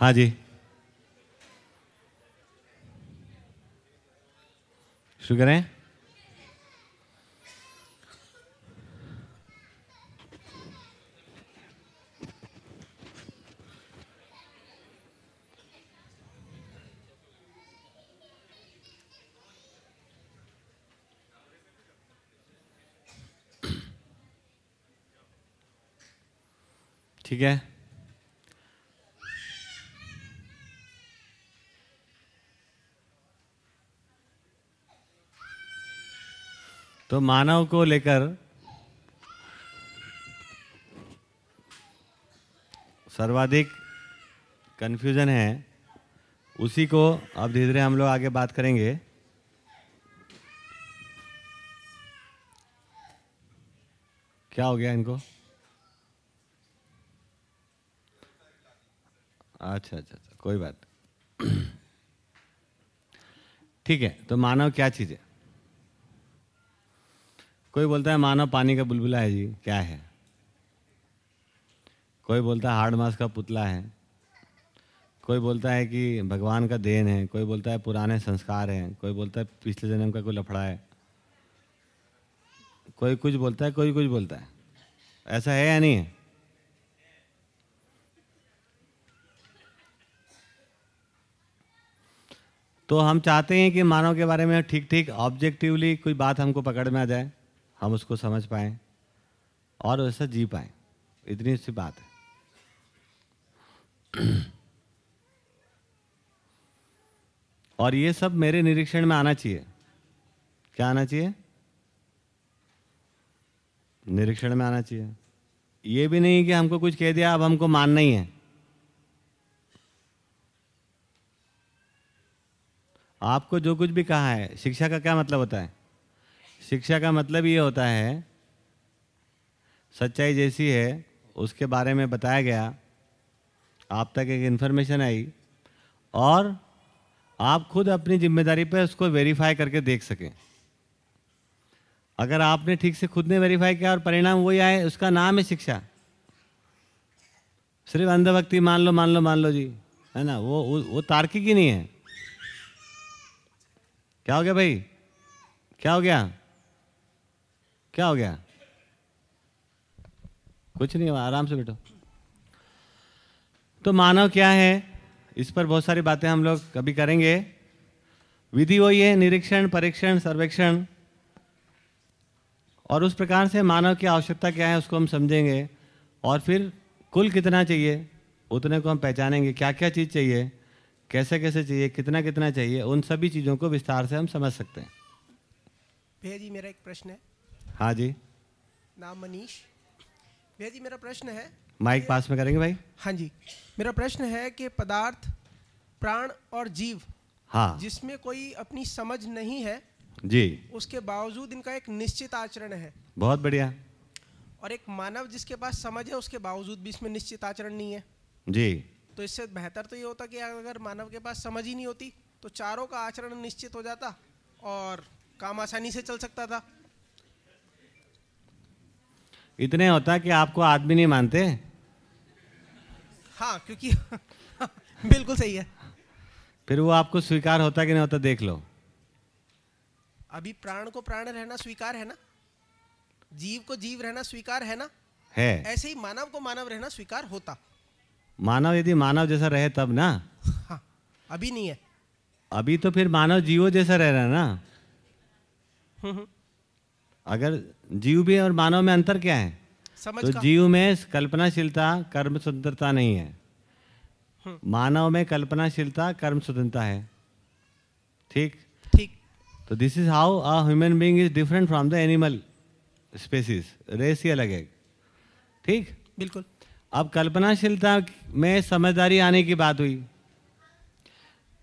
हाँ जी। शुरू करें। ठीक है। तो मानव को लेकर सर्वाधिक कंफ्यूजन है। उसी को अब धीरे धीरे हम लोग आगे बात करेंगे। क्या हो गया इनको? अच्छा अच्छा अच्छा कोई बात ठीक है तो मानव क्या चीज़ है? कोई बोलता है, मानव पानी का बुलबुला है जी, क्या है? कोई बोलता है, हार्ड मास का पुतला है। कोई बोलता है कि, भगवान का देन है। कोई बोलता है, पुराने संस्कार हैं। कोई बोलता है, पिछले जन्म का कोई लफड़ा है? कोई कुछ बोलता है, कोई कुछ बोलता है। ऐसा है या नहीं है? तो हम चाहते हैं कि मानव के बारे में ठीक ठीक ऑब्जेक्टिवली कोई बात हमको पकड़ में आ जाए। हम उसको समझ पाएँ और वैसा जी पाएँ। इतनी सी बात है। और ये सब मेरे निरीक्षण में आना चाहिए। क्या आना चाहिए? निरीक्षण में आना चाहिए। ये भी नहीं कि हमको कुछ कह दिया, अब हमको मानना ही है। आपको जो कुछ भी कहा है, शिक्षा का क्या मतलब होता है? शिक्षा का मतलब ये होता है सच्चाई जैसी है उसके बारे में बताया गया आप तक एक इन्फॉर्मेशन आई और आप खुद अपनी ज़िम्मेदारी पर उसको वेरीफाई करके देख सकें। अगर आपने ठीक से खुद ने वेरीफाई किया और परिणाम वही आए उसका नाम है शिक्षा। सिर्फ़ अंधभक्ति मान लो मान लो मान लो जी है ना? वो वो, तार्किक ही नहीं है। क्या हो गया भाई? क्या हो गया? क्या हो गया? कुछ नहीं हुआ आराम से बैठो। तो मानव क्या है? इस पर बहुत सारी बातें हम लोग कभी करेंगे। विधि वही है निरीक्षण, परीक्षण, सर्वेक्षण। और उस प्रकार से मानव की आवश्यकता क्या है उसको हम समझेंगे। और फिर कुल कितना चाहिए, उतने को हम पहचानेंगे। क्या क्या चीज़ चाहिए कैसे कैसे चाहिए कितना कितना चाहिए, उन सभी चीज़ों को विस्तार से हम समझ सकते हैं। भैया जी, मेरा एक प्रश्न है। हाँ जी। नाम मनीष। भैया जी मेरा प्रश्न है माइक पास में करेंगे भाई? हाँ जी। मेरा प्रश्न है कि पदार्थ प्राण और जीव हाँ। जिसमें कोई अपनी समझ नहीं है जी। उसके बावजूद इनका एक निश्चित आचरण है। बहुत बढ़िया। और एक मानव जिसके पास समझ है उसके बावजूद भी इसमें निश्चित आचरण नहीं है। जी। तो इससे बेहतर तो ये होता कि अगर मानव के पास समझ ही नहीं होती तो चारों का आचरण निश्चित हो जाता और काम आसानी से चल सकता था। इतने होता कि आपको आदमी नहीं मानते? हाँ क्योंकि बिल्कुल सही है। फिर वो आपको स्वीकार होता कि नहीं होता देख लो। अभी प्राण को प्राण रहना स्वीकार है ना? जीव को जीव रहना स्वीकार है ना? है। ऐसे ही मानव को मानव रहना स्वीकार होता। मानव यदि मानव जैसा रहे तब ना? हाँ अभी नहीं है। अभी तो फिर मानव जीवो जैसा रह रहा है ना? हम्म, हम्म, अगर जीव भी और मानव में अंतर क्या है? समझ तो जीव में कल्पनाशीलता कर्म स्वतंत्रता नहीं है। मानव में कल्पनाशीलता कर्म स्वतंत्रता है। ठीक? ठीक। तो this is how a human being is different from the animal species race ही अलग है। ठीक? बिल्कुल। अब कल्पनाशीलता में समझदारी आने की बात हुई।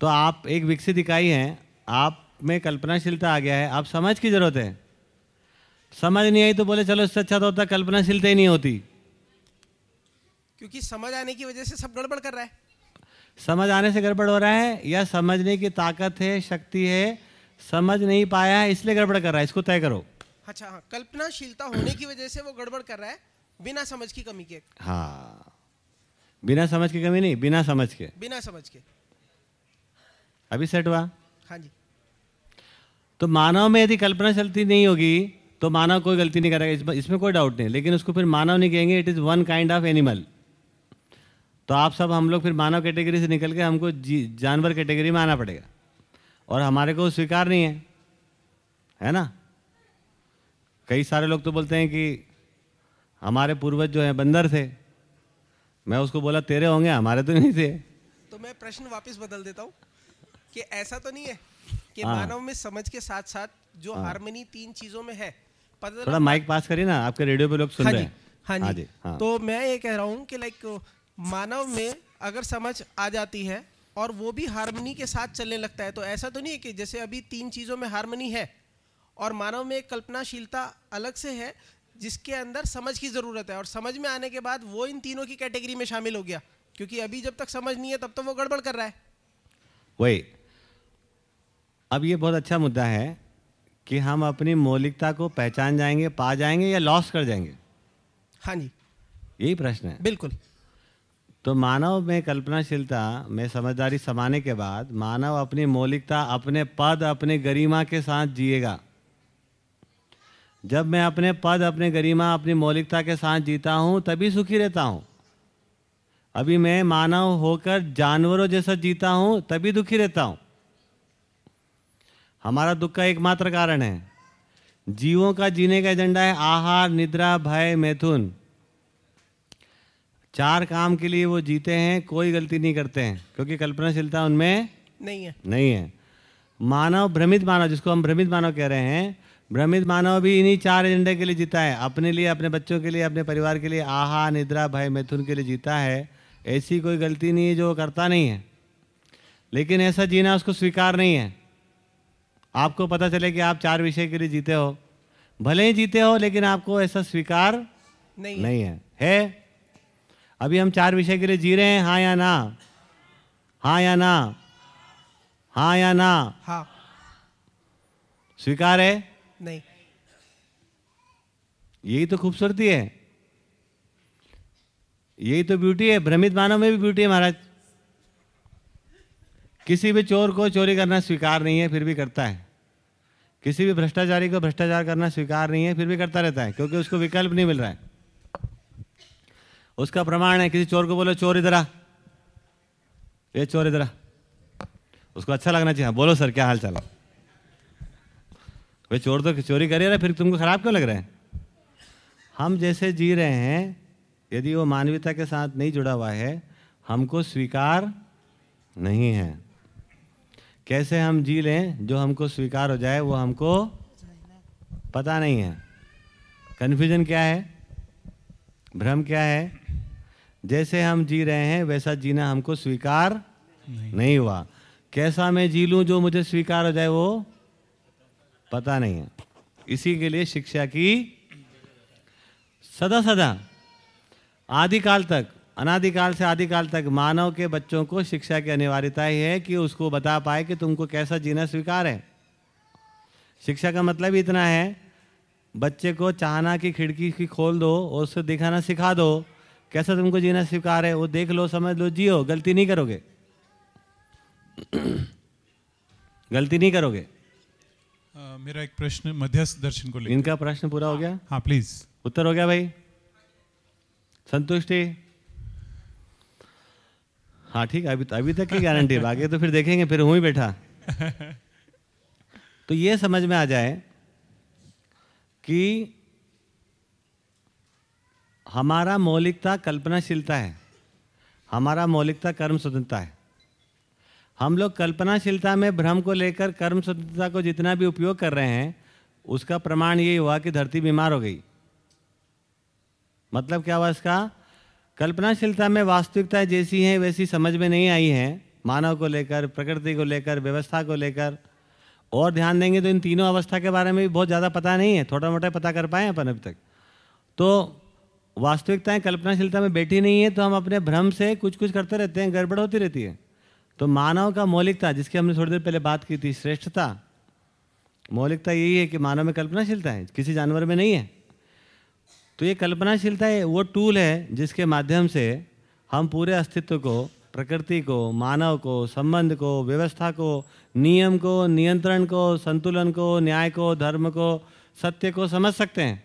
तो आप एक विकसित इकाई हैं। आप में कल्पनाशीलता आ गया है। आप समझ की ज़रूरत है। समझ नहीं आई तो बोले चलो इससे अच्छा तो होता कल्पनाशीलता ही नहीं होती. क्योंकि समझ आने की वजह से सब गड़बड़ कर रहा है। समझ आने से गड़बड़ हो रहा है या समझने की ताकत है शक्ति है समझ नहीं पाया है इसलिए गड़बड़ कर रहा है इसको तय करो। अच्छा हाँ कल्पनाशीलता होने की वजह से वो गड़बड़ कर रहा है बिना समझ की कमी के। हाँ। बिना समझ की कमी नहीं बिना समझ के। बिना समझ के। अभी सेट हुआ? हाँ जी। तो मानव में यदि कल्पना चलती नहीं होगी तो मानव कोई गलती नहीं करेगा इसमें इसमें कोई डाउट नहीं लेकिन उसको फिर मानव नहीं कहेंगे it is one kind of animal तो आप सब हम लोग फिर मानव कैटेगरी से निकल के हमको जानवर कैटेगरी में आना पड़ेगा। और हमारे को स्वीकार नहीं है। है ना? कई सारे लोग तो बोलते हैं कि हमारे पूर्वज जो हैं बंदर थे। मैं उसको बोला तेरे होंगे हमारे तो नहीं थे। तो मैं प्रश्न वापस बदल देता हूँ कि ऐसा तो नहीं है कि हाँ। मानव में समझ के साथ साथ जो हारमोनी तीन चीज़ों में है पता थोड़ा माइक पास करिए ना आपके रेडियो पे लोग सुन हाँ रहे हैं। हाँ जी। हाँ। तो मैं ये कह रहा हूँ कि लाइक मानव में अगर समझ आ जाती है और वो भी हारमोनी के साथ चलने लगता है तो ऐसा तो नहीं है कि जैसे अभी तीन चीज़ों में हारमोनी है और मानव में एक कल्पनाशीलता अलग से है जिसके अंदर समझ की ज़रूरत है और समझ में आने के बाद वो इन तीनों की कैटेगरी में शामिल हो गया। क्योंकि अभी जब तक समझ नहीं है तब तो वो गड़बड़ कर रहा है। वही अब ये बहुत अच्छा मुद्दा है कि हम अपनी मौलिकता को पहचान जाएँगे पा जाएँगे या लॉस कर जाएँगे? हाँ जी। यही प्रश्न है। बिल्कुल। तो मानव में कल्पनाशीलता में समझदारी समाने के बाद मानव अपनी मौलिकता अपने पद अपने गरिमा के साथ जिएगा। जब मैं अपने पद अपने गरिमा अपनी मौलिकता के साथ जीता हूँ तभी सुखी रहता हूँ। अभी मैं मानव होकर जानवरों जैसा जीता हूँ तभी दुखी रहता हूँ। हमारा दुख का एकमात्र कारण है। जीवों का जीने का एजेंडा है आहार निद्रा भय मैथुन। चार काम के लिए वो जीते हैं कोई गलती नहीं करते हैं क्योंकि कल्पनाशीलता उनमें नहीं है। नहीं है। मानव भ्रमित मानव जिसको हम भ्रमित मानव कह रहे हैं भ्रमित मानव भी इन्हीं चार एजेंडे के लिए जीता है। अपने लिए अपने बच्चों के लिए अपने परिवार के लिए आहा निद्रा भय मैथुन के लिए जीता है। ऐसी कोई गलती नहीं है जो करता नहीं है। लेकिन ऐसा जीना उसको स्वीकार नहीं है। आपको पता चले कि आप चार विषय के लिए जीते हो। भले ही जीते हो लेकिन आपको ऐसा स्वीकार नहीं है। नहीं है। है? अभी हम चार विषय के लिए जी रहे हैं हाँ या ना? हाँ या ना? हाँ या ना? हाँ। स्वीकार है? नहीं। यही तो खूबसूरती है। यही तो ब्यूटी है। भ्रमित मानव में भी ब्यूटी है महाराज। किसी भी चोर को चोरी करना स्वीकार नहीं है फिर भी करता है। किसी भी भ्रष्टाचारी को भ्रष्टाचार करना स्वीकार नहीं है फिर भी करता रहता है क्योंकि उसको विकल्प नहीं मिल रहा है। उसका प्रमाण है किसी चोर को बोलो चोर इधर ये चोर इधर उसको अच्छा लगना चाहिए। हाँ, बोलो सर क्या हाल चाल भाई चोर तो चोरी करे रहा फिर तुमको खराब क्यों लग रहा है? हम जैसे जी रहे हैं यदि वो मानवीयता के साथ नहीं जुड़ा हुआ है हमको स्वीकार नहीं है। कैसे हम जी लें? जो हमको स्वीकार हो जाए वो हमको पता नहीं है। कन्फ्यूज़न क्या है? भ्रम क्या है? जैसे हम जी रहे हैं वैसा जीना हमको स्वीकार नहीं, नहीं हुआ। कैसा मैं जी लूँ जो मुझे स्वीकार हो जाए वो पता नहीं है। इसी के लिए शिक्षा की सदा सदा आदिकाल तक अनादिकाल से आदिकाल तक मानव के बच्चों को शिक्षा की अनिवार्यता ही है कि उसको बता पाए कि तुमको कैसा जीना स्वीकार है। शिक्षा का मतलब इतना है बच्चे को चाहना की खिड़की की खोल दो और उससे दिखाना सिखा दो कैसा तुमको जीना स्वीकार है वो देख लो समझ लो जियो गलती नहीं करोगे। गलती नहीं करोगे। अ, मेरा एक प्रश्न मध्यस्थ दर्शन को लेकर। इनका प्रश्न पूरा हो गया? हाँ प्लीज़ उत्तर हो गया भाई। संतुष्टि? हाँ ठीक है, अभी अभी तक की गारंटी बाकी तो फिर देखेंगे, फिर हूँ ही बैठा। तो ये समझ में आ जाए कि हमारा मौलिकता कल्पनाशीलता है। हमारा मौलिकता कर्म स्वतंत्रता है। हम लोग कल्पनाशीलता में भ्रम को लेकर कर्म स्वतंत्रता को जितना भी उपयोग कर रहे हैं, उसका प्रमाण यही हुआ कि धरती बीमार हो गई। मतलब क्या हुआ इसका? कल्पनाशीलता में वास्तविकता जैसी है, वैसी समझ में नहीं आई है। मानव को लेकर, प्रकृति को लेकर, व्यवस्था को लेकर और ध्यान देंगे तो इन तीनों अवस्था के बारे में भी बहुत ज़्यादा पता नहीं है। थोड़ा मोटा पता कर पाए अपन अभी तक। तो वास्तविकताएँ कल्पनाशीलता में बैठी नहीं है तो हम अपने भ्रम से कुछ कुछ करते रहते हैं, गड़बड़ होती रहती है। तो मानव का मौलिकता, जिसकी हमने थोड़ी देर पहले बात की थी, श्रेष्ठता, मौलिकता यही है कि मानव में कल्पनाशीलता है, किसी जानवर में नहीं है। तो ये कल्पनाशीलता है वो टूल है जिसके माध्यम से हम पूरे अस्तित्व को, प्रकृति को, मानव को, संबंध को, व्यवस्था को, नियम को, नियंत्रण को, संतुलन को, न्याय को, धर्म को, सत्य को समझ सकते हैं।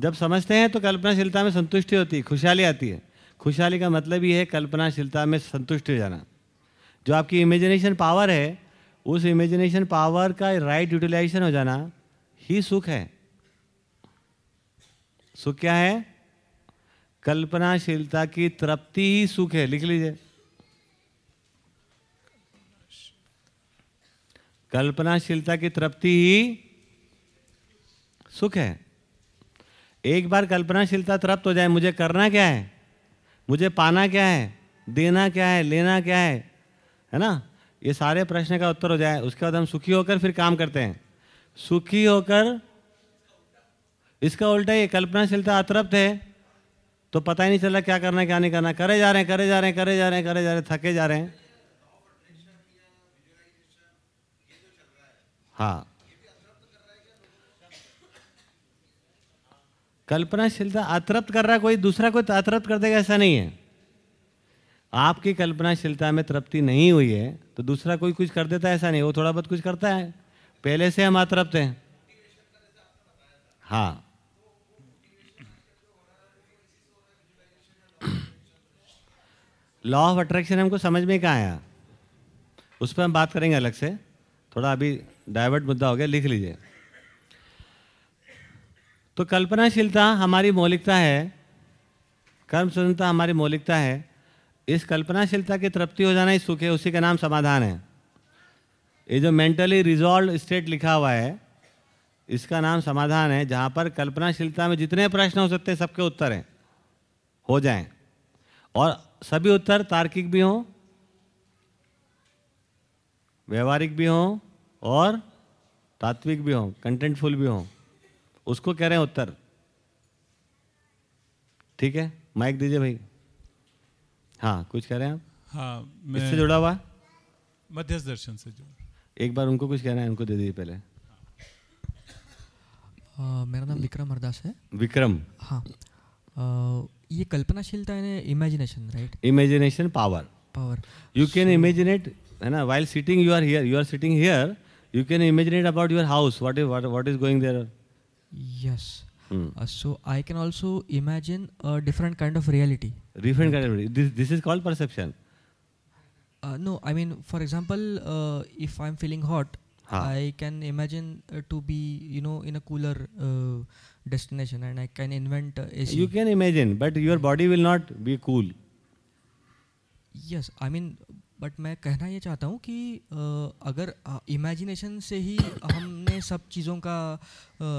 जब समझते हैं तो कल्पनाशीलता में संतुष्टि होती है, खुशहाली आती है। खुशहाली का मतलब ये है कल्पनाशीलता में संतुष्ट हो जाना। जो आपकी इमेजिनेशन पावर है, उस इमेजिनेशन पावर का राइट यूटिलाइजेशन हो जाना, ही सुख है। सुख क्या है? कल्पनाशीलता की तृप्ति ही सुख है। लिख लीजिए। कल्पनाशीलता की तृप्ति ही सुख है। एक बार कल्पनाशीलता तृप्त हो जाए, मुझे करना क्या है? मुझे पाना क्या है? देना क्या है? लेना क्या है? है ना? ये सारे प्रश्न का उत्तर हो जाए, उसके बाद हम सुखी होकर फिर काम करते हैं। सुखी होकर इसका उल्टा ये कल्पनाशीलता अतृप्त है। तो पता ही नहीं चला क्या करना क्या नहीं करना करे जा रहे हैं, करे जा रहे हैं, करे जा रहे हैं, करे जा रहे हैं, थके जा रहे हैं। हाँ। कल्पनाशीलता अतृप्त कर रहा है, कोई दूसरा कोई अतृप्त कर देगा, ऐसा नहीं है। आपकी कल्पनाशीलता में तृप्ति नहीं हुई है तो दूसरा कोई कुछ कर देता है, ऐसा नहीं। वो थोड़ा बहुत कुछ करता है। पहले से हम अतृप्त हैं। हाँ। लॉ ऑफ़ अट्रैक्शन हमको समझ में कहाँ आया? उस पर हम बात करेंगे अलग से। थोड़ा अभी डाइवर्ट मुद्दा हो गया, लिख लीजिए। तो कल्पनाशीलता हमारी मौलिकता है कर्म स्वतंत्रता हमारी मौलिकता है। इस कल्पनाशीलता की तृप्ति हो जाना ही सुख है, उसी का नाम समाधान है। ये जो मेंटली रिजॉल्व स्टेट लिखा हुआ है, इसका नाम समाधान है, जहाँ पर कल्पनाशीलता में जितने प्रश्न हो सकते हैं, सबके उत्तर हैं। हो जाएँ। और सभी उत्तर तार्किक भी हों व्यवहारिक भी हों और तात्विक भी हों कंटेंटफुल भी हों। उसको कह रहे हैं उत्तर। ठीक है? माइक दीजिए भाई। हाँ कुछ कह रहे हैं आप? हाँ मैं इससे जुड़ा हुआ? मध्यस्थ दर्शन से जुड़ा। एक बार उनको कुछ कहना है उनको दे दीजिए पहले। अ, मेरा नाम विक्रम हरदास है। विक्रम। हाँ। अ, ये कल्पनाशीलता है imagination right imagination power power you can imaginate है ना while sitting you are here you are sitting here you can imaginate about your house what is what is going there yes so I can also imagine a different kind of reality different kind this this is called perception no i mean for example uh, if i'm feeling hot हाँ. i can imagine uh, to be you know in a cooler uh, destination and i can invent AC. you can imagine but your body will not be cool yes I mean but मैं कहना ये चाहता हूँ कि अगर imagination से ही हमने सब चीज़ों का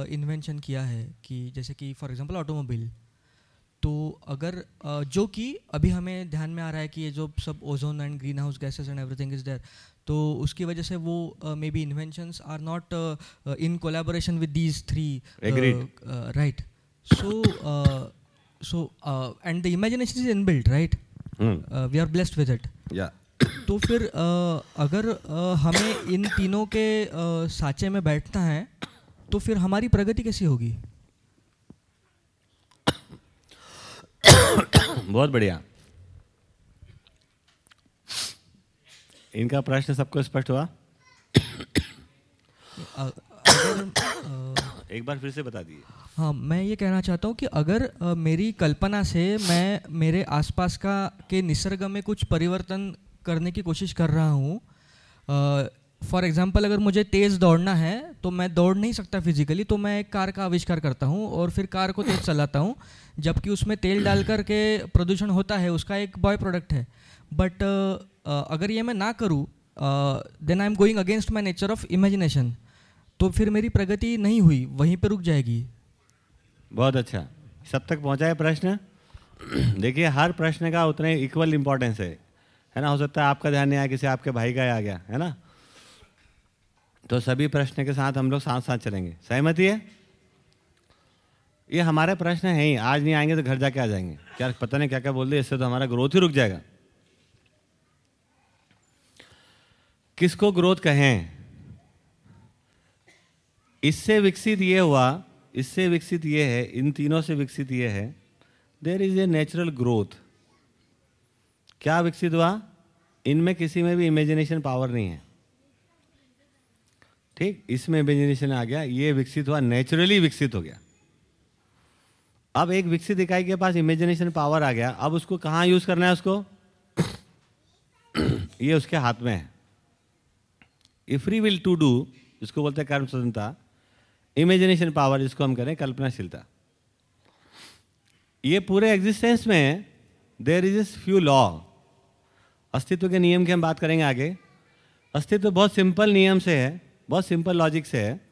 इन्वेंशन किया है कि जैसे कि फॉर एग्जांपल ऑटोमोबाइल तो अगर जो कि अभी हमें ध्यान में आ रहा है कि ये जो सब ozone and green house gases and everything is there तो उसकी वजह से वो may be inventions are not in collaboration with these three right so so and the imagination is inbuilt right. We are blessed with it तो फिर अ, अगर अ, हमें इन तीनों के अ, साँचे में बैठना है तो फिर हमारी प्रगति कैसी होगी? बहुत बढ़िया। इनका प्रश्न सबको स्पष्ट हुआ? अगर एक बार फिर से बता दीजिए हाँ मैं ये कहना चाहता हूँ कि अगर अ, मेरी कल्पना से मैं मेरे आसपास का के निसर्ग में कुछ परिवर्तन करने की कोशिश कर रहा हूँ फॉर एग्ज़ाम्पल अगर मुझे तेज़ दौड़ना है तो मैं दौड़ नहीं सकता फिजिकली तो मैं एक कार का आविष्कार करता हूँ और फिर कार को तेज़ चलाता हूँ जबकि उसमें तेल डाल कर के प्रदूषण होता है उसका एक बॉय प्रोडक्ट है। बट अगर ये मैं ना करूँ then I am going against my nature of imagination तो फिर मेरी प्रगति नहीं हुई, वहीं पर रुक जाएगी। बहुत अच्छा। सब तक पहुँचा है प्रश्न? देखिए, हर प्रश्न का उतने इक्वल इम्पोर्टेंस है। है ना? हो सकता है आपका ध्यान नहीं आया, किसी आपके भाई का ही आ गया, है ना? तो सभी प्रश्न के साथ हम लोग साथ साथ चलेंगे। सहमति है ये? हमारे प्रश्न हैं ही। आज नहीं आएँगे तो घर जाके आ जाएँगे। क्या, पता नहीं क्या क्या बोल दिया, इससे तो हमारा ग्रोथ ही रुक जाएगा। किसको ग्रोथ कहें? इससे विकसित ये हुआ, इससे विकसित ये है, इन तीनों से विकसित ये है there is a natural growth क्या विकसित हुआ? इनमें किसी में भी इमेजिनेशन पावर नहीं है। ठीक? इसमें इमेजिनेशन आ गया, ये विकसित हुआ नेचुरली विकसित हो गया। अब एक विकसित इकाई के पास इमेजिनेशन पावर आ गया, अब उसको कहाँ यूज़ करना है उसको? ये उसके हाथ में है। ये फ्री विल टू डू जिसको बोलते हैं कर्म स्वतंत्रता इमेजिनेशन पावर जिसको हम करें, कल्पनाशीलता। ये पूरे एग्जिस्टेंस में there is is few law अस्तित्व के नियम की हम बात करेंगे आगे। अस्तित्व बहुत सिंपल नियम से है, बहुत सिंपल लॉजिक से है।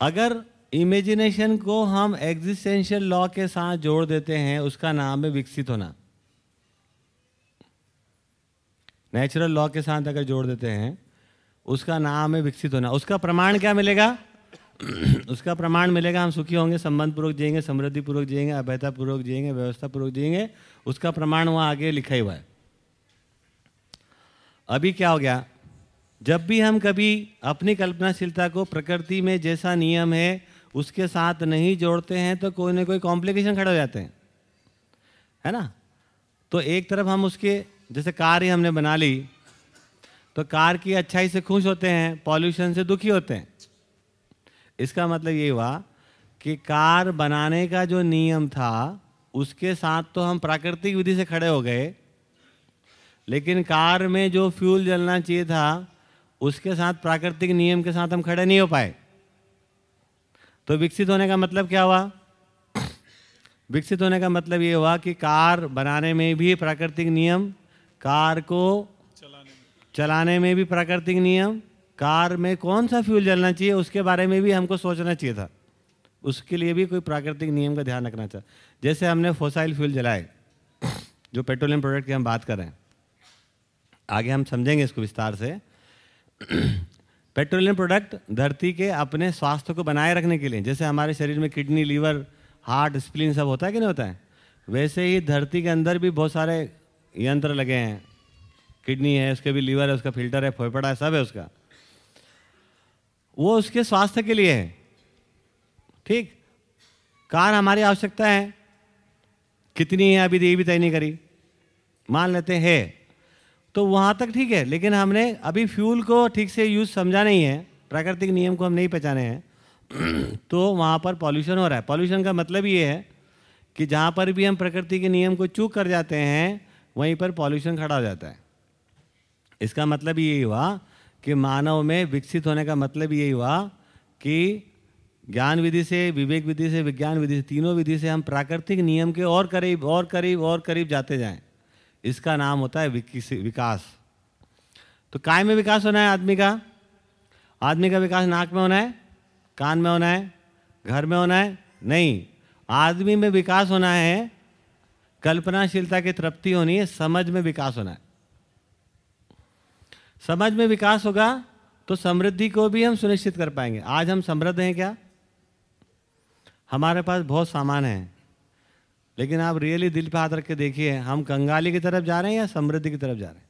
अगर इमेजिनेशन को हम एग्जिस्टेंशियल लॉ के साथ जोड़ देते हैं, उसका नाम है विकसित होना। नेचुरल लॉ के साथ अगर जोड़ देते हैं उसका नाम है विकसित होना। उसका प्रमाण क्या मिलेगा? उसका प्रमाण मिलेगा, हम सुखी होंगे संबंध पूर्वक जिएँगे समृद्धि पूर्वक जिएँगे अभयता पूर्वक जिएँगे व्यवस्था पूर्वक जिएँगे, उसका प्रमाण वहाँ आगे लिखा ही हुआ है। अभी क्या हो गया? जब भी हम कभी अपनी कल्पनाशीलता को प्रकृति में जैसा नियम है, उसके साथ नहीं जोड़ते हैं तो कोई ना कोई कॉम्प्लिकेशन खड़े हो जाते हैं। है ना? तो एक तरफ़ हम उसके, जैसे कार ही हमने बना ली तो कार की अच्छाई से खुश होते हैं पॉल्यूशन से दुखी होते हैं। इसका मतलब ये हुआ कि कार बनाने का जो नियम था, उसके साथ तो हम प्राकृतिक विधि से खड़े हो गए, लेकिन कार में जो फ्यूल जलना चाहिए था, उसके साथ प्राकृतिक नियम के साथ हम खड़े नहीं हो पाए। तो विकसित होने का मतलब क्या हुआ? विकसित होने का मतलब ये हुआ कि कार बनाने में भी प्राकृतिक नियम, कार को चलाने में भी प्राकृतिक नियम, कार में कौन सा फ्यूल जलना चाहिए, उसके बारे में भी हमको सोचना चाहिए था। उसके लिए भी कोई प्राकृतिक नियम का ध्यान रखना चाहिए। जैसे हमने फोसाइल फ्यूल जलाए, जो पेट्रोलियम प्रोडक्ट की हम बात कर रहे हैं। आगे हम समझेंगे इसको विस्तार से। पेट्रोलियम प्रोडक्ट धरती के अपने स्वास्थ्य को बनाए रखने के लिए, जैसे हमारे शरीर में किडनी, लीवर, हार्ट, स्प्लिन सब होता है कि नहीं होता है? वैसे ही धरती के अंदर भी बहुत सारे यंत्र लगे हैं। किडनी है, उसके भी लीवर है, उसका फ़िल्टर है फोपड़ा है, सब है उसका। वो उसके स्वास्थ्य के लिए है। ठीक? कार हमारी आवश्यकता है। कितनी है, अभी ये भी तय नहीं करी। मान लेते हैं तो वहाँ तक ठीक है, लेकिन हमने अभी फ्यूल को ठीक से यूज़ समझा नहीं है, प्राकृतिक नियम को हम नहीं पहचाने हैं तो वहाँ पर पॉल्यूशन हो रहा है। पॉल्यूशन का मतलब ये है कि जहाँ पर भी हम प्रकृति के नियम को चूक कर जाते हैं, वहीं पर पॉल्यूशन खड़ा हो जाता है। इसका मतलब यही हुआ कि मानव में विकसित होने का मतलब यही हुआ कि ज्ञान विधि से, विवेक विधि से, विज्ञान विधि से, तीनों विधि से हम प्राकृतिक नियम के और करीब और करीब और करीब जाते जाएँ। इसका नाम होता है विकास तो काय में विकास होना है आदमी का। आदमी का विकास नाक में होना है, कान में होना है, घर में होना है, नहीं। आदमी में विकास होना है, कल्पनाशीलता की तृप्ति होनी है, समझ में विकास होना है। समझ में विकास होगा तो समृद्धि को भी हम सुनिश्चित कर पाएँगे। आज हम समृद्ध हैं क्या? हमारे पास बहुत सामान है, लेकिन आप रियली दिल पे हाथ रख के देखिए, हम कंगाली की तरफ़ जा रहे हैं या समृद्धि की तरफ़ जा रहे हैं?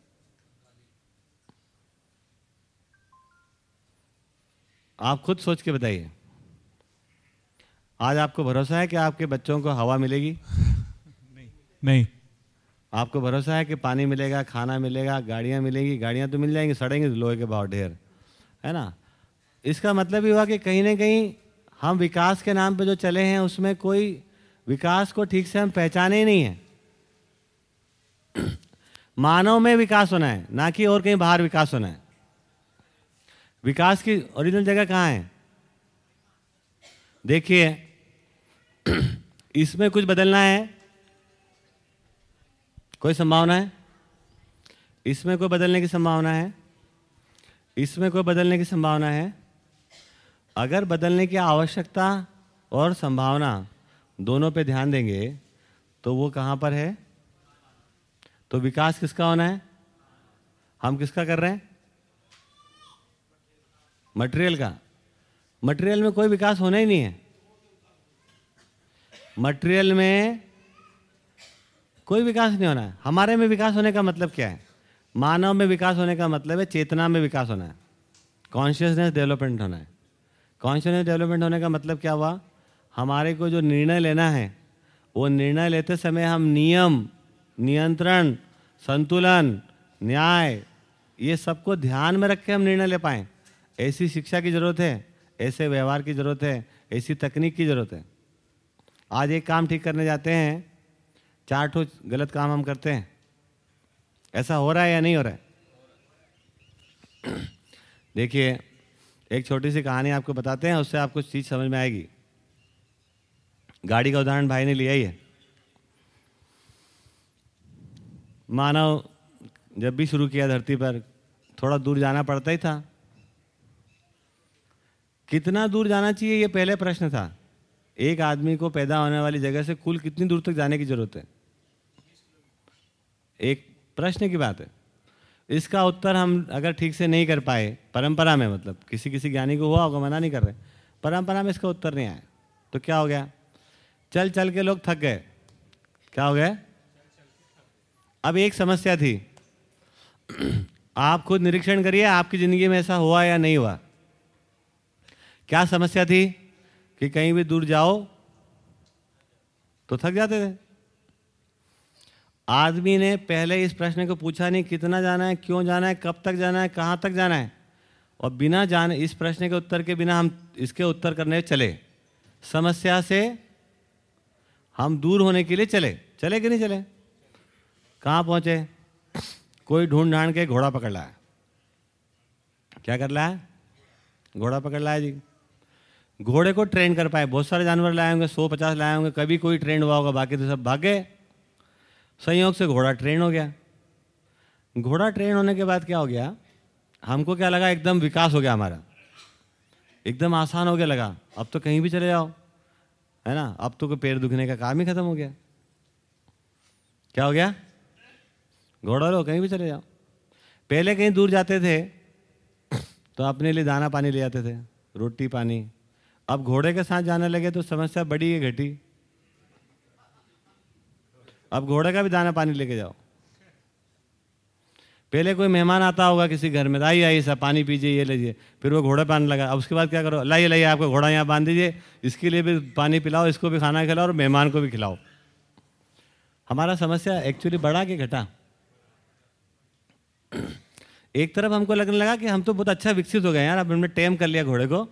आप खुद सोच के बताइए। आज आपको भरोसा है कि आपके बच्चों को हवा मिलेगी? नहीं नहीं। आपको भरोसा है कि पानी मिलेगा, खाना मिलेगा, गाड़ियाँ मिलेंगी, गाड़ियाँ तो मिल जाएँगी, सड़ेंगे लोहे के भाव ढेर, है ना? इसका मतलब ये हुआ कि कहीं ना कहीं हम विकास के नाम पे जो चले हैं, उसमें कोई विकास को ठीक से हम पहचाने ही नहीं है। मानव में विकास होना है, ना कि और कहीं बाहर विकास होना है। विकास की ओरिजिनल जगह कहाँ है? देखिए, इसमें कुछ बदलना है। कोई संभावना है? इसमें कोई बदलने की संभावना है? इसमें कोई बदलने की संभावना है? अगर बदलने की आवश्यकता और संभावना दोनों पे ध्यान देंगे तो वो कहाँ पर है? तो विकास किसका होना है? हम किसका कर रहे हैं? मटेरियल का। मटेरियल में कोई विकास होना ही नहीं है। मटेरियल में कोई विकास नहीं होना है। हमारे में विकास होने का मतलब क्या है? मानव में विकास होने का मतलब है चेतना में विकास होना है। कॉन्शियसनेस डेवलपमेंट होना है। कॉन्शियसनेस डेवलपमेंट होने का मतलब क्या हुआ? हमारे को जो निर्णय लेना है, वो निर्णय लेते समय हम नियम, नियंत्रण, संतुलन, न्याय, ये सबको ध्यान में रख के हम निर्णय ले पाएँ। ऐसी शिक्षा की ज़रूरत है, ऐसे व्यवहार की ज़रूरत है, ऐसी तकनीक की ज़रूरत है। आज एक काम ठीक करने जाते हैं चार ठो गलत काम हम करते हैं। ऐसा हो रहा है या नहीं हो रहा है? देखिए, एक छोटी सी कहानी आपको बताते हैं, उससे आपको चीज़ समझ में आएगी। गाड़ी का उदाहरण भाई ने लिया ही है। मानव जब भी शुरू किया धरती पर, थोड़ा दूर जाना पड़ता ही था। कितना दूर जाना चाहिए, ये पहले प्रश्न था। एक आदमी को पैदा होने वाली जगह से कुल कितनी दूर तक जाने की ज़रूरत है? एक प्रश्न की बात है। इसका उत्तर हम अगर ठीक से नहीं कर पाए, परंपरा में मतलब किसी किसी ज्ञानी को हुआ होगा, मना नहीं कर रहे। परंपरा में इसका उत्तर नहीं आया। तो क्या हो गया? चल चल के लोग थक गए। क्या हो गया? अब एक समस्या थी। आप खुद निरीक्षण करिए, आपकी ज़िंदगी में ऐसा हुआ या नहीं हुआ। क्या समस्या थी? कि कहीं भी दूर जाओ तो थक जाते थे। आदमी ने पहले इस प्रश्न को पूछा नहीं, कितना जाना है, क्यों जाना है, कब तक जाना है, कहाँ तक जाना है? और बिना जाने, इस प्रश्न के उत्तर के बिना हम इसके उत्तर करने चले। समस्या से हम दूर होने के लिए चले। चले कि नहीं चले? कहाँ पहुँचे? कोई ढूंढ ढांड के घोड़ा पकड़ लाया। क्या कर लाया? घोड़ा पकड़ लाया जी। घोड़े को ट्रेन कर पाए। बहुत सारे जानवर लाए होंगे, सौ पचास लाए होंगे, कभी कोई ट्रेंड हुआ होगा, बाकी तो सब भागे। संयोग से घोड़ा ट्रेन हो गया। घोड़ा ट्रेन होने के बाद क्या हो गया? हमको क्या लगा? एकदम विकास हो गया हमारा। एकदम आसान हो गया लगा। अब तो कहीं भी चले जाओ। है ना? अब तो कोई पैर दुखने का काम ही खत्म हो गया। क्या हो गया? घोड़ा लो, कहीं भी चले जाओ। पहले कहीं दूर जाते थे तो अपने लिए दाना पानी ले जाते थे, रोटी पानी। अब घोड़े के साथ जाने लगे तो समस्या बड़ी है घटी। अब घोड़े का भी दाना पानी लेके जाओ। पहले कोई मेहमान आता होगा किसी घर में, आइए आइए सब पानी पीजिए, ये लीजिए। फिर वो घोड़े पानी लगा। अब उसके बाद क्या करो, लाइए लाइए, आपको घोड़ा यहाँ बाँध दीजिए, इसके लिए भी पानी पिलाओ, इसको भी खाना खिलाओ और मेहमान को भी खिलाओ। हमारा समस्या एक्चुअली बढ़ा के घटा। एक तरफ़ हमको लगने लगा कि हम तो बहुत अच्छा विकसित हो गए यार, अब हमने टेम कर लिया घोड़े को।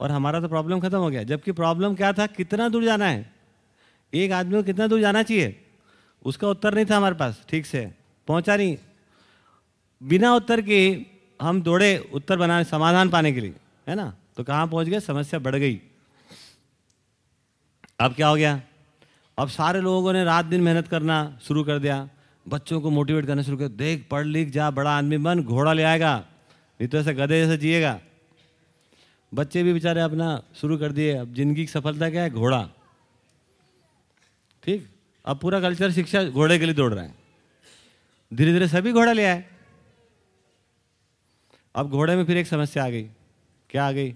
और हमारा तो प्रॉब्लम खत्म हो गया। जबकि प्रॉब्लम क्या था? कितना दूर जाना है? एक आदमी को कितना दूर जाना चाहिए? उसका उत्तर नहीं था हमारे पास। ठीक से। पहुँचा नहीं। बिना उत्तर के हम दौड़े उत्तर बनाने समाधान पाने के लिए। है ना? तो कहाँ पहुँच गए? समस्या बढ़ गई। अब क्या हो गया? अब सारे लोगों ने रात दिन मेहनत करना शुरू कर दिया। बच्चों को मोटिवेट करना शुरू कर देख पढ़ लिख जा, बड़ा आदमी बन, घोड़ा ले आएगा। नहीं तो ऐसे गधे जैसे जिएगा। बच्चे भी बेचारे अपना शुरू कर दिए। अब ज़िंदगी की सफलता क्या है? घोड़ा। ठीक? अब पूरा कल्चर शिक्षा घोड़े के लिए दौड़ रहा है। धीरे धीरे सभी घोड़ा ले आए। अब घोड़े में फिर एक समस्या आ गई। क्या आ गई?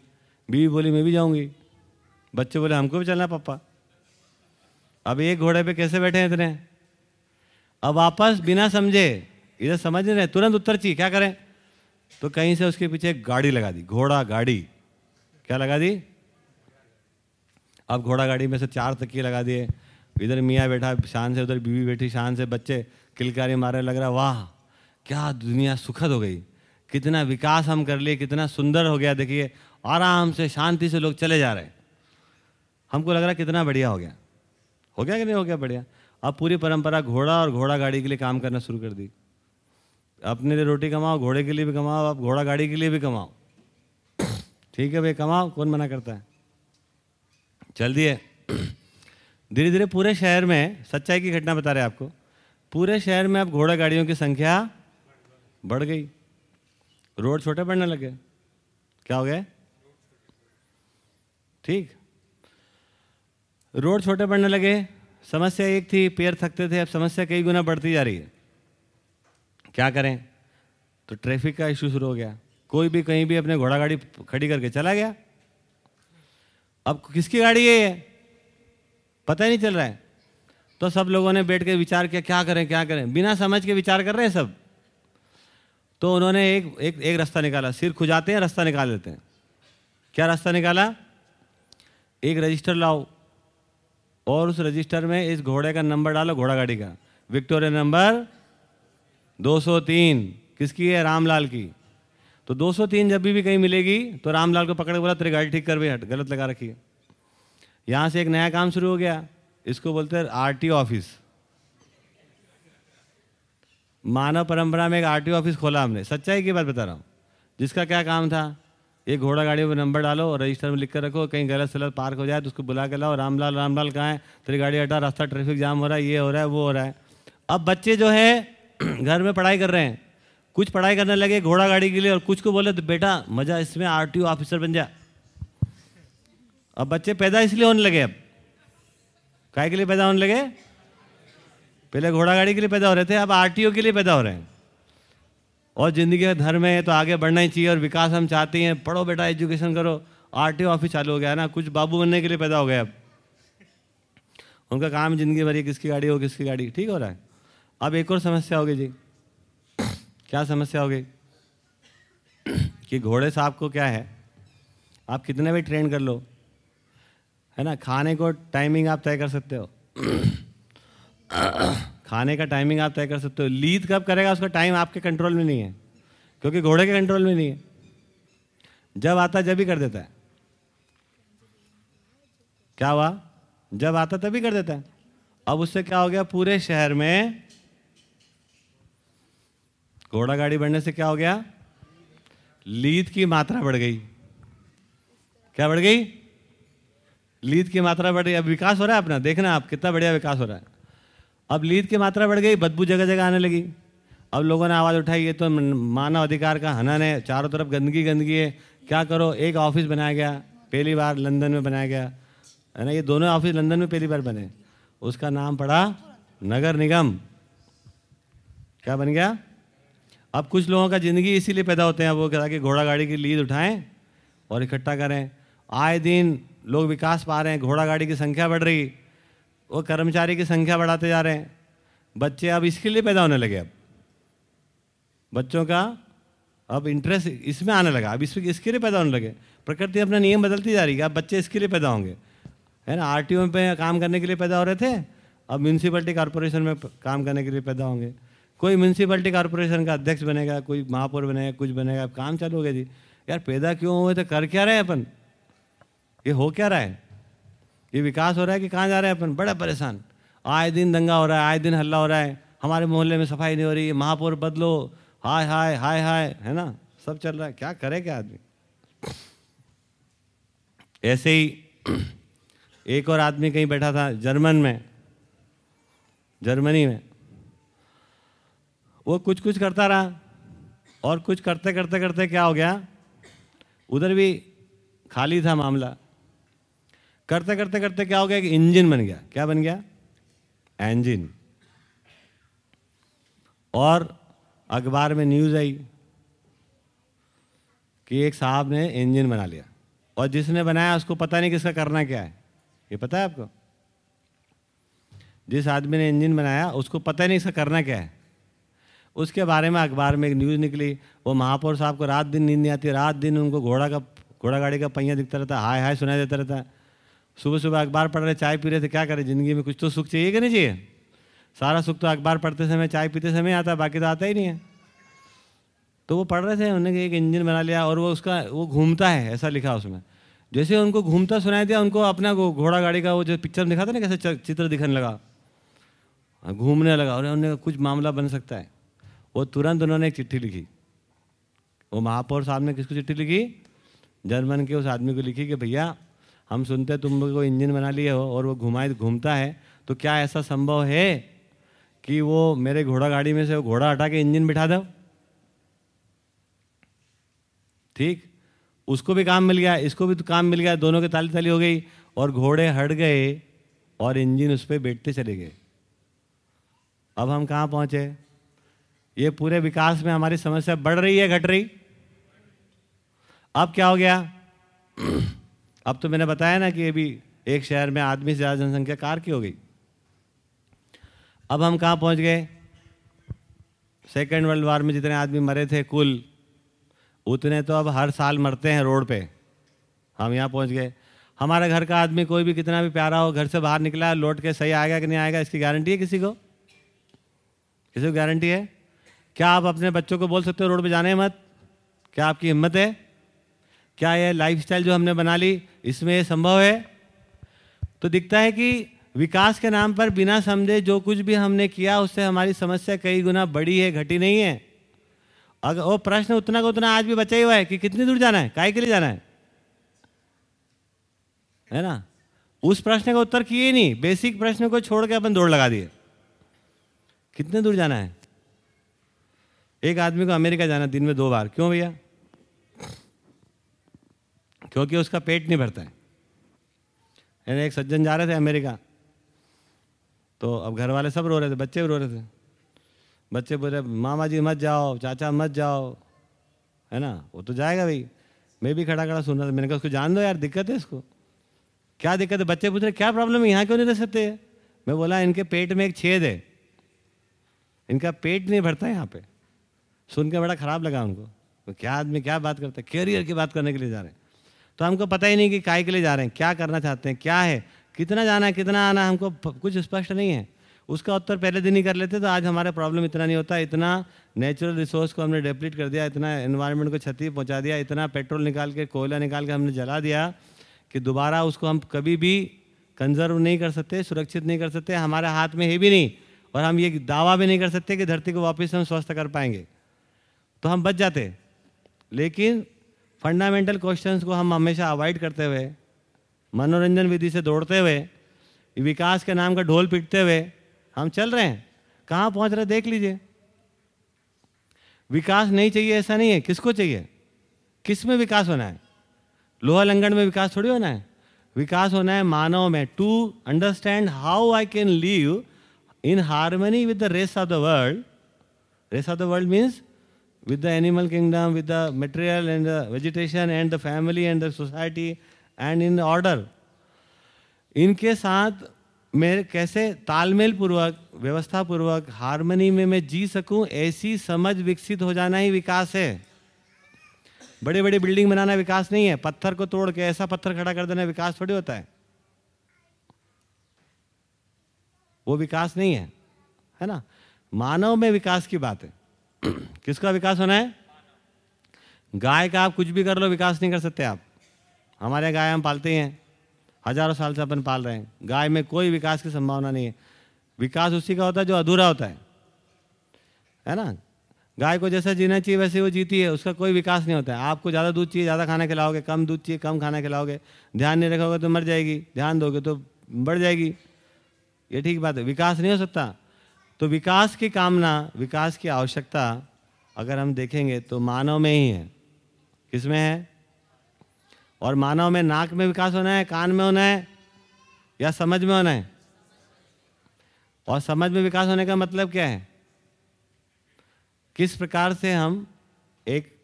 बीवी बोली, मैं भी जाऊँगी। बच्चे बोले, हमको भी चलना पापा। अब एक घोड़े पे कैसे बैठे हैं इतने? अब वापस बिना समझे, इधर समझ नहीं रहे, तुरंत उत्तर चाहिए, क्या करें? तो कहीं से उसके पीछे गाड़ी लगा दी। घोड़ा, गाड़ी। क्या लगा दी? अब घोड़ा गाड़ी में से चार तकिए लगा दिए। इधर मियाँ बैठा, शान से उधर बीवी बैठी, शान से बच्चे, किलकारी मारे लग रहा, वाह, क्या दुनिया सुखद हो गई। कितना विकास हम कर लिए, कितना सुंदर हो गया, देखिए, आराम से, शांति से लोग चले जा रहे हमको लग रहा कितना बढ़िया हो गया। हो गया कि नहीं हो गया बढ़िया? अब पूरी परंपरा घोड़ा और घोड़ा गाड़ी के लिए काम करना शुरू कर दी। अपने लिए रोटी कमाओ, घोड़े के लिए भी कमाओ अब घोड़ा गाड़ी के लिए भी कमाओ। ठीक है भाई, कमाओ, कौन मना करता है? चल दिए। धीरे धीरे पूरे शहर में, सच्चाई की घटना बता रहे आपको, पूरे शहर में अब घोड़ा गाड़ियों की संख्या बढ़ गई। रोड छोटे पड़ने लगे। क्या हो गए ठीक। रोड छोटे पड़ने लगे। समस्या एक थी, पैर थकते थे, अब समस्या कई गुना बढ़ती जा रही है। क्या करें? तो ट्रैफ़िक का इशू शुरू हो गया। कोई भी कहीं भी अपने घोड़ा गाड़ी खड़ी करके चला गया? अब किसकी गाड़ी है ये? पता ही नहीं चल रहा है। तो सब लोगों ने बैठ के विचार किया, क्या करें क्या करें? बिना समझ के विचार कर रहे हैं सब। तो उन्होंने एक एक एक रास्ता निकाला। सिर खुजाते हैं, रास्ता निकाल लेते हैं। क्या रास्ता निकाला? एक रजिस्टर लाओ और उस रजिस्टर में इस घोड़े का नंबर डालो, घोड़ा गाड़ी का। विक्टोरिया नंबर 203 किसकी है? रामलाल की। तो 203 जब भी, भी कहीं मिलेगी तो रामलाल को पकड़ के बोला तेरी गाड़ी ठीक कर भी हट गलत लगा रखी है। यहाँ से एक नया काम शुरू हो गया। इसको बोलते हैं आरटीओ ऑफ़िस। मानव परंपरा में एक आरटीओ ऑफ़िस खोला हमने। सच्चाई की बात बता रहा हूँ। जिसका क्या काम था? एक घोड़ा गाड़ी में नंबर डालो और रजिस्टर में लिख कर रखो कहीं गलत सलत पार्क हो जाए तो उसको बुला के लाओ रामलाल रामलाल कहाँ है? तेरी गाड़ी हटा रास्ता ट्रैफ़िक जाम हो रहा है ये हो रहा है वो हो रहा है। अब बच्चे जो है घर में पढ़ाई कर रहे हैं। कुछ पढ़ाई करने लगे घोड़ा गाड़ी के लिए और कुछ को बोले तो बेटा, मज़ा इसमें आरटीओ ऑफिसर बन जा। अब बच्चे पैदा इसलिए होने लगे अब। काय के लिए पैदा होने लगे? पहले घोड़ा गाड़ी के लिए पैदा हो रहे थे, अब आरटीओ के लिए पैदा हो रहे हैं। और ज़िंदगी का धर्म है तो आगे बढ़ना ही चाहिए और विकास हम चाहते हैं। पढ़ो बेटा एजुकेशन करो। आरटीओ ऑफ़िस चालू हो गया ना, कुछ बाबू बनने के लिए पैदा हो गए अब। उनका काम ज़िंदगी भरी किसकी गाड़ी हो किसकी गाड़ी? ठीक हो रहा है। अब एक और समस्या होगी जी। क्या समस्या होगी कि घोड़े साहब को क्या है? आप कितने भी ट्रेन कर लो, है ना? खाने को टाइमिंग आप तय कर सकते हो। खाने का टाइमिंग आप तय कर सकते हो। लीद कब करेगा उसका टाइम आपके कंट्रोल में नहीं है, क्योंकि घोड़े के कंट्रोल में नहीं है। जब आता जब ही कर देता है। क्या हुआ? जब आता तभी कर देता है। अब उससे क्या हो गया? पूरे शहर में घोड़ा गाड़ी बढ़ने से क्या हो गया? लीद की मात्रा बढ़ गई। क्या बढ़ गई? लीद की मात्रा बढ़ गई। अब विकास हो रहा है अपना? देखना आप, कितना बढ़िया विकास हो रहा है। अब लीद की मात्रा बढ़ गई, बदबू जगह जगह आने लगी। अब लोगों ने आवाज़ उठाई, ये तो मानव अधिकार का हनन है। चारों तरफ़ गंदगी गंदगी है। क्या करो? एक ऑफ़िस बनाया गया, पहली बार लंदन में बनाया गया। है ना, ये दोनों ऑफ़िस लंदन में पहली बार बने। उसका नाम पड़ा नगर निगम। क्या बन गया? अब कुछ लोगों का ज़िंदगी इसीलिए पैदा होते हैं, वो कहता कि घोड़ा गाड़ी की लीद उठाएँ और इकट्ठा करें। आए दिन लोग विकास पा रहे हैं, घोड़ा गाड़ी की संख्या बढ़ रही, वो कर्मचारी की संख्या बढ़ाते जा रहे हैं। बच्चे अब इसके लिए पैदा होने लगे अब। बच्चों का अब इंटरेस्ट इसमें आने लगा, अब इसमें इसके लिए पैदा होने लगे। प्रकृति अपना नियम बदलती जा रही है, अब बच्चे इसके लिए पैदा होंगे। है ना आर टी ओ पे काम करने के लिए पैदा हो रहे थे, अब म्यूनसिपलिटी कॉरपोरेशन में काम करने के लिए पैदा होंगे। कोई म्यूनसिपलिटी कॉरपोरेशन का अध्यक्ष बनेगा, कोई महापौर बनेगा, कुछ बनेगा काम चालू हो गया जी। यार पैदा क्यों हुए तो कर क्या रहे हैं अपन? ये हो क्या रहा है? ये विकास हो रहा है कि कहाँ जा रहे हैं अपन? बड़ा परेशान। आए दिन दंगा हो रहा है, आए दिन हल्ला हो रहा है। हमारे मोहल्ले में सफ़ाई नहीं हो रही है महापौर बदलो। हाय हाय हाय हाय, है ना? सब चल रहा है। क्या करे क्या आदमी? ऐसे ही एक और आदमी कहीं बैठा था जर्मन में, जर्मनी में। वो कुछ कुछ करता रहा और कुछ करते करते करते क्या हो गया? उधर भी खाली था मामला। करते करते करते क्या हो गया कि इंजन बन गया। क्या बन गया? इंजन। और अखबार में न्यूज़ आई कि एक साहब ने इंजन बना लिया और जिसने बनाया उसको पता नहीं किसका करना क्या है। ये पता है आपको? जिस आदमी ने इंजन बनाया, उसको पता नहीं इसका करना क्या है। उसके बारे में अखबार में एक न्यूज़ निकली, वो महापौर साहब को रात दिन नींद नहीं आती, रात दिन उनको घोड़ा का, घोड़ा गाड़ी का पहिया दिखता रहता, हाय हाय सुनाई देता रहता। सुबह सुबह अखबार पढ़ रहे, चाय पी रहे थे, क्या करें, ज़िंदगी में कुछ तो सुख चाहिए कि नहीं चाहिए? सारा सुख तो अखबार पढ़ते समय, चाय पीते समय आता बाकी तो आता ही नहीं है। तो वो पढ़ रहे थे, उन्होंने एक इंजन बना लिया और वो उसका, वो घूमता है, ऐसा लिखा उसमें। जैसे उनको घूमता सुनाई दिया, उनको अपना घोड़ा गाड़ी का वो जो पिक्चर में दिखाता ना, कैसे चित्र दिखने लगा। घूमने लगा और उन्होंने कुछ मामला बन सकता है। वो तुरंत उन्होंने एक चिट्ठी लिखी। वो महापौर साहब ने किसको चिट्ठी लिखी? जर्मन के उस आदमी को लिखी कि, भैया, हम सुनते तुम को इंजन बना लिए हो और वो घुमाए, घूमता है तो क्या ऐसा संभव है कि वो मेरे घोड़ा गाड़ी में से वो घोड़ा हटा के इंजन बिठा दो? ठीक? उसको भी काम मिल गया, इसको भी तो काम मिल गया, दोनों की ताली ताली हो गई और घोड़े हट गए और इंजन उस पर बैठते चले गए। अब हम कहाँ पहुँचे? ये पूरे विकास में हमारी समस्या बढ़ रही है, घट रही। अब क्या हो गया? अब तो मैंने बताया ना कि अभी एक शहर में आदमी से ज़्यादा जनसंख्या कार की हो गई। अब हम कहाँ पहुँच गए? सेकेंड वर्ल्ड वार में जितने आदमी मरे थे, कुल, उतने तो अब हर साल मरते हैं रोड पे। हम यहाँ पहुँच गए। हमारे घर का आदमी कोई भी कितना भी प्यारा हो, घर से बाहर निकला, लौट के सही आएगा कि नहीं आएगा, इसकी गारंटी है किसी को? किसी को गारंटी है? क्या आप अपने बच्चों को बोल सकते हो रोड पे जाने मत? क्या आपकी हिम्मत है? क्या ये लाइफस्टाइल जो हमने बना ली, इसमें यह संभव है? तो दिखता है कि विकास के नाम पर बिना समझे जो कुछ भी हमने किया, उससे हमारी समस्या कई गुना बड़ी है, घटी नहीं है। अगर वो प्रश्न उतना का उतना आज भी बचा ही हुआ है कि कितनी दूर जाना है काय के लिए जाना है? है ना? उस प्रश्न का उत्तर किए नहीं बेसिक प्रश्न को छोड़ के अपन दौड़ लगा दिए। कितने दूर जाना है? एक आदमी को अमेरिका जाना दिन में दो बार। क्यों भैया? क्योंकि उसका पेट नहीं भरता है। यानी एक सज्जन जा रहे थे अमेरिका। तो अब घर वाले सब रो रहे थे, बच्चे भी रो रहे थे। बच्चे बोल रहे मामा जी मत जाओ, चाचा मत जाओ। है ना? वो तो जाएगा भाई। मैं भी खड़ा खड़ा सुन रहा था। मैंने कहा, उसको जान दो यार, दिक्कत है इसको। क्या दिक्कत है? बच्चे पूछ रहे, क्या प्रॉब्लम है? यहाँ क्यों नहीं रह सकते? मैं बोला, इनके पेट में एक छेद है। इनका पेट नहीं भरता यहाँ पे। सुन के बड़ा खराब लगा उनको। तो क्या आदमी, क्या बात करता है? कैरियर की बात करने के लिए जा रहे हैं। तो हमको पता ही नहीं कि काय के लिए जा रहे हैं, क्या करना चाहते हैं, क्या है? कितना जाना है, कितना आना हमको कुछ स्पष्ट नहीं है। उसका उत्तर पहले दिन ही कर लेते तो आज हमारा प्रॉब्लम इतना नहीं होता, इतना नेचुरल रिसोर्स को हमने डेप्लीट कर दिया, इतना इन्वायरमेंट को क्षति पहुँचा दिया, इतना पेट्रोल निकाल के, कोयला निकाल के हमने जला दिया, कि दोबारा उसको हम कभी भी कंजर्व नहीं कर सकते, सुरक्षित नहीं कर सकते, हमारे हाथ में है भी नहीं, और हम ये दावा भी नहीं कर सकते कि धरती को वापस हम स्वस्थ कर पाएँगे। तो हम बच जाते। लेकिन फंडामेंटल क्वेश्चंस को हम हमेशा अवॉइड करते हुए, मनोरंजन विधि से दौड़ते हुए, विकास के नाम का ढोल पीटते हुए हम चल रहे हैं। कहाँ पहुँच रहे देख लीजिए। विकास नहीं चाहिए, ऐसा नहीं है। किसको चाहिए? किसमें विकास होना है? लोहा लंगन में विकास थोड़ी होना है। विकास होना है मानव में। To understand how I can live in harmony with the rest of the world rest of the world means with the animal kingdom, with the material and the vegetation and the family and the society and in order. इनके साथ मैं कैसे तालमेल पूर्वक व्यवस्था पूर्वक harmony में मैं जी सकूँ ऐसी समझ विकसित हो जाना ही विकास है। बड़े बड़े बिल्डिंग बनाना विकास नहीं है। पत्थर को तोड़ के ऐसा पत्थर खड़ा कर देना विकास थोड़ी होता है। वो विकास नहीं है। है ना? मानव में विकास की बात है। किसका विकास होना है? गाय का आप कुछ भी कर लो, विकास नहीं कर सकते आप। हमारे गाय हम पालते हैं। हज़ारों साल से अपन पाल रहे हैं। गाय में कोई विकास की संभावना नहीं है। विकास उसी का होता है जो अधूरा होता है। है ना? गाय को जैसा जीना चाहिए, वैसे वो जीती है। उसका कोई विकास नहीं होता है। आपको ज़्यादा दूध चाहिए, ज़्यादा खाना खिलाओगे। कम दूध चाहिए, कम खाना खिलाओगे। ध्यान नहीं रखोगे तो मर जाएगी। ध्यान दोगे तो बढ़ जाएगी। ये ठीक बात है। विकास नहीं हो सकता। तो विकास की कामना, विकास की आवश्यकता अगर हम देखेंगे तो मानव में ही है। किसमें है? और मानव में नाक में विकास होना है, कान में होना है, या समझ में होना है? और समझ में विकास होने का मतलब क्या है? किस प्रकार से हम एक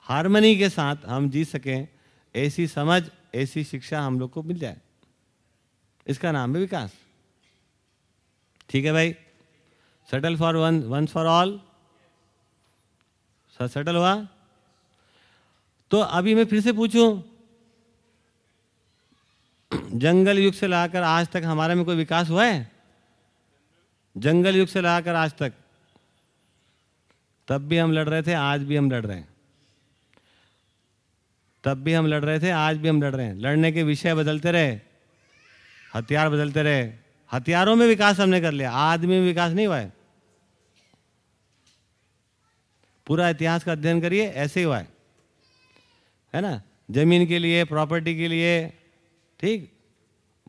हारमोनी के साथ हम जी सकें, ऐसी समझ, ऐसी शिक्षा हम लोग को मिल जाए। इसका नाम है विकास। ठीक है भाई? Settle for one one for all sir settle हुआ? तो अभी मैं फिर से पूछूँ, जंगल युग से लाकर आज तक हमारे में कोई विकास हुआ है? जंगल युग से लाकर आज तक। तब भी हम लड़ रहे थे, आज भी हम लड़ रहे हैं। तब भी हम लड़ रहे थे, आज भी हम लड़ रहे हैं। लड़ने के विषय बदलते रहे, हथियार बदलते रहे। हथियारों में विकास हमने कर लिया आदमी में विकास नहीं हुआ है। पूरा इतिहास का अध्ययन करिए, ऐसे ही हुआ है। है ना? ज़मीन के लिए प्रॉपर्टी के लिए, ठीक?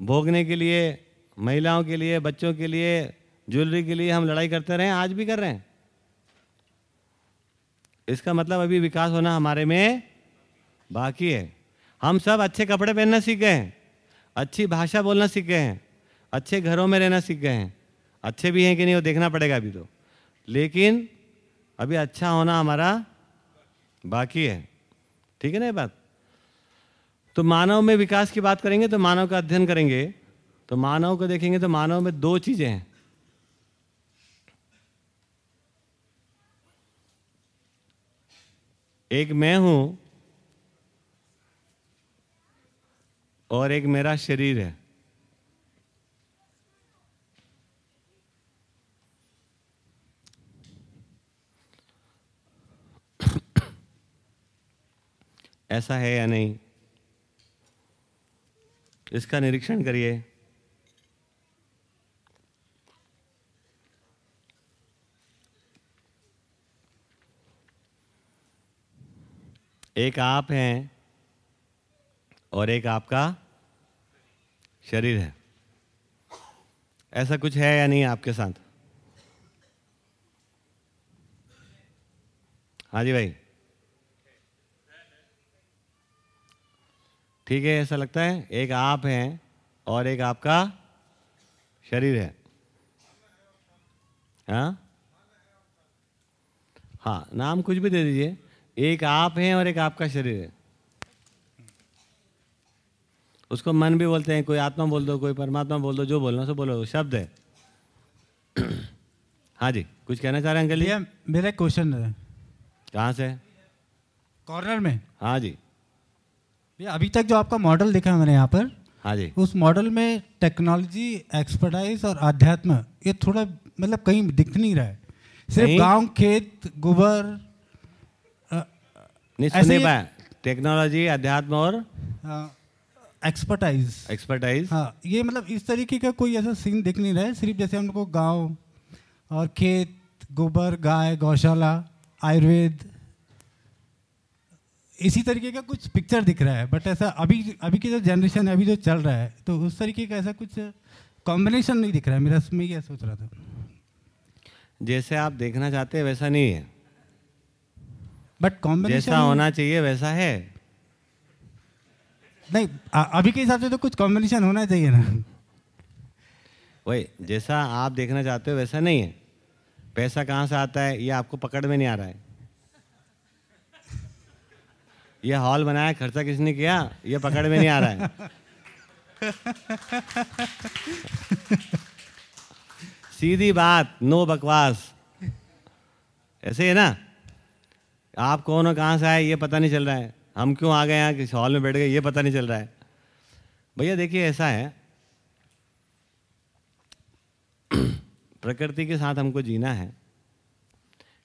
भोगने के लिए, महिलाओं के लिए, बच्चों के लिए ज्वेलरी के लिए हम लड़ाई करते रहे, आज भी कर रहे हैं। इसका मतलब अभी विकास होना हमारे में बाकी है। हम सब अच्छे कपड़े पहनना सीख गए हैं, अच्छी भाषा बोलना सीख गए हैं, अच्छे घरों में रहना सीख गए हैं, अच्छे भी हैं कि नहीं वो देखना पड़ेगा अभी तो। लेकिन अभी अच्छा होना हमारा बाकी है। ठीक है ना ये बात? तो मानव में विकास की बात करेंगे तो मानव का अध्ययन करेंगे। तो मानव को देखेंगे तो मानव में दो चीज़ें हैं। एक मैं हूँ और एक मेरा शरीर है। ऐसा है या नहीं? इसका निरीक्षण करिए। एक आप हैं और एक आपका शरीर है। ऐसा कुछ है या नहीं आपके साथ? हाँ जी भाई। ठीक है ऐसा लगता है एक आप हैं और एक आपका शरीर है। हाँ? हाँ नाम कुछ भी दे दीजिए। एक आप हैं और एक आपका शरीर है। उसको मन भी बोलते हैं कोई आत्मा बोल दो कोई परमात्मा बोल दो जो बोलना सो बोलो शब्द है। हाँ जी कुछ कहना चाह रहे हैं अंकल जी? मेरा क्वेश्चन है। कहाँ से? कॉर्नर में। हाँ जी। भैया अभी तक जो आपका मॉडल देखा है मैंने यहाँ पर हाँ जी। उस मॉडल में टेक्नोलॉजी एक्सपर्टाइज और अध्यात्म ये थोड़ा मतलब कहीं दिख नहीं रहा है। सिर्फ़? गाँव खेत गोबर नहीं सुने ये- टेक्नोलॉजी अध्यात्म और एक्सपर्टाइज एक्सपर्टाइज हाँ ये मतलब इस तरीके का कोई ऐसा सीन दिख नहीं रहा है सिर्फ़ जैसे हमको गाँव और खेत गोबर गाय गौशाला आयुर्वेद इसी तरीके का कुछ पिक्चर दिख रहा है बट ऐसा अभी अभी की जो जनरेशन है अभी जो चल रहा है तो उस तरीके का ऐसा कुछ कॉम्बिनेशन नहीं दिख रहा है मेरा मैं ये सोच रहा था। जैसे आप देखना चाहते हैं वैसा नहीं है। बट कॉम्बिनेशन जैसा होना चाहिए वैसा है। नहीं अ- अभी के हिसाब से तो कुछ कॉम्बिनेशन होना चाहिए ना। वही जैसा आप देखना चाहते हो वैसा नहीं है। पैसा कहाँ से आता है ये आपको पकड़ में नहीं आ रहा है। ये हॉल बनाया खर्चा किसने किया? ये पकड़ में नहीं आ रहा है। सीधी बात नो बकवास। ऐसे है ना? आप कौन हो कहाँ से आए ये पता नहीं चल रहा है। हम क्यों आ गए यहाँ किस हॉल में बैठ गए ये पता नहीं चल रहा है। भैया देखिए ऐसा है। प्रकृति के साथ हमको जीना है।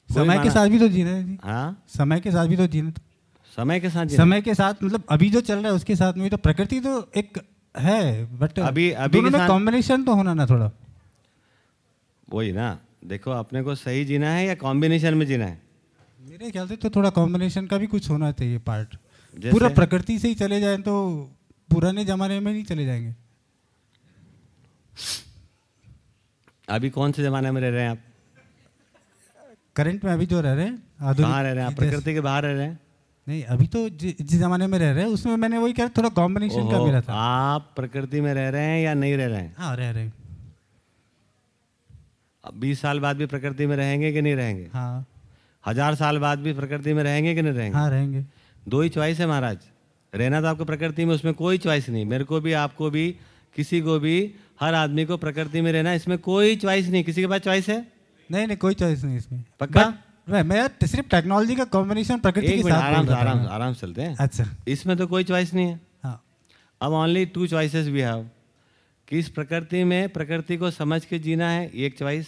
समय के साथ भी तो जीना है जी। हाँ? समय के साथ भी तो जीना समय के साथ समय के साथ मतलब अभी जो चल रहा है उसके साथ में तो प्रकृति तो एक है बट अभी- अभी कॉम्बिनेशन तो होना ना थोड़ा। वही ना देखो अपने को सही जीना है या कॉम्बिनेशन में जीना है? मेरे ख्याल से तो थोड़ा कॉम्बिनेशन का भी कुछ होना चाहिए पार्ट पूरा प्रकृति से ही चले जाए तो पुराने जमाने में नहीं चले जाएँगे। अभी कौन से जमाने में रह रहे हैं आप? करंट में अभी जो रह रहे हैं आधुनिक रह रहे हैं आप? प्रकृति के बाहर रह रहे हैं? नहीं अभी तो जि- जिस जमाने में रह रहे हैं उसमें मैंने वही कहा थोड़ा कॉम्बिनेशन का मेरा था। आप प्रकृति में रह रहे हैं या नहीं रह रहे हैं? हाँ रह रहे हैं। अब बीस साल बाद भी प्रकृति में रहेंगे कि नहीं रहेंगे? हाँ। हज़ार साल बाद भी प्रकृति में रहेंगे कि नहीं रहेंगे? हाँ रहेंगे। दो ही चॉइस है महाराज। रहना तो आपको प्रकृति में उसमें कोई चॉइस नहीं। मेरे को भी आपको भी किसी को भी हर आदमी को प्रकृति में रहना इसमें कोई चॉइस नहीं। किसी के पास चॉइस है? नहीं नहीं कोई चॉइस नहीं इसमें। पक्का? मैं मैं सिर्फ़ टेक्नोलॉजी का कॉम्बिनेशन प्रकृति के साथ आराम आराम आराम चलते हैं। अच्छा। इसमें तो कोई चॉइस नहीं है। हाँ। अब only two choices we have कि इस प्रकृति में प्रकृति को समझ के जीना है? एक चॉइस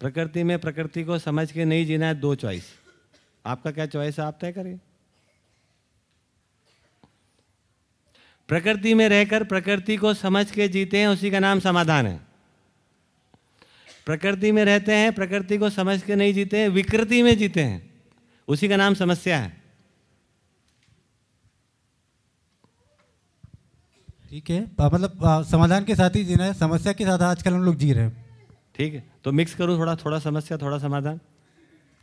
प्रकृति में प्रकृति को समझ के नहीं जीना है दो चॉइस आपका क्या चॉइस है? आप तय करिए। प्रकृति में रहकर प्रकृति को समझ के जीते हैं उसी का नाम समाधान है। प्रकृति में रहते हैं प्रकृति को समझ के नहीं जीते हैं विकृति में जीते हैं। उसी का नाम समस्या है। ठीक है मतलब समाधान के साथ ही जीना है समस्या के साथ आजकल हम लोग जी रहे हैं। ठीक है तो मिक्स करूँ थोड़ा थोड़ा समस्या थोड़ा समाधान।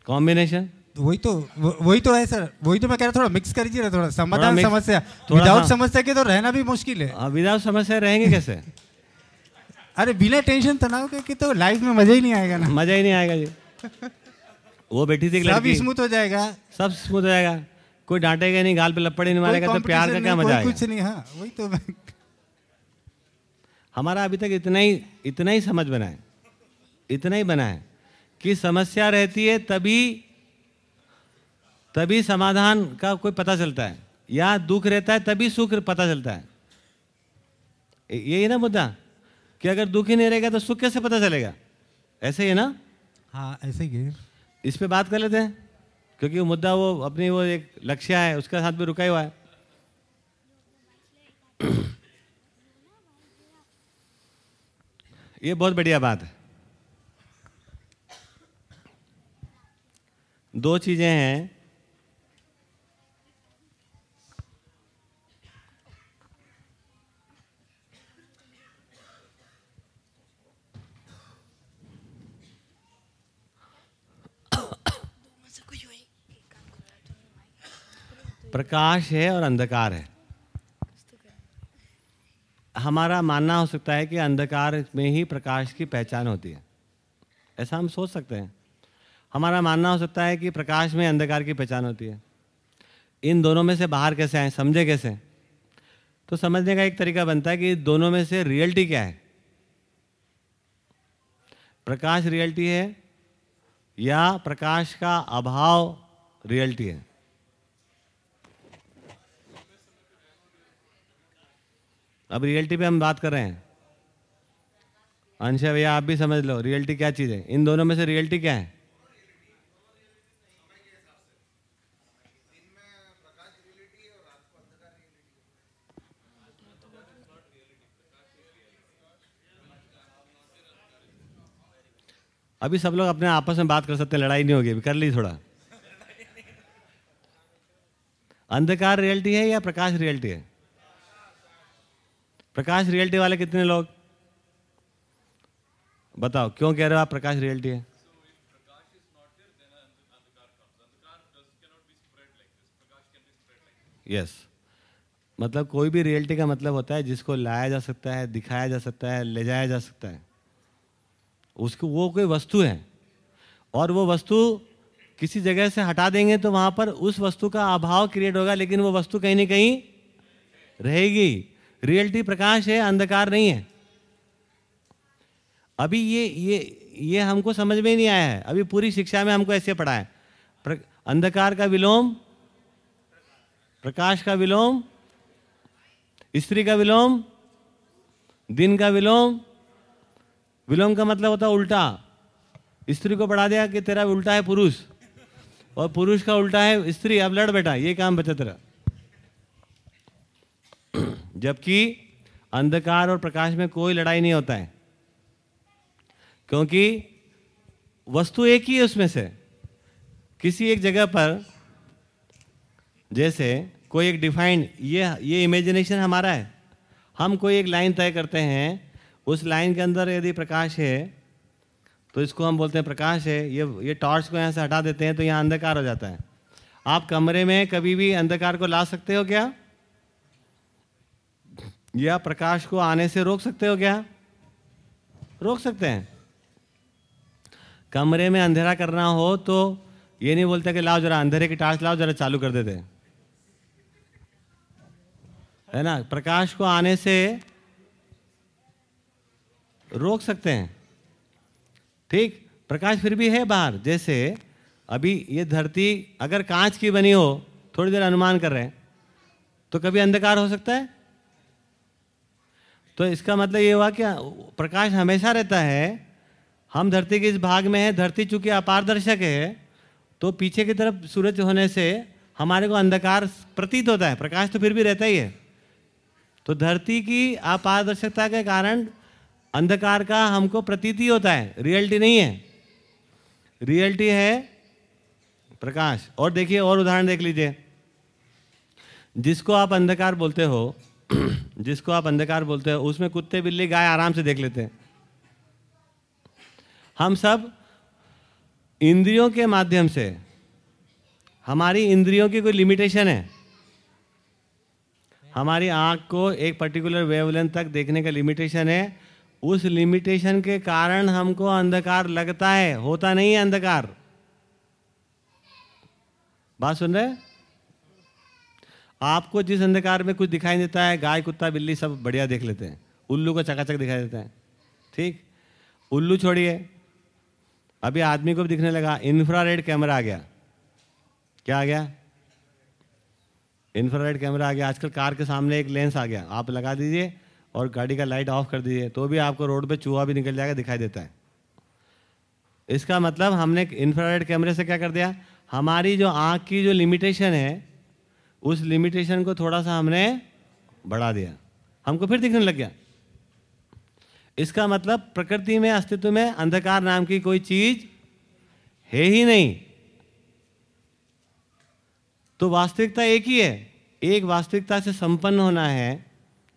कॉम्बिनेशन वही तो वही तो है सर वही तो मैं कह रहा थोड़ा मिक्स कर थोड़ा समाधान समस्या। विदाउट हाँ। समस्या के तो रहना भी मुश्किल है। विदाउट समस्या रहेंगे कैसे? अरे बिना टेंशन तनाव के कि तो लाइफ में मज़ा ही नहीं आएगा ना। मज़ा ही नहीं आएगा जी। वो बैठी थी सब स्मूथ हो जाएगा। सब स्मूथ हो जाएगा। कोई डांटेगा नहीं गाल पे लपड़े नहीं मारेगा तो प्यार का क्या मज़ा आएगा? कुछ नहीं हाँ वही तो हमारा अभी तक इतना ही इतना ही समझ बना है। इतना ही बना है कि समस्या रहती है तभी तभी समाधान का कोई पता चलता है। या दुख रहता है तभी सुख पता चलता है। यही ना मुद्दा? कि अगर दुखी नहीं रहेगा तो सुख कैसे पता चलेगा? ऐसे ही है ना? हाँ ऐसे ही है। इस पर बात कर लेते हैं क्योंकि वो मुद्दा वो अपनी वो एक लक्ष्य है उसके साथ भी रुका हुआ है। ये बहुत बढ़िया बात है। दो चीज़ें हैं प्रकाश है और अंधकार है। हमारा मानना हो सकता है कि अंधकार में ही प्रकाश की पहचान होती है। ऐसा हम सोच सकते हैं। हमारा मानना हो सकता है कि प्रकाश में अंधकार की पहचान होती है। इन दोनों में से बाहर कैसे आए, समझे कैसे? तो समझने का एक तरीका बनता है कि दोनों में से रियलिटी क्या है? प्रकाश रियलिटी है या प्रकाश का अभाव रियलिटी है? अब रियलिटी पे हम बात कर रहे हैं। अंशा भैया, आप भी समझ लो, रियलिटी क्या चीज़ है? इन दोनों में से रियलिटी क्या है? अभी सब लोग अपने आपस में बात कर सकते हैं, लड़ाई नहीं होगी अभी, कर ली थोड़ा। अंधकार रियलिटी है या प्रकाश रियलिटी है? प्रकाश रियलिटी वाले कितने लोग? बताओ, क्यों कह रहे हो आप प्रकाश रियलिटी है? यस मतलब कोई भी रियलिटी का मतलब होता है जिसको लाया जा सकता है, दिखाया जा सकता है, ले जाया जा सकता है। उसको, वो कोई वस्तु है। और वो वस्तु किसी जगह से हटा देंगे तो वहाँ पर उस वस्तु का अभाव क्रिएट होगा, लेकिन वो वस्तु कहीं ना कहीं रहेगी। रियलिटी प्रकाश है, अंधकार नहीं है। अभी ये ये ये हमको समझ में ही नहीं आया है। अभी पूरी शिक्षा में हमको ऐसे पढ़ा है। अंधकार का विलोम, प्रकाश का विलोम, स्त्री का विलोम, दिन का विलोम। विलोम का मतलब होता है उल्टा। स्त्री को बढ़ा दिया कि तेरा उल्टा है पुरुष। और पुरुष का उल्टा है स्त्री। अब लड़ बेटा, ये काम बचा तेरा जबकि अंधकार और प्रकाश में कोई लड़ाई नहीं होता है। क्योंकि वस्तु एक ही है उसमें से। किसी एक जगह पर जैसे कोई एक डिफाइंड, ये ये इमेजिनेशन हमारा है। हम कोई एक लाइन तय करते हैं, उस लाइन के अंदर यदि प्रकाश है तो इसको हम बोलते हैं प्रकाश है, ये ये टॉर्च को यहाँ से हटा देते हैं तो यहाँ अंधकार हो जाता है। आप कमरे में कभी भी अंधकार को ला सकते हो क्या? या प्रकाश को आने से रोक सकते हो क्या? रोक सकते हैं। कमरे में अंधेरा करना हो तो ये नहीं बोलते कि लाओ जरा, अंधेरे की टार्च लाओ, जरा चालू कर देते है ना? प्रकाश को आने से रोक सकते हैं। ठीक? प्रकाश फिर भी है बाहर। जैसे अभी ये धरती अगर कांच की बनी हो, थोड़ी देर अनुमान कर रहे हैं तो कभी अंधकार हो सकता है? तो इसका मतलब ये हुआ कि प्रकाश हमेशा रहता है, हम धरती के इस भाग में है, धरती चूँकि अपारदर्शक है तो पीछे की तरफ़ सूरज होने से हमारे को अंधकार प्रतीत होता है, प्रकाश तो फिर भी रहता ही है। तो धरती की अपारदर्शकता के कारण अंधकार का हमको प्रतीति होता है, रियलिटी नहीं है। रियलिटी है प्रकाश। और देखिए, और उदाहरण देख लीजिए। जिसको आप अंधकार बोलते हो जिसको आप अंधकार बोलते हो, उसमें कुत्ते बिल्ली गाय आराम से देख लेते हैं। हम सब इंद्रियों के माध्यम से, हमारी इंद्रियों की कोई लिमिटेशन है। हमारी आँख को एक पर्टिकुलर वेवलेंथ तक देखने का लिमिटेशन है। उस लिमिटेशन के कारण हमको अंधकार लगता है, होता नहीं है अंधकार। बात सुन रहे आपको जिस अंधकार में कुछ दिखाई देता है, गाय, कुत्ता, बिल्ली, सब बढ़िया देख लेते हैं। उल्लू को चकाचक दिखाई देता है। ठीक? उल्लू छोड़िए। अभी आदमी को भी दिखने लगा इंफ्रारेड कैमरा आ गया। क्या आ गया? इंफ्रारेड कैमरा आ गया। आजकल कार के सामने एक लेंस आ गया। आप लगा दीजिए और गाड़ी का लाइट ऑफ़ कर दीजिए तो भी आपको रोड पे चूहा भी निकल जाएगा दिखाई देता है। इसका मतलब हमने इंफ्रारेड कैमरे से क्या कर दिया? हमारी जो आँख की जो लिमिटेशन है उस लिमिटेशन को थोड़ा सा हमने बढ़ा दिया। हमको फिर दिखने लग गया। इसका मतलब प्रकृति में अस्तित्व में अंधकार नाम की कोई चीज़ है ही नहीं। तो वास्तविकता एक ही है। एक वास्तविकता से संपन्न होना है।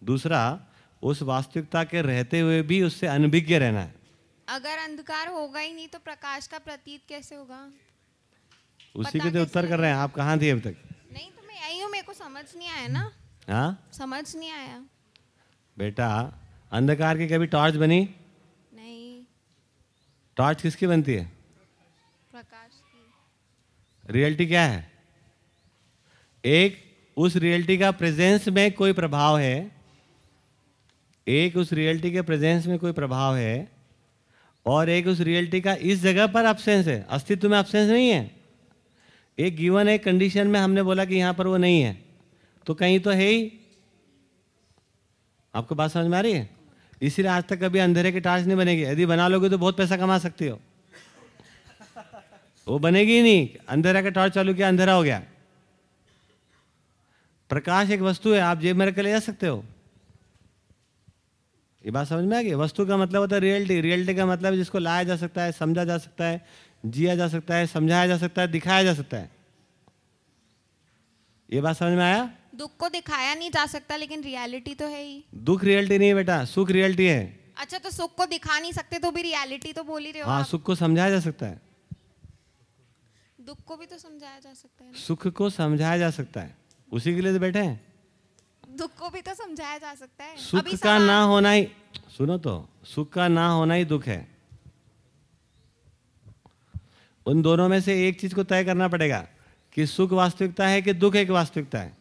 दूसरा उस वास्तविकता के रहते हुए भी उससे अनभिज्ञ रहना है। अगर अंधकार होगा ही नहीं तो प्रकाश का प्रतीत कैसे होगा? उसी के तो उत्तर कर रहे हैं आप कहाँ थे अब तक? आई हूँ मेरे को समझ नहीं आया ना। हाँ? समझ नहीं आया। बेटा अंधकार की कभी टॉर्च बनी? नहीं। टॉर्च किसकी बनती है? प्रकाश की। रियलिटी क्या है? एक उस रियलिटी का प्रेजेंस में कोई प्रभाव है। एक उस रियलिटी के प्रेजेंस में कोई प्रभाव है। और एक उस रियलिटी का इस जगह पर अब्सेंस है। अस्तित्व में अब्सेंस नहीं है। एक गिवन एक कंडीशन में हमने बोला कि यहाँ पर वो नहीं है। तो कहीं तो है ही। आपको बात समझ में आ रही है? इसीलिए आज तक कभी अंधेरे की टार्च नहीं बनेगी। यदि बना लोगे तो बहुत पैसा कमा सकती हो। वो बनेगी ही नहीं। अंधेरा का टॉर्च चालू किया, अंधेरा हो गया। प्रकाश एक वस्तु है, आप जेब में रख ले जा सकते हो। ये बात समझ में आ गई? वस्तु का मतलब होता है रियलिटी रियलिटी का मतलब जिसको लाया जा सकता है, समझा जा सकता है। जिया जा सकता है समझाया जा सकता है दिखाया जा सकता है। ये बात समझ में आया? दुख को दिखाया नहीं जा सकता लेकिन रियलिटी तो है ही। दुख रियलिटी नहीं है बेटा सुख रियलिटी है। अच्छा तो सुख को दिखा नहीं सकते तो भी रियलिटी तो बोल ही रहे हो हाँ सुख को समझाया जा सकता है। दुख को भी तो समझाया जा सकता है सुख को समझाया जा सकता है। उसी के लिए तो बैठे हैं। दुख को भी तो समझाया जा सकता है। सुख का ना होना ही सुनो तो सुख का ना होना ही दुख है। उन दोनों में से एक चीज़ को तय करना पड़ेगा कि सुख वास्तविकता है कि दुख एक वास्तविकता है।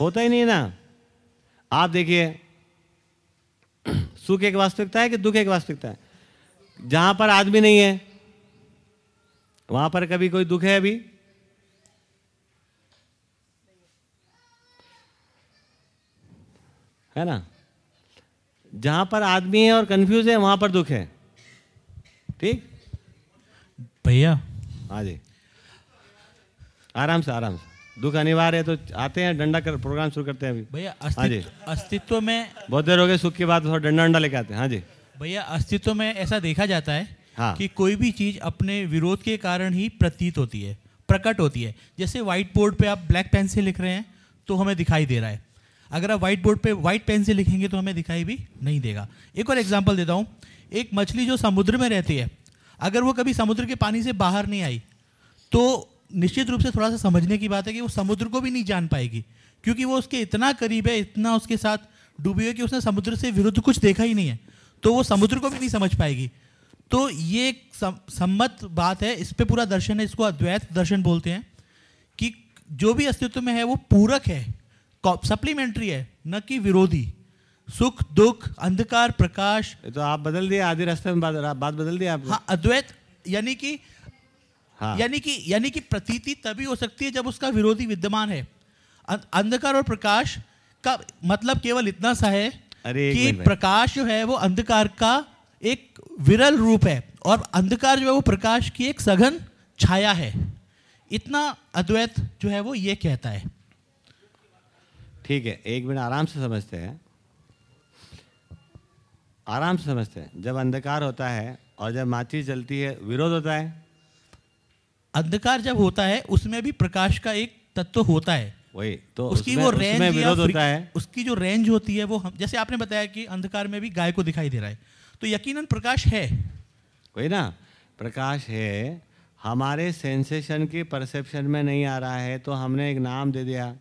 होता ही नहीं ना। आप देखिए, सुख एक वास्तविकता है कि दुख एक वास्तविकता है? जहाँ पर आदमी नहीं है, वहाँ पर कभी कोई दुख है अभी? है ना? जहाँ पर आदमी है और कंफ्यूज है वहाँ पर दुख है। ठीक? भैया। हाँ जी। आराम से आराम से। दुख अनिवार्य है तो आते हैं डंडा कर प्रोग्राम शुरू करते हैं अभी। भैया हाँ जी। अस्तित्व अस्तित्व में बहुत देर हो गई सुख की बात थोड़ा डंडा डंडा लेके आते हैं। हाँ जी। भैया अस्तित्व में ऐसा देखा जाता है हाँ। कि कोई भी चीज़ अपने विरोध के कारण ही प्रतीत होती है प्रकट होती है। जैसे व्हाइट बोर्ड पे आप ब्लैक पेन से लिख रहे हैं तो हमें दिखाई दे रहा है। अगर आप व्हाइट बोर्ड पे व्हाइट पेन से लिखेंगे तो हमें दिखाई भी नहीं देगा। एक और एग्ज़ाम्पल देता हूँ। एक मछली जो समुद्र में रहती है, अगर वो कभी समुद्र के पानी से बाहर नहीं आई तो निश्चित रूप से थोड़ा सा समझने की बात है कि वो समुद्र को भी नहीं जान पाएगी, क्योंकि वो उसके इतना करीब है, इतना उसके साथ डूबी है कि उसने समुद्र से विरुद्ध कुछ देखा ही नहीं है तो वो समुद्र को भी नहीं समझ पाएगी। तो ये एक सम्मत बात है, इस पर पूरा दर्शन है, इसको अद्वैत दर्शन बोलते हैं कि जो भी अस्तित्व में है वो पूरक है। सप्लीमेंट्री है न कि विरोधी। सुख दुख अंधकार प्रकाश। तो आप बदल दिए आधे रास्ते में बात, बात बदल दी आपने हाँ अद्वैत यानी कि हाँ। यानी कि यानी कि प्रतीति तभी हो सकती है जब उसका विरोधी विद्यमान है। अं- अंधकार और प्रकाश का मतलब केवल इतना सा है अरे कि प्रकाश जो है वो अंधकार का एक विरल रूप है और अंधकार जो है वो प्रकाश की एक सघन छाया है। इतना अद्वैत जो है वो ये कहता है। ठीक है एक मिनट आराम से समझते हैं। आराम से समझते हैं। जब अंधकार होता है और जब माची जलती है विरोध होता है? अंधकार जब होता है उसमें भी प्रकाश का एक तत्व होता है। वही तो उसकी वो रेंज विरोध होता है। उसकी जो रेंज होती है वो हम जैसे आपने बताया कि अंधकार में भी गाय को दिखाई दे रहा है तो यकीनन प्रकाश है। वही ना प्रकाश है हमारे सेंसेशन की परसेप्शन में नहीं आ रहा है तो हमने एक नाम दे दिया।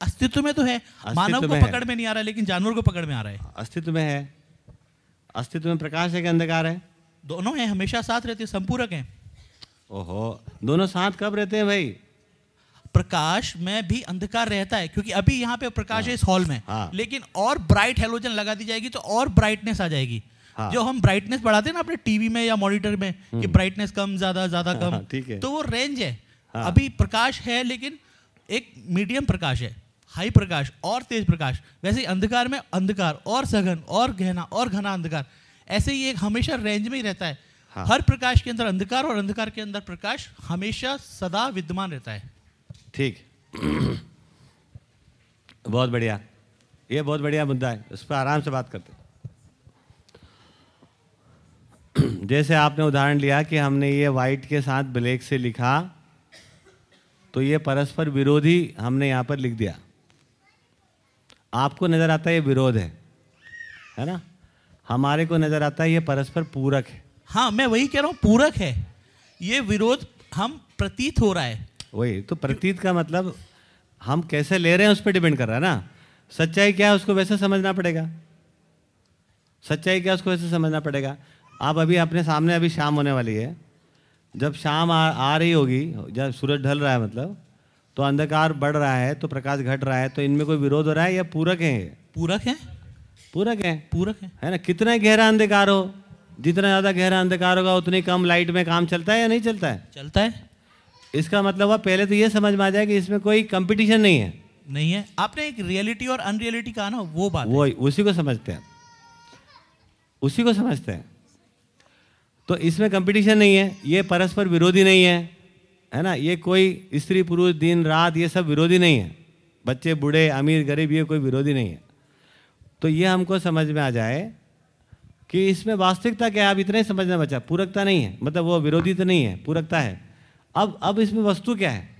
अस्तित्व में तो है। मानव को पकड़ में नहीं आ रहा है लेकिन जानवर को पकड़ में आ रहा है। अस्तित्व में है। अस्तित्व में प्रकाश है कि अंधकार है? दोनों हैं हमेशा साथ रहते हैं संपूरक हैं। ओहो दोनों साथ कब रहते हैं भाई? प्रकाश में भी अंधकार रहता है क्योंकि अभी यहाँ पे प्रकाश हाँ, है। इस हॉल में। हाँ। लेकिन और ब्राइट हेलोजन लगा दी जाएगी तो और ब्राइटनेस आ जाएगी। हाँ। जो हम ब्राइटनेस बढ़ाते हैं ना अपने टीवी में या मॉनिटर में कि ब्राइटनेस कम ज़्यादा ज़्यादा हाँ, कम ठीक है। तो वो रेंज है। हाँ। अभी प्रकाश है लेकिन एक मीडियम प्रकाश है। हाई प्रकाश और तेज प्रकाश। वैसे ही अंधकार में अंधकार और सघन और गहना और घना अंधकार। ऐसे ही एक हमेशा रेंज में ही रहता है। हाँ। हर प्रकाश के अंदर अंधकार और अंधकार के अंदर प्रकाश हमेशा सदा विद्यमान रहता है। ठीक। बहुत बढ़िया। ये बहुत बढ़िया मुद्दा है। उस पर आराम से बात करते जैसे आपने उदाहरण लिया कि हमने ये वाइट के साथ ब्लैक से लिखा तो ये परस्पर विरोधी हमने यहाँ पर लिख दिया। आपको नज़र आता है ये विरोध है है ना? हमारे को नज़र आता है ये परस्पर पूरक है। हाँ मैं वही कह रहा हूँ पूरक है। ये विरोध हम प्रतीत हो रहा है। वही तो प्रतीत का मतलब हम कैसे ले रहे हैं उस पर डिपेंड कर रहा है ना? सच्चाई क्या है उसको वैसे समझना पड़ेगा। सच्चाई क्या है उसको वैसे समझना पड़ेगा। आप अभी अपने सामने अभी शाम होने वाली है। जब शाम आ, आ रही होगी जब सूरज ढल रहा है मतलब तो अंधकार बढ़ रहा है तो प्रकाश घट रहा है तो इनमें कोई विरोध हो रहा है या पूरक है पूरक है? पूरक है? पूरक है। है ना? कितना गहरा अंधकार हो? जितना ज़्यादा गहरा अंधकार होगा उतनी कम लाइट में काम चलता है या नहीं चलता है? चलता है। इसका मतलब हुआ पहले तो ये समझ में आ जाए कि इसमें कोई कंपटीशन नहीं है। नहीं है। आपने एक रियलिटी और अनरियलिटी कहा ना वो बात है। वो उसी को समझते हैं। उसी को समझते हैं। तो इसमें कंपटीशन नहीं है ये परस्पर विरोधी नहीं है। है ना? ये कोई स्त्री पुरुष दिन रात ये सब विरोधी नहीं है। बच्चे, बूढ़े, अमीर, गरीब ये कोई विरोधी नहीं है। तो ये हमको समझ में आ जाए कि इसमें वास्तविकता क्या है? अब इतना ही समझना बचा। पूरकता नहीं है। मतलब वो विरोधी तो नहीं है, पूरकता है। अब अब इसमें वस्तु क्या है?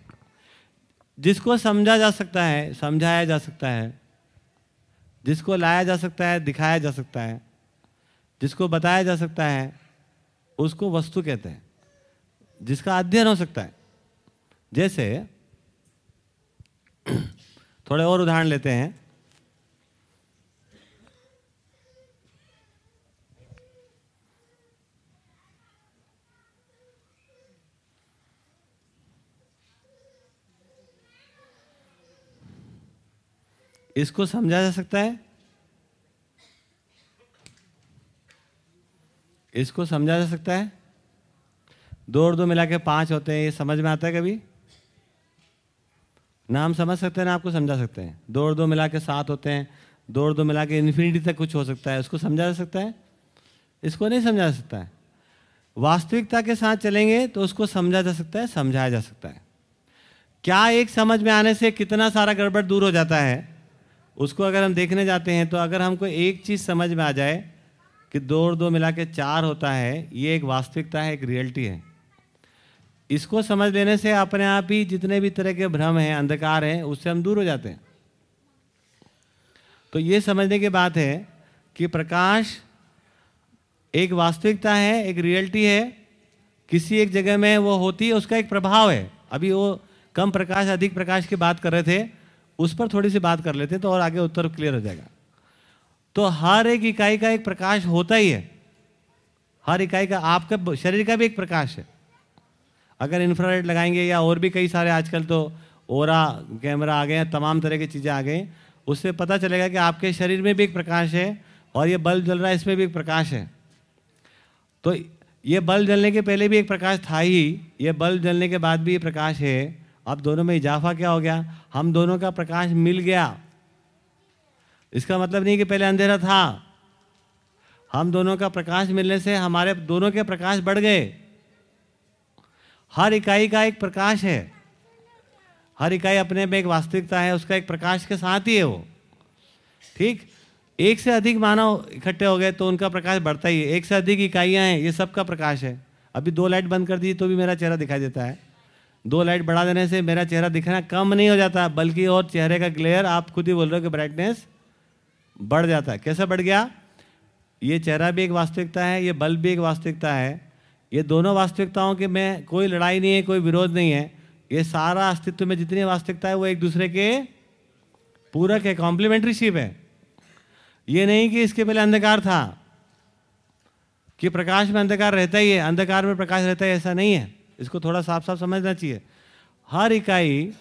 जिसको समझा जा सकता है, समझाया जा सकता है, जिसको लाया जा सकता है, दिखाया जा सकता है, जिसको बताया जा सकता है, उसको वस्तु कहते हैं। जिसका अध्ययन हो सकता है। जैसे, थोड़े और उदाहरण लेते हैं। इसको समझा जा सकता है? इसको समझा जा सकता है? दो और दो मिला के पाँच होते हैं, ये समझ में आता है कभी? ना हम समझ सकते हैं ना आपको समझा सकते हैं। दो और दो मिला के सात होते हैं, दो और दो मिला के इन्फिनिटी तक कुछ हो सकता है। उसको समझा जा सकता है? इसको नहीं समझा जा सकता है। वास्तविकता के साथ चलेंगे तो उसको समझा जा सकता है, समझाया जा सकता है। क्या एक समझ में आने से कितना सारा गड़बड़ दूर हो जाता है? उसको अगर हम देखने जाते हैं तो अगर हमको एक चीज़ समझ में आ जाए कि दो और दो मिला के चार होता है, ये एक वास्तविकता है, एक रियलिटी है। इसको समझ लेने से अपने आप ही जितने भी तरह के भ्रम हैं, अंधकार हैं, उससे हम दूर हो जाते हैं। तो ये समझने की बात है कि प्रकाश एक वास्तविकता है, एक रियलिटी है। किसी एक जगह में वो होती है, उसका एक प्रभाव है। अभी वो कम प्रकाश, अधिक प्रकाश की बात कर रहे थे, उस पर थोड़ी सी बात कर लेते तो और आगे उत्तर क्लियर हो जाएगा। तो हर एक इकाई का एक प्रकाश होता ही है। हर इकाई का, आपका शरीर का भी एक प्रकाश है। अगर इंफ्रारेड लगाएँगे या और भी कई सारे आजकल तो ओरा कैमरा आ गए हैं, तमाम तरह की चीज़ें आ गई। उससे पता चलेगा कि आपके शरीर में भी एक प्रकाश है और ये बल्ब जल रहा है, इसमें भी एक प्रकाश है। तो ये बल्ब जलने के पहले भी एक प्रकाश था ही, ये बल्ब जलने के बाद भी ये प्रकाश है। अब दोनों में इजाफा क्या हो गया? हम दोनों का प्रकाश मिल गया। इसका मतलब नहीं कि पहले अंधेरा था। हम दोनों का प्रकाश मिलने से हमारे, दोनों के प्रकाश बढ़ गए। हर इकाई का एक प्रकाश है। हर इकाई अपने में एक वास्तविकता है, उसका एक प्रकाश के साथ ही है वो। ठीक? एक से अधिक मानव इकट्ठे हो गए तो उनका प्रकाश बढ़ता ही है। एक से अधिक इकाइयाँ हैं, ये सबका प्रकाश है। अभी दो लाइट बंद कर दी तो भी मेरा चेहरा दिखाई देता है। दो लाइट बढ़ा देने से मेरा चेहरा दिखना कम नहीं हो जाता, बल्कि और चेहरे का ग्लेयर आप खुद ही बोल रहे हो कि ब्राइटनेस बढ़ जाता है। कैसे बढ़ गया? ये चेहरा भी एक वास्तविकता है, ये बल्ब भी एक वास्तविकता है। ये दोनों वास्तविकताओं के में कोई लड़ाई नहीं है, कोई विरोध नहीं है। ये सारा अस्तित्व में जितनी वास्तविकता है, वो एक दूसरे के पूरक है कॉम्प्लीमेंट्री शिप है। ये नहीं कि इसके पहले अंधकार था, कि प्रकाश में अंधकार रहता ही है, अंधकार में प्रकाश रहता है, ऐसा नहीं है। इसको थोड़ा साफ़ साफ़ समझना चाहिए। हर इकाई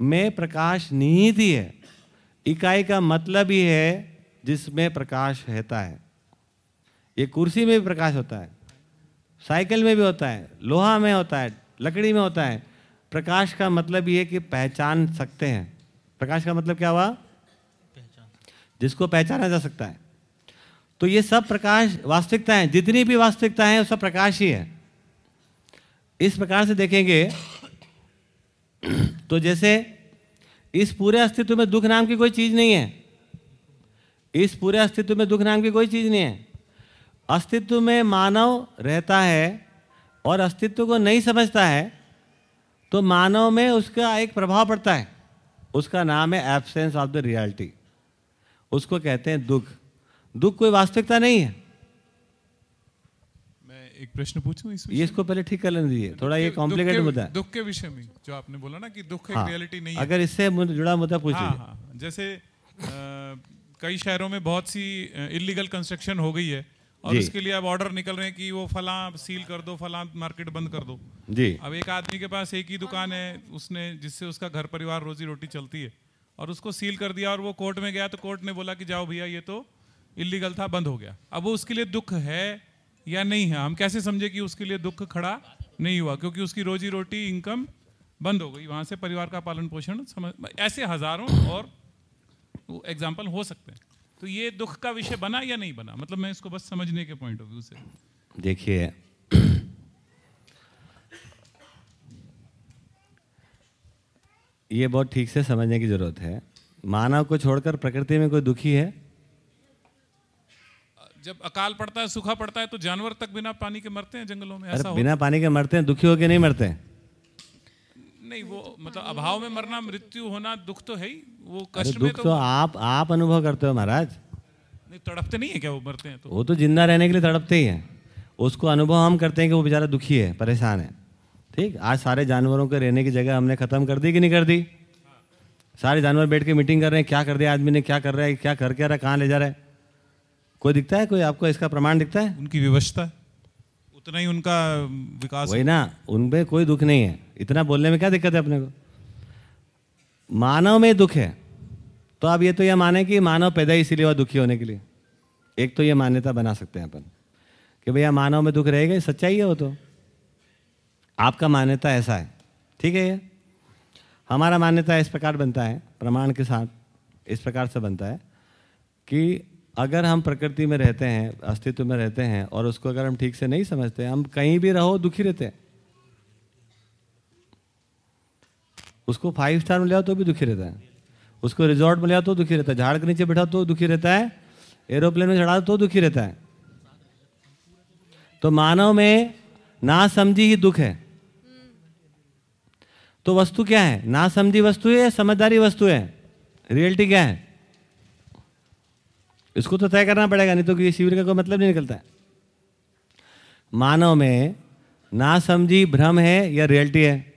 में प्रकाश निहित ही है। इकाई का मतलब ही है जिसमें प्रकाश रहता है। ये कुर्सी में भी प्रकाश होता है। साइकिल में भी होता है लोहा में होता है लकड़ी में होता है। प्रकाश का मतलब ये कि पहचान सकते हैं। प्रकाश का मतलब क्या हुआ? पहचान। जिसको पहचाना जा सकता है। तो ये सब प्रकाश वास्तविकता है। जितनी भी वास्तविकता है वो सब प्रकाश ही है। इस प्रकार से देखेंगे तो जैसे इस पूरे अस्तित्व में दुख नाम की कोई चीज़ नहीं है। इस पूरे अस्तित्व में दुख नाम की कोई चीज़ नहीं है। अस्तित्व में मानव रहता है और अस्तित्व को नहीं समझता है तो मानव में उसका एक प्रभाव पड़ता है। उसका नाम है एब्सेंस ऑफ़ द रियलिटी उसको कहते हैं दुख। दुख कोई वास्तविकता नहीं है। मैं एक प्रश्न पूछूँ इस ये इसको पहले ठीक कर लेने दीजिए थोड़ा ये कॉम्प्लिकेटेड मुद्दा है। दुख के विषय में जो आपने बोला ना कि दुख एक हाँ, रियलिटी नहीं है। अगर इससे जुड़ा मुद्दा पूछ हाँ हाँ। जैसे अ, कई शहरों में बहुत सी इलीगल कंस्ट्रक्शन हो गई है। और। उसके लिए अब ऑर्डर निकल रहे हैं कि वो फला सील कर दो फला मार्केट बंद कर दो। जी। अब एक आदमी के पास एक ही दुकान है उसने जिससे उसका घर परिवार रोजी रोटी चलती है और उसको सील कर दिया और वो कोर्ट में गया तो कोर्ट ने बोला कि जाओ भैया ये तो इलीगल था बंद हो गया। अब वो उसके लिए दुख है या नहीं है? हम कैसे समझे कि उसके लिए दुख खड़ा नहीं हुआ? क्योंकि उसकी रोजी रोटी इनकम बंद हो गई। वहाँ से परिवार का पालन पोषण समझ ऐसे हज़ारों और एग्ज़ाम्पल हो सकते हैं। तो ये दुख का विषय बना या नहीं बना? मतलब मैं इसको बस समझने के पॉइंट ऑफ़ व्यू से। देखिए ये बहुत ठीक से समझने की ज़रूरत है। मानव को छोड़कर प्रकृति में कोई दुखी है? जब अकाल पड़ता है सूखा पड़ता है तो जानवर तक बिना पानी के मरते हैं जंगलों में ऐसा बिना पानी के मरते हैं दुखी होकर नहीं मरते? हैं नहीं वो मतलब अभाव में मरना मृत्यु होना दुख तो है ही वो कष्ट में दुख तो तो आप आप अनुभव करते हो महाराज। नहीं तड़पते नहीं है क्या वो मरते हैं तो? वो तो ज़िंदा रहने के लिए तड़पते ही हैं। उसको अनुभव हम करते हैं कि वो बेचारा दुखी है परेशान है। ठीक आज सारे जानवरों के रहने की जगह हमने ख़त्म कर दी कि नहीं कर दी? सारे जानवर बैठ के मीटिंग कर रहे हैं क्या कर दिया आदमी ने क्या कर रहा है क्या कर क्या रहा है कहाँ ले जा रहा है? कोई दिखता है कोई आपको इसका प्रमाण दिखता है? उनकी विवशता है। उतना ही उनका विकास वही ना उनपे कोई दुख नहीं है। इतना बोलने में क्या दिक्कत है अपने को? मानव में दुख है। तो आप ये तो यह माने कि मानव पैदा इसीलिए हुआ दुखी होने के लिए। एक तो ये मान्यता बना सकते हैं अपन कि भैया मानव में दुख रहेगा सच्चाई है वो तो। आपका मान्यता ऐसा है। ठीक है ये? हमारा मान्यता इस प्रकार बनता है, प्रमाण के साथ इस प्रकार से बनता है कि अगर हम प्रकृति में रहते हैं, अस्तित्व में रहते हैं और उसको अगर हम ठीक से नहीं समझते, हम कहीं भी रहो दुखी रहते हैं। उसको फाइव स्टार में ले तो भी दुखी रहता है। उसको रिजॉर्ट में ले आओ तो दुखी रहता है। झाड़ के नीचे बैठा तो दुखी रहता है। एरोप्लेन में चढ़ा तो दुखी रहता है। तो मानव में ना समझी ही दुख है। तो वस्तु क्या है? ना समझी वस्तु है या समझदारी वस्तु है? रियलिटी क्या है? इसको तो तय करना पड़ेगा, नहीं तो कि शिविर का कोई मतलब नहीं निकलता है। मानव में ना समझी भ्रम है या रियलिटी है?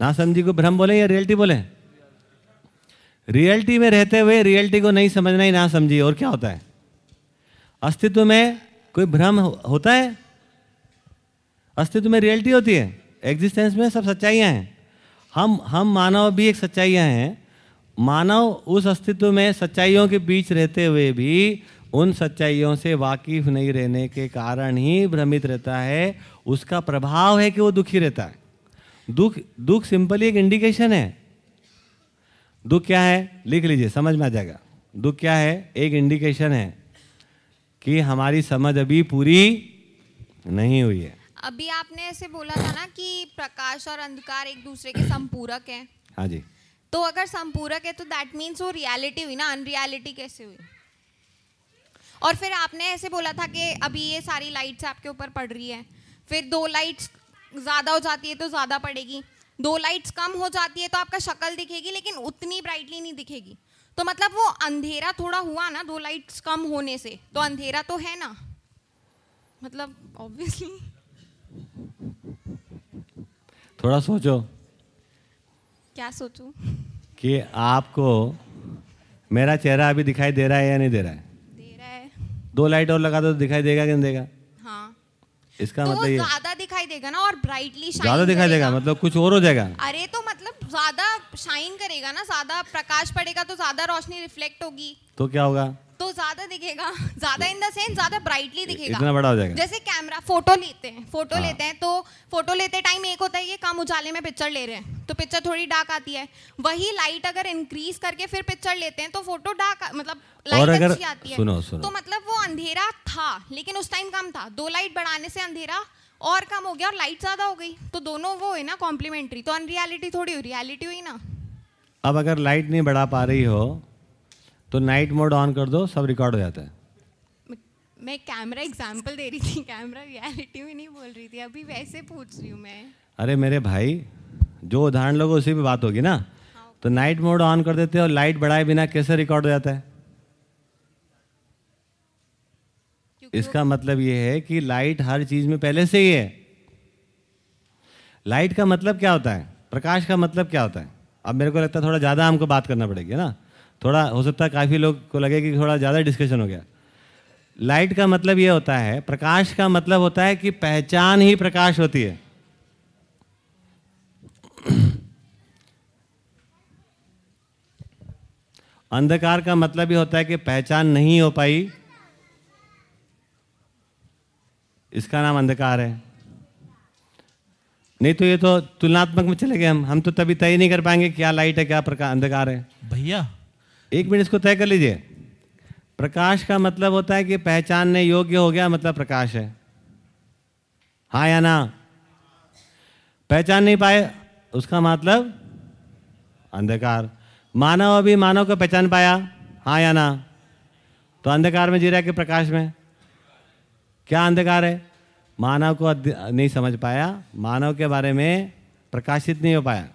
ना समझी को भ्रम बोले या रियलिटी बोले? रियलिटी में रहते हुए रियलिटी को नहीं समझना ही ना समझी, और क्या होता है? अस्तित्व में कोई भ्रम होता है? अस्तित्व में रियलिटी होती है। एग्जिस्टेंस में सब सच्चाइयाँ हैं। हम हम मानव भी एक सच्चाइयाँ हैं। मानव उस अस्तित्व में सच्चाइयों के बीच रहते हुए भी उन सच्चाइयों से वाकिफ नहीं रहने के कारण ही भ्रमित रहता है। उसका प्रभाव है कि वो दुखी रहता है। दुख दुख सिंपली एक इंडिकेशन है। दुख क्या है? लिख लीजिए समझ में आ जाएगा। दुख क्या है? एक इंडिकेशन है कि हमारी समझ अभी पूरी नहीं हुई है। अभी आपने ऐसे बोला था ना कि प्रकाश और अंधकार एक दूसरे के संपूरक हैं। हाँ जी। तो अगर संपूरक है तो दैट मीन्स वो रियलिटी हुई ना अनरियलिटी कैसे हुई? और फिर आपने ऐसे बोला था कि अभी ये सारी लाइट्स आपके ऊपर पड़ रही है। फिर दो लाइट्स ज़्यादा हो जाती है तो ज़्यादा पड़ेगी। दो लाइट्स कम हो जाती है तो आपका शक्ल दिखेगी लेकिन उतनी ब्राइटली नहीं दिखेगी। तो मतलब वो अंधेरा थोड़ा हुआ ना दो लाइट्स कम होने से तो अंधेरा तो है ना? मतलब ऑब्वियसली थोड़ा सोचो। क्या सोचूं? कि आपको मेरा चेहरा अभी दिखाई दे रहा है या नहीं दे रहा है? दे रहा है। दो लाइट और लगा दो तो दिखाई देगा कि नहीं देगा? इसका तो मतलब ज़्यादा दिखाई देगा ना और ब्राइटली ज़्यादा दिखाई देगा मतलब कुछ और हो जाएगा। अरे तो मतलब ज़्यादा शाइन करेगा ना ज़्यादा प्रकाश पड़ेगा तो ज़्यादा रोशनी रिफ्लेक्ट होगी। तो क्या होगा? तो ज़्यादा दिखेगा ज़्यादा इन द सेंस ज़्यादा ब्राइटली दिखेगा। इतना बड़ा हो जाएगा। जैसे कैमरा फ़ोटो लेते हैं फ़ोटो हाँ। लेते हैं तो फ़ोटो लेते टाइम एक होता है ये कम उजाले में पिक्चर ले रहे हैं। तो पिक्चर थोड़ी डार्क आती है। वही लाइट अगर इंक्रीज करके फिर पिक्चर लेते हैं तो फ़ोटो डार्क मतलब लाइट अगर- अच्छी आती है। सुनो, सुनो। तो मतलब वो अंधेरा था लेकिन उस टाइम कम था। दो लाइट बढ़ाने से अंधेरा और कम हो गया और लाइट ज़्यादा हो गई। तो दोनों वो है ना कॉम्प्लीमेंट्री तो अनरियलिटी थोड़ी हुई रियलिटी हुई ना। अब अगर लाइट नहीं बढ़ा पा रही हो तो नाइट मोड ऑन कर दो सब रिकॉर्ड हो जाता है। मैं- मैं कैमरा एग्जांपल दे रही थी कैमरा रियलिटी में नहीं बोल रही थी अभी वैसे पूछ रही हूँ मैं। अरे मेरे भाई जो उदाहरण लोगे उसी पे बात होगी ना। तो नाइट मोड ऑन कर देते हो और लाइट बढ़ाए बिना कैसे रिकॉर्ड हो जाता है? इसका मतलब ये है कि लाइट हर चीज़ में पहले से ही है। लाइट का मतलब क्या होता है? प्रकाश का मतलब क्या होता है? अब मेरे को लगता है थोड़ा ज़्यादा हमको बात करना पड़ेगी ना? थोड़ा हो सकता है काफ़ी लोग को लगे कि थोड़ा ज़्यादा डिस्कशन हो गया। लाइट का मतलब ये होता है प्रकाश का मतलब होता है कि पहचान ही प्रकाश होती है। अंधकार का मतलब ये होता है कि पहचान नहीं हो पाई। इसका नाम अंधकार है। नहीं तो ये तो तुलनात्मक में चले गए हम। हम तो तभी तय नहीं कर पाएँगे क्या लाइट है क्या प्रकाश अंधकार है। भैया। एक मिनट इसको तय कर लीजिए। प्रकाश का मतलब होता है कि पहचानने योग्य हो गया मतलब प्रकाश है। हाँ या ना? पहचान नहीं पाए उसका मतलब अंधकार। मानव अभी मानव को पहचान पाया। हाँ या ना? तो अंधकार में जी रहा है कि प्रकाश में? क्या अंधकार है? मानव को नहीं समझ पाया। मानव के बारे में प्रकाशित नहीं हो पाया।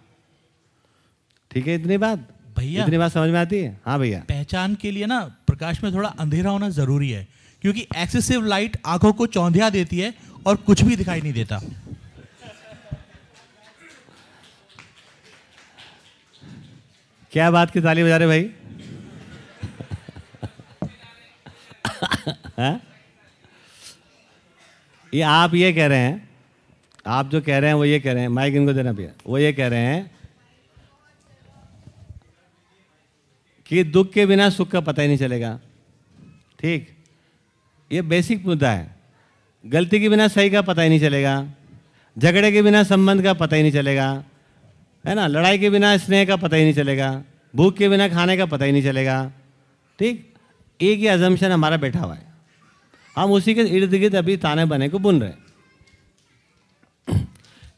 ठीक है इतनी बात? भैया। इतनी बात समझ में आती है? हाँ भैया। पहचान के लिए ना प्रकाश में थोड़ा अंधेरा होना ज़रूरी है क्योंकि एक्सेसिव लाइट आँखों को चौंधिया देती है और कुछ भी दिखाई नहीं देता। क्या बात की ताली बजा रहे भाई? ये आप ये कह रहे हैं, आप जो कह रहे हैं वो ये कह रहे हैं, माइक इनको देना भैया, वो ये कह रहे हैं कि दुख के बिना सुख का पता ही नहीं चलेगा। ठीक? ये बेसिक मुद्दा है। गलती के बिना सही का पता ही नहीं चलेगा। झगड़े के बिना संबंध का पता ही नहीं चलेगा। है ना? लड़ाई के बिना स्नेह का पता ही नहीं चलेगा। भूख के बिना खाने का पता ही नहीं चलेगा। ठीक? एक ही अजम्पशन हमारा बैठा हुआ है। हम उसी के इर्द गिर्द अभी ताने बने को बुन रहे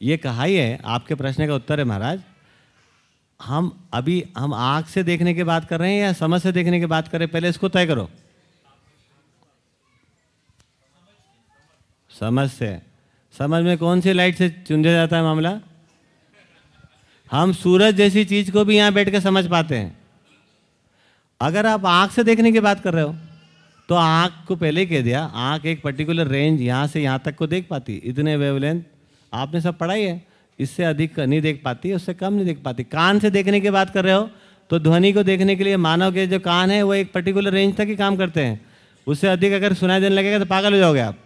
ये कहा ही है, आपके प्रश्न का उत्तर है महाराज। हम अभी, हम आँख से देखने की बात कर रहे हैं या समझ से देखने की बात कर रहे हैं? पहले इसको तय करो। समझ से। समझ में कौन सी लाइट से चुंझा जाता है मामला? हम सूरज जैसी चीज़ को भी यहाँ बैठ के समझ पाते हैं। अगर आप आँख से देखने की बात कर रहे हो तो आँख को पहले कह दिया, आँख एक पर्टिकुलर रेंज यहाँ से यहाँ तक को देख पाती, इतने वेवलेंथ आपने सब पढ़ाई है, इससे अधिक नहीं देख पाती, उससे कम नहीं देख पाती। कान से देखने की बात कर रहे हो तो ध्वनि को देखने के लिए मानव के जो कान है, वो एक पर्टिकुलर रेंज तक ही काम करते हैं। उससे अधिक अगर सुनाई देने लगेगा तो पागल हो जाओगे आप।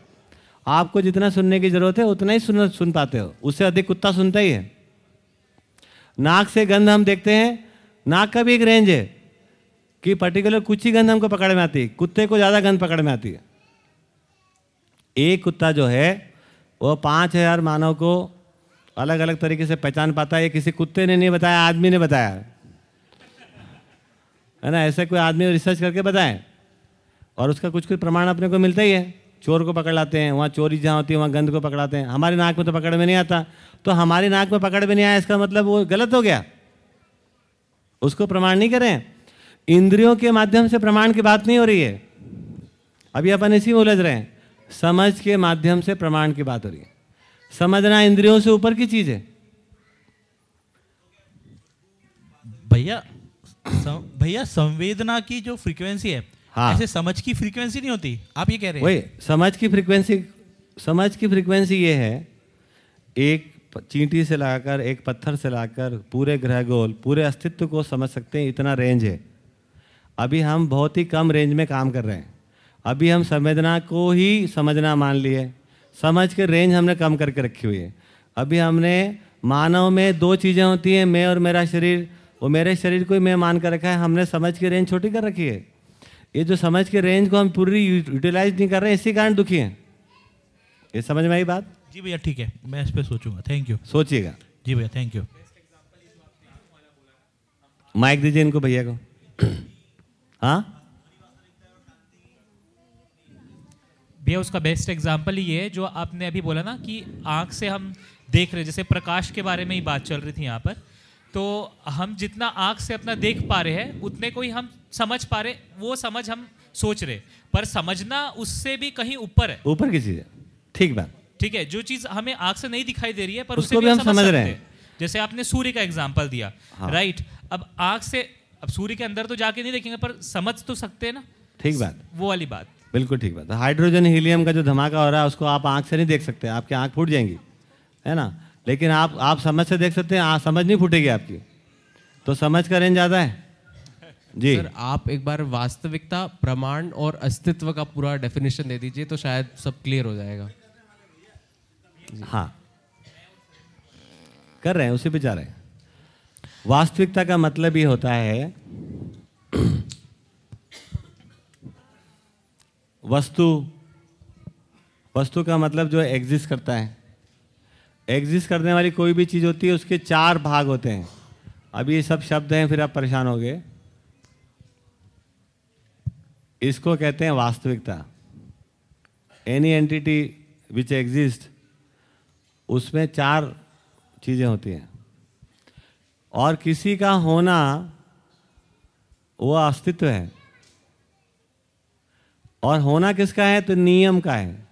आपको जितना सुनने की ज़रूरत है, उतना ही सुन सुन पाते हो। उससे अधिक कुत्ता सुनता ही है। नाक से गंध हम देखते हैं, नाक का भी एक रेंज है कि पर्टिकुलर कुछ ही गंध हमको पकड़ में आती है, कुत्ते को ज़्यादा गंध पकड़ में आती है। एक कुत्ता जो है, वो पाँच हज़ार मानव को अलग अलग तरीके से पहचान पाता है, ये किसी कुत्ते ने नहीं बताया, आदमी ने बताया। है ना, ऐसे कोई आदमी रिसर्च करके बताए, और उसका कुछ कुछ प्रमाण अपने को मिलता ही है। चोर को पकड़ लाते हैं, वहाँ चोरी जहाँ होती है, वहाँ गंध को पकड़ाते हैं। हमारे नाक में तो पकड़ में नहीं आता। तो हमारे नाक में पकड़ में नहीं आया, इसका मतलब वो गलत हो गया। उसको प्रमाण नहीं करें। इंद्रियों के माध्यम से प्रमाण की बात नहीं हो रही है। अभी अपन इसी में उलझ रहे हैं। समझ के माध्यम से प्रमाण की बात हो रही है। समझना इंद्रियों से ऊपर की चीज़ है। भैया भैया, संवेदना की जो फ्रीक्वेंसी है हाँ। ऐसे समझ की फ्रीक्वेंसी नहीं होती? आप ये कह रहे हैं। वही समझ की फ्रीक्वेंसी समझ की फ्रीक्वेंसी ये है एक चींटी से लगाकर एक पत्थर से लगाकर पूरे ग्रह गोल पूरे अस्तित्व को समझ सकते हैं इतना रेंज है। अभी हम बहुत ही कम रेंज में काम कर रहे हैं। अभी हम संवेदना को ही समझना मान लिए। समझ के रेंज हमने कम करके रखी हुई है। अभी हमने मानव में दो चीज़ें होती हैं मैं और मेरा शरीर। वो मेरे शरीर को ही मैं मान कर रखा है हमने समझ की रेंज छोटी कर रखी है। ये जो समझ के रेंज को हम पूरी यूटिलाइज नहीं कर रहे हैं इसी कारण दुखी हैं। ये समझ में आई बात? जी भैया ठीक है। मैं इस पर सोचूँगा। थैंक यू सोचिएगा। जी भैया थैंक यू माइक दीजिए इनको भैया को। हाँ? भैया उसका बेस्ट एग्ज़ाम्पल ये है जो आपने अभी बोला ना कि आँख से हम देख रहे जैसे प्रकाश के बारे में ही बात चल रही थी यहाँ पर। तो हम जितना आँख से अपना देख पा रहे हैं उतने को ही हम समझ पा रहे वो समझ हम सोच रहे पर समझना उससे भी कहीं ऊपर है। ऊपर की चीज़ है। ठीक बात ठीक है जो चीज़ हमें आँख से नहीं दिखाई दे रही है पर उसको भी हम समझ सकते रहे हैं। जैसे आपने सूर्य का एग्ज़ाम्पल दिया हाँ। राइट अब आँख से अब सूर्य के अंदर तो जाके नहीं देखेंगे पर समझ तो सकते हैं ना? ठीक बात। वो वाली बात। बिल्कुल ठीक बात। हाइड्रोजन हीलियम का जो धमाका हो रहा है उसको आप आँख से नहीं देख सकते आपकी आँख फूट जाएँगी। है ना? लेकिन आप आप समझ से देख सकते हैं आ, समझ नहीं फूटेगी आपकी। तो समझ का रेंज ज़्यादा है। जी। सर आप एक बार वास्तविकता प्रमाण और अस्तित्व का पूरा डेफिनेशन दे दीजिए तो शायद सब क्लियर हो जाएगा। हाँ। कर रहे हैं उसी पे जा रहे हैं। वास्तविकता का मतलब ये होता है वस्तु वस्तु का मतलब जो एग्जिस्ट करता है। एग्जिस्ट करने वाली कोई भी चीज़ होती है, उसके चार भाग होते हैं। अभी ये सब शब्द हैं, फिर आप परेशान हो गए इसको कहते हैं वास्तविकता। एनी एंटिटी विच एग्जिस्ट उसमें चार चीज़ें होती हैं। और किसी का होना, वो अस्तित्व है। और होना किसका है? तो नियम का है।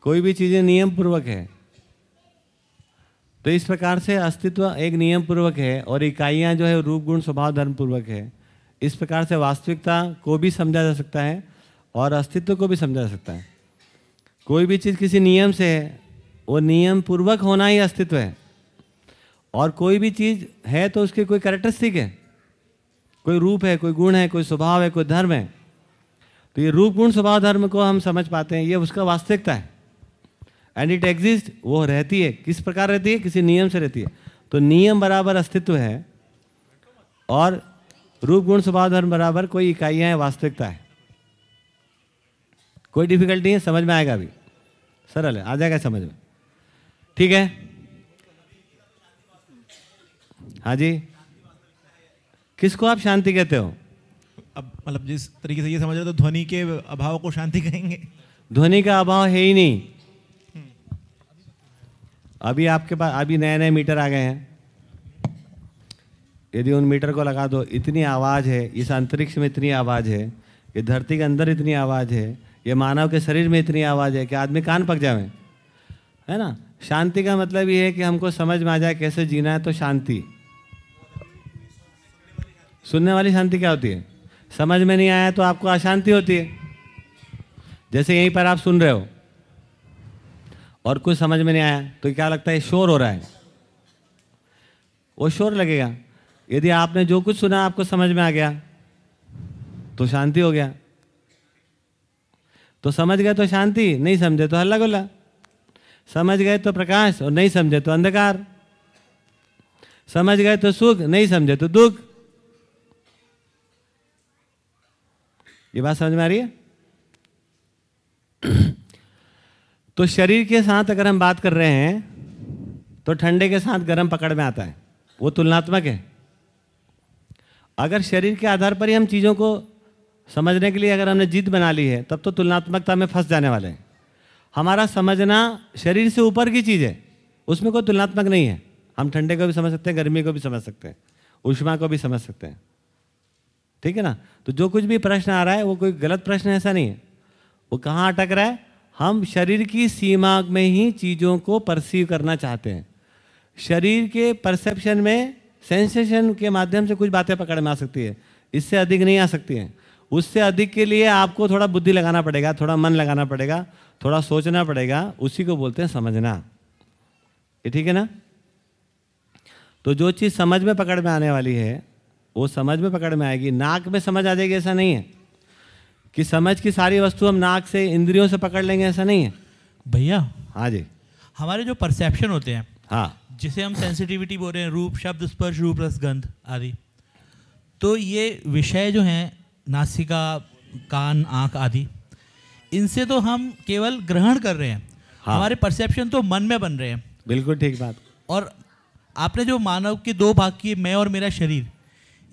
कोई भी चीज़ें नियम पूर्वक है। तो इस प्रकार से अस्तित्व एक नियम पूर्वक है और इकाइयाँ जो है रूप, गुण, स्वभाव धर्म पूर्वक है। इस प्रकार से वास्तविकता को भी समझा जा सकता है और अस्तित्व को भी समझा जा सकता है। कोई भी चीज़ किसी नियम से है, वो नियम पूर्वक होना ही अस्तित्व है। और कोई भी चीज़ है तो उसके कोई कैरेक्टरिस्टिक है। कोई रूप है, कोई गुण है, कोई स्वभाव है, कोई धर्म है। तो ये रूप, गुण, स्वभाव, धर्म को हम समझ पाते हैं, ये उसका वास्तविकता है। एंड इट एग्जिस्ट वो रहती है। किस प्रकार रहती है? किसी नियम से रहती है। तो नियम बराबर अस्तित्व है और रूप गुण स्वभाव धर्म बराबर कोई इकाइयाँ हैं वास्तविकता है। कोई डिफिकल्टी है समझ में आएगा अभी। सरल है आ जाएगा समझ में। ठीक है? हाँ जी। किसको आप शांति कहते हो? अब मतलब जिस तरीके से ये समझ रहे हो तो ध्वनि के अभाव को शांति कहेंगे। ध्वनि का अभाव है ही नहीं। अभी आपके पास अभी नए नए मीटर आ गए हैं। यदि उन मीटर को लगा दो, इतनी आवाज़ है, इस अंतरिक्ष में इतनी आवाज़ है, ये धरती के अंदर इतनी आवाज़ है, ये मानव के शरीर में इतनी आवाज़ है कि आदमी कान पक जावे। है ना? शांति का मतलब ये है कि हमको समझ में आ जाए कैसे जीना है तो शांति। सुनने वाली शांति क्या होती है? समझ में नहीं आया तो आपको अशांति होती है। जैसे यहीं पर आप सुन रहे हो। और कुछ समझ में नहीं आया तो क्या लगता है शोर हो रहा है? वो शोर लगेगा। यदि आपने जो कुछ सुना, आपको समझ में आ गया तो शांति हो गया। तो समझ गए तो शांति, नहीं समझे तो हल्ला गुल्ला समझ गए तो प्रकाश और नहीं समझे तो अंधकार। समझ गए तो सुख, नहीं समझे तो दुख। ये बात समझ में आ रही है? तो शरीर के साथ अगर हम बात कर रहे हैं तो ठंडे के साथ गर्म पकड़ में आता है। वो तुलनात्मक है। अगर शरीर के आधार पर ही हम चीज़ों को समझने के लिए अगर हमने जीत बना ली है, तब तो तुलनात्मकता में फंस जाने वाले हैं। हमारा समझना शरीर से ऊपर की चीज़ है। उसमें कोई तुलनात्मक नहीं है। हम ठंडे को भी समझ सकते हैं, गर्मी को भी समझ सकते हैं, उष्मा को भी समझ सकते हैं। ठीक है ना? तो जो कुछ भी प्रश्न आ रहा है, वो कोई गलत प्रश्न ऐसा नहीं है। वो कहाँ अटक रहा है? हम शरीर की सीमा में ही चीज़ों को परसीव करना चाहते हैं। शरीर के परसेप्शन में सेंसेशन के माध्यम से कुछ बातें पकड़ में आ सकती है। इससे अधिक नहीं आ सकती हैं। उससे अधिक के लिए आपको थोड़ा बुद्धि लगाना पड़ेगा, थोड़ा मन लगाना पड़ेगा, थोड़ा सोचना पड़ेगा, उसी को बोलते हैं समझना। ये ठीक है ना? तो जो चीज़ समझ में पकड़ में आने वाली है, वो समझ में पकड़ में आएगी। नाक में समझ आ जाएगी, ऐसा नहीं है। कि समझ की सारी वस्तु हम नाक से इंद्रियों से पकड़ लेंगे ऐसा नहीं है? भैया हाँ जी। हमारे जो परसेप्शन होते हैं हाँ। जिसे हम सेंसिटिविटी बोल रहे हैं रूप शब्द स्पर्श रूप रस गंध आदि तो ये विषय जो हैं नासिका कान आँख आदि इनसे तो हम केवल ग्रहण कर रहे हैं। हाँ। हमारे परसेप्शन तो मन में बन रहे हैं। बिल्कुल ठीक बात। और आपने जो मानव के दो भाग किए मैं और मेरा शरीर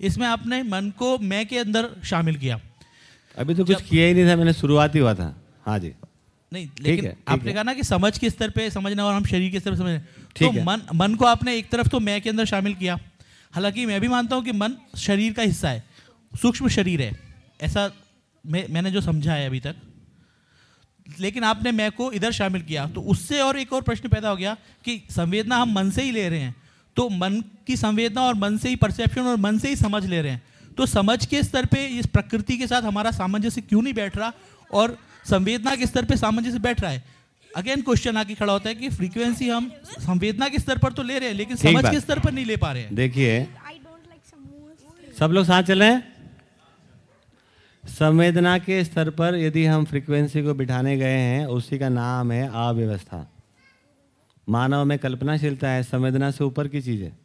इसमें आपने मन को मैं के अंदर शामिल किया। अभी तो कुछ किया ही नहीं था मैंने शुरुआत ही हुआ था। हाँ जी। नहीं लेकिन है, आपने कहा ना कि समझ के स्तर पे समझना और हम शरीर के स्तर पे समझना तो है। मन मन को आपने एक तरफ़ तो मैं के अंदर शामिल किया। हालाँकि मैं भी मानता हूँ कि मन शरीर का हिस्सा है सूक्ष्म शरीर है। ऐसा मैं मैंने जो समझा है अभी तक। लेकिन आपने मैं को इधर शामिल किया तो उससे और एक और प्रश्न पैदा हो गया कि संवेदना हम मन से ही ले रहे हैं। तो मन की संवेदना और मन से ही परसेप्शन और मन से ही समझ ले रहे हैं। तो समझ के स्तर पे इस प्रकृति के साथ हमारा सामंजस्य क्यों नहीं बैठ रहा? और संवेदना के स्तर पे सामंजस्य बैठ रहा है। अगेन क्वेश्चन आके खड़ा होता है कि फ्रीक्वेंसी हम संवेदना के स्तर पर तो ले रहे हैं लेकिन समझ के स्तर पर नहीं ले पा रहे हैं। देखिए सब लोग साथ चले? संवेदना के स्तर पर यदि हम फ्रीक्वेंसी को बिठाने गए हैं उसी का नाम है अव्यवस्था। मानव में कल्पनाशीलता है संवेदना से ऊपर की चीज़ है।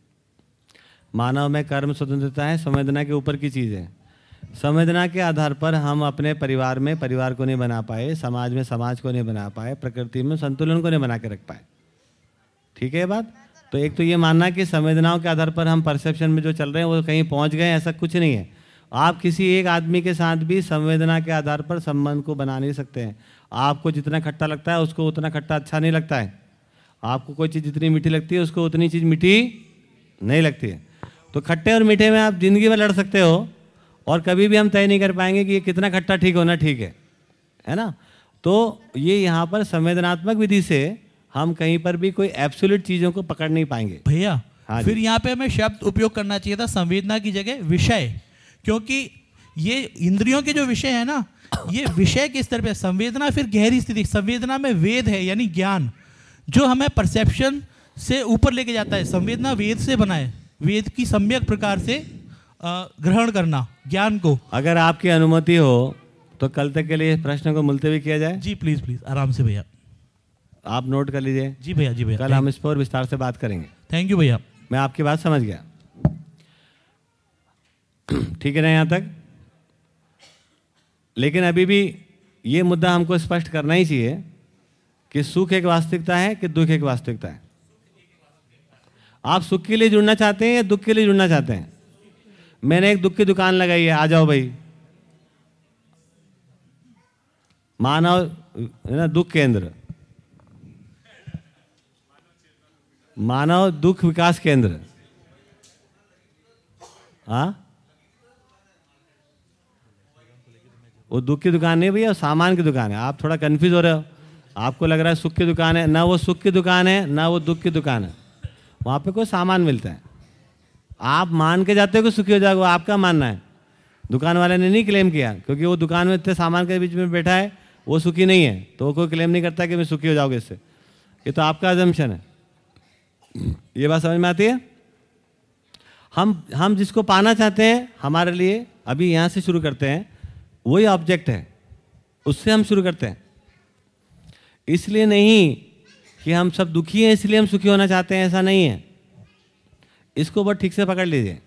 मानव में कर्म स्वतंत्रता है संवेदना के ऊपर की चीज़। है संवेदना के आधार पर हम अपने परिवार में, परिवार को नहीं बना पाए, समाज में समाज को नहीं बना पाए, प्रकृति में संतुलन को नहीं बना के रख पाए। ठीक है ये बात? तो एक तो ये मानना कि संवेदनाओं के आधार पर हम परसेप्शन में जो चल रहे हैं, वो कहीं पहुँच गए ऐसा कुछ नहीं है। आप किसी एक आदमी के साथ भी संवेदना के आधार पर संबंध को बना नहीं सकते हैं। आपको जितना खट्टा लगता है, उसको उतना खट्टा अच्छा नहीं लगता है। आपको कोई चीज़ जितनी मीठी लगती है, उसको उतनी चीज़ मीठी नहीं लगती है। तो खट्टे और मीठे में आप ज़िंदगी में लड़ सकते हो और कभी भी हम तय नहीं कर पाएँगे कि ये कितना खट्टा ठीक होना ठीक है। है ना? तो ये यहाँ पर संवेदनात्मक विधि से हम कहीं पर भी कोई एब्सोल्यूट चीज़ों को पकड़ नहीं पाएँगे। भैया हाँ फिर यहाँ पे हमें शब्द उपयोग करना चाहिए था संवेदना की जगह विषय। क्योंकि ये इंद्रियों के जो विषय है ना ये विषय के स्तर पे संवेदना फिर गहरी स्थिति संवेदना में वेद है यानी ज्ञान जो हमें परसेप्शन से ऊपर लेके जाता है संवेदना वेद से बना है वेद की सम्यक प्रकार से ग्रहण करना ज्ञान को। अगर आपकी अनुमति हो तो कल तक के लिए इस प्रश्न को मुलतवी किया जाए। जी प्लीज़ प्लीज़ आराम से भैया। आप नोट कर लीजिए। जी भैया जी भैया कल हम इस पर विस्तार से बात करेंगे। थैंक यू भैया। मैं आपकी बात समझ गया। ठीक है ना यहाँ तक? लेकिन अभी भी ये मुद्दा हमको स्पष्ट करना ही चाहिए कि सुख एक वास्तविकता है कि दुख एक वास्तविकता है। आप सुख के लिए जुड़ना चाहते हैं या दुख के लिए जुड़ना चाहते हैं? मैंने एक दुख की दुकान लगाई है, आ जाओ भाई। मानव, है ना, दुख केंद्र। मानव दुख विकास केंद्र। हाँ? वो दुख की दुकान नहीं भैया सामान की दुकान है। आप थोड़ा कंफ्यूज हो रहे हो। आपको लग रहा है सुख की दुकान है। ना वो सुख की दुकान है, ना वो दुख की दुकान है। वहाँ पे कोई सामान मिलता है। आप मान के जाते हो कि सुखी हो जाओगे आपका मानना है। दुकान वाले ने नहीं क्लेम किया, क्योंकि वो दुकान में इतने सामान के बीच में बैठा है, वो सुखी नहीं है। तो वो कोई क्लेम नहीं करता कि मैं सुखी हो जाओगे इससे। ये तो आपका अजम्पशन है। ये बात समझ में आती है? हम हम जिसको पाना चाहते हैं, हमारे लिए अभी यहाँ से शुरू करते हैं, वही ऑब्जेक्ट है। उससे हम शुरू करते हैं। इसलिए नहीं कि हम सब दुखी हैं, इसलिए हम सुखी होना चाहते हैं, ऐसा नहीं है। इसको बहुत ठीक से पकड़ लीजिए।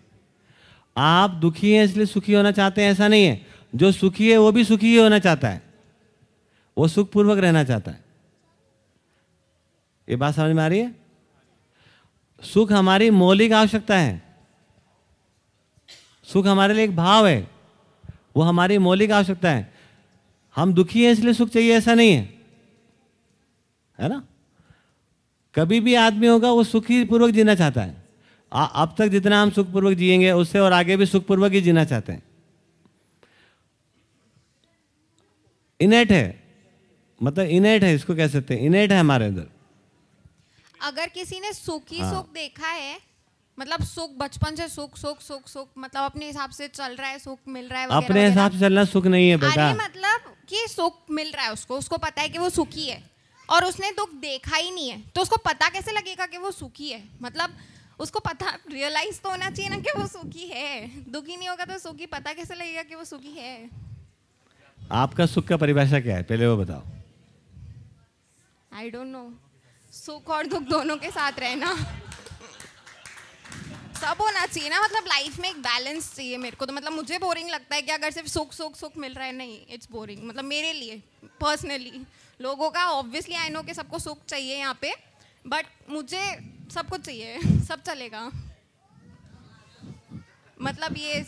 आप दुखी हैं, इसलिए सुखी होना चाहते हैं, ऐसा नहीं है। जो सुखी है, वो भी सुखी ही होना चाहता है। वो सुखपूर्वक रहना चाहता है। ये बात समझ में आ रही है? सुख हमारी मौलिक आवश्यकता है। सुख हमारे लिए एक भाव है। वो हमारी मौलिक आवश्यकता है। हम दुखी हैं, इसलिए सुख चाहिए, ऐसा नहीं है। है ना? कभी भी आदमी होगा वो सुखी पूर्वक जीना चाहता है। आ, अब तक जितना हम सुखपूर्वक जिएँगे उससे और आगे भी सुखपूर्वक ही जीना चाहते हैं। इनेट है। मतलब इनेट है इसको कह सकते हैं। इनेट है हमारे अंदर। अगर किसी ने सुख ही। हाँ। सुख देखा है मतलब सुख बचपन से सुख सुख सुख सुख मतलब अपने हिसाब से चल रहा है सुख मिल रहा है अपने हिसाब से चलना सुख नहीं है बेटा। मतलब कि सुख मिल रहा है उसको उसको पता है कि वो सुखी है। और उसने दुख देखा ही नहीं है। तो उसको पता कैसे लगेगा कि वो सुखी है? मतलब उसको पता रियलाइज़ तो होना चाहिए ना कि वो सुखी है। दुखी नहीं होगा तो सुखी पता कैसे लगेगा कि वो सुखी है? आपका सुख का परिभाषा क्या है? पहले वो बताओ। आई डोंट नो सुख और दुख दोनों के साथ रहना। सब होना चाहिए ना मतलब लाइफ में एक बैलेंस चाहिए मेरे को तो। मतलब मुझे बोरिंग लगता है कि अगर सिर्फ़ सुख सुख सुख मिल रहा है नहीं इट्स बोरिंग मतलब मेरे लिए पर्सनली लोगों का ऑब्वियसली आई नो कि सबको सुख चाहिए यहाँ पे बट मुझे सब कुछ चाहिए सब चलेगा। मतलब ये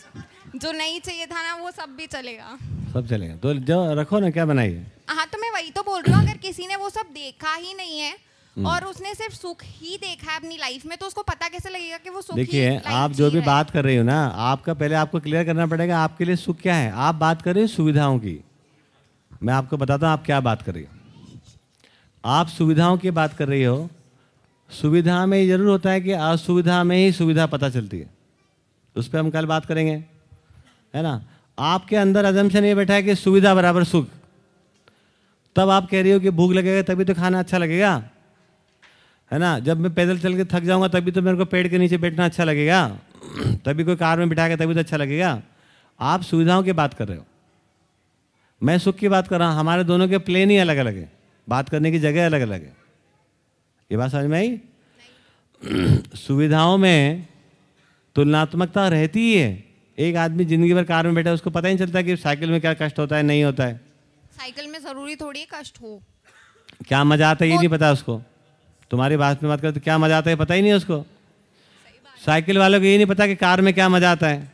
जो नहीं चाहिए था ना वो सब भी चलेगा। सब चलेगा। तो जो रखो ना क्या बनाइए? हाँ तो मैं वही तो बोल रही हूँ अगर किसी ने वो सब देखा ही नहीं है और उसने सिर्फ़ सुख ही देखा है अपनी लाइफ में तो उसको पता कैसे लगेगा कि वो सुख देखिए आप जो भी बात कर रही हो ना आपका पहले आपको क्लियर करना पड़ेगा आपके लिए सुख क्या है? आप बात कर रही हो सुविधाओं की। मैं आपको बताता हूँ आप क्या बात कर रही हो। आप सुविधाओं की बात कर रही हो, सुविधा में ज़रूर होता है कि असुविधा में ही सुविधा पता चलती है। उस पर हम कल बात करेंगे, है ना? आपके अंदर अजम्पशन ये बैठा है कि सुविधा बराबर सुख। तब आप कह रही हो कि भूख लगेगा तभी तो खाना अच्छा लगेगा, है ना? जब मैं पैदल चल के थक जाऊँगा तभी तो मेरे को पेड़ के नीचे बैठना अच्छा लगेगा, तभी कोई कार में बिठा के तभी तो अच्छा लगेगा। आप सुविधाओं की बात कर रहे हो। मैं सुख की बात कर रहा हूँ, हमारे दोनों के प्लेन ही अलग अलग है। बात करने की जगह अलग अलग है। ये बात समझ में आई? सुविधाओं में तुलनात्मकता रहती ही है। एक आदमी ज़िंदगी भर कार में बैठा है उसको पता ही नहीं चलता कि साइकिल में क्या कष्ट होता है नहीं होता है। साइकिल में ज़रूरी थोड़ी कष्ट हो। क्या मज़ा आता है ये नहीं पता उसको? तुम्हारी बात में बात करते क्या मज़ा आता है पता ही नहीं उसको? साइकिल वालों को ये नहीं पता कि कार में क्या मज़ा आता है।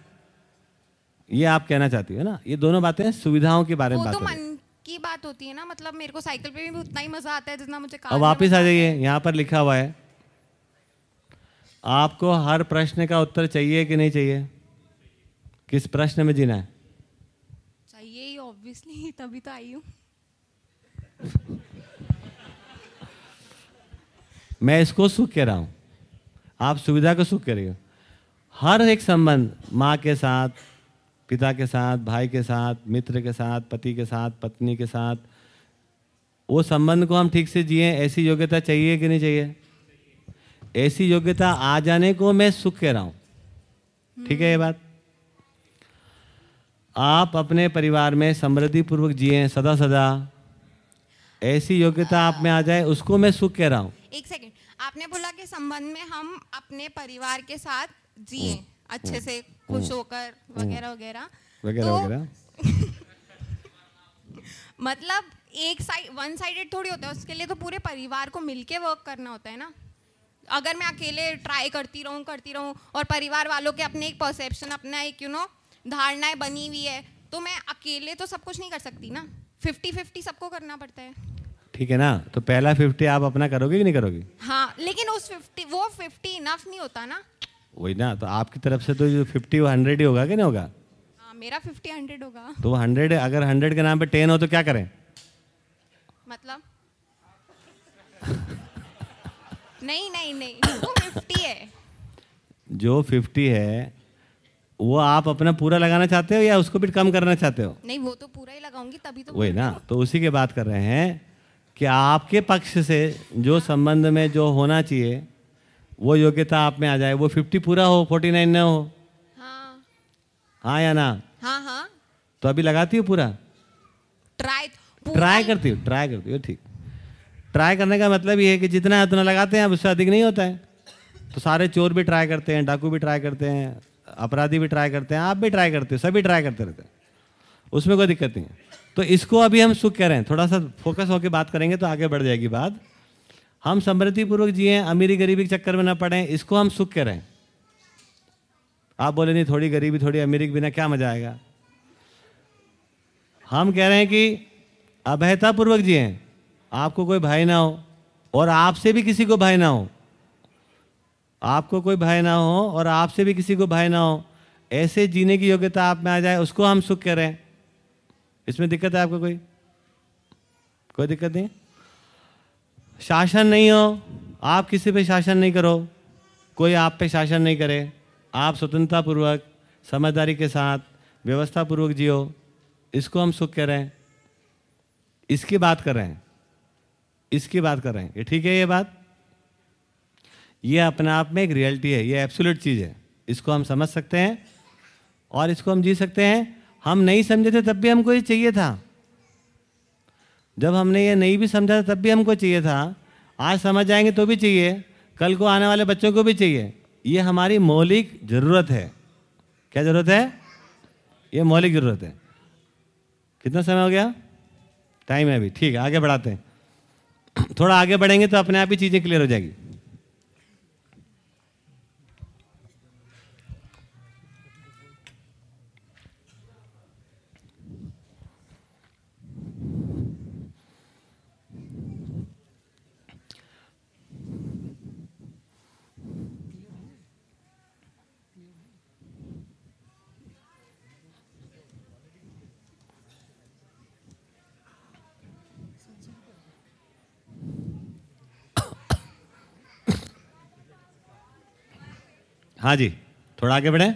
ये आप कहना चाहती हो ना? ये दोनों बातें सुविधाओं के बारे में बात तो मन की बात होती है ना मतलब मेरे को साइकिल पे भी उतना ही मज़ा आता है जितना मुझे कार अब वापिस आ जाइए यहाँ पर लिखा हुआ है। आपको हर प्रश्न का उत्तर चाहिए कि नहीं चाहिए? किस प्रश्न में जीना है? चाहिए ही ऑब्वियसली तभी तो आई हूँ। मैं इसको सुख कह रहा हूँ। आप सुविधा को सुख कह रही हो। हर एक संबंध माँ के साथ पिता के साथ भाई के साथ मित्र के साथ पति के साथ पत्नी के साथ वो संबंध को हम ठीक से जिए ऐसी योग्यता चाहिए कि नहीं चाहिए? ऐसी योग्यता आ जाने को मैं सुख कह रहा हूँ। ठीक है ये बात? आप अपने परिवार में समृद्धि पूर्वक जिए सदा सदा ऐसी योग्यता आप में आ जाए उसको मैं सुख कह रहा हूँ। एक सेकंड आपने बोला कि संबंध में हम अपने परिवार के साथ जिए। अच्छे से खुश होकर वगैरह वगैरह। वगैरह तो वगैरह। मतलब एक साइड वन साइडेड थोड़ी होता है उसके लिए तो पूरे परिवार को मिलके वर्क करना होता है ना। अगर मैं अकेले ट्राई करती रहूँ करती रहूँ और परिवार वालों के अपने एक परसेप्शन अपना एक यू नो धारणाएँ बनी हुई है तो मैं अकेले तो सब कुछ नहीं कर सकती ना। फिफ्टी फिफ्टी सबको करना पड़ता है। ठीक है ना? तो पहला फिफ्टी आप अपना करोगे कि नहीं करोगे? हाँ लेकिन उस फिफ्टी वो फिफ्टी इनफ नहीं होता ना। वही ना तो आपकी तरफ़ से तो जो फिफ्टी वो हंड्रेड ही होगा कि नहीं होगा? हाँ मेरा फिफ्टी हंड्रेड होगा। तो हंड्रेड अगर हंड्रेड के नाम पे टेन हो तो क्या करें? मतलब? नहीं नहीं नहीं वो फिफ्टी है। जो फिफ्टी है वो आप अपना पूरा लगाना चाहते हो या उसको भी कम करना चाहते हो? नहीं वो तो पूरा ही लगाऊँगी तभी तो वही ना तो उसी की बात कर रहे हैं कि आपके पक्ष से जो संबंध में जो होना चाहिए वो योग्यता आप में आ जाए। वो फिफ्टी पूरा हो फोर्टी नाइन ना हो। हाँ। हाँ या ना? हाँ हाँ। तो अभी लगाती हो पूरा? ट्राई ट्राई करती हो ट्राई करती हो ठीक। ट्राई करने का मतलब ये है कि जितना है उतना लगाते हैं अब उससे अधिक नहीं होता है। तो सारे चोर भी ट्राई करते हैं डाकू भी ट्राई करते हैं अपराधी भी ट्राई करते हैं आप भी ट्राई करते हो सभी ट्राई करते रहते हैं। उसमें कोई दिक्कत नहीं है। तो इसको अभी हम सुख कह रहे हैं। थोड़ा सा फोकस होकर बात करेंगे तो आगे बढ़ जाएगी बात। हम समृद्धिपूर्वक जिए, अमीरी गरीबी के चक्कर में ना पड़े, इसको हम सुख कह रहे हैं। आप बोले, नहीं, थोड़ी गरीबी, थोड़ी अमीरी के बिना क्या मज़ा आएगा? हम कह रहे हैं कि अभयतापूर्वक जिए, आपको कोई भाई ना हो, और आपसे भी किसी को भाई ना हो। आपको कोई भाई ना हो, और आपसे भी किसी को भाई ना हो, ऐसे जीने की योग्यता आप में आ जाए, उसको हम सुख कह रहे हैं। इसमें दिक्कत है आपको कोई? कोई दिक्कत नहीं शासन नहीं हो, आप किसी पे शासन नहीं करो। कोई आप पे शासन नहीं करे। आप स्वतंत्रता पूर्वक समझदारी के साथ व्यवस्था पूर्वक जियो। इसको हम सुख कह रहे हैं। इसकी बात कर रहे हैं। इसकी बात कर रहे हैं। ये ठीक है ये बात? ये अपने आप में एक रियलिटी है। ये एब्सोल्यूट चीज़ है। इसको हम समझ सकते हैं और इसको हम जी सकते हैं। हम नहीं समझे थे तब भी हमको ये चाहिए था। जब हमने ये नहीं भी समझा तब भी हमको चाहिए था। आज समझ जाएँगे तो भी चाहिए। कल को आने वाले बच्चों को भी चाहिए। ये हमारी मौलिक ज़रूरत है। क्या ज़रूरत है? ये मौलिक ज़रूरत है। कितना समय हो गया? टाइम है अभी। ठीक है, आगे बढ़ाते हैं। थोड़ा आगे बढ़ेंगे तो अपने आप ही चीज़ें क्लियर हो जाएगी। हाँ जी थोड़ा आगे बढ़े।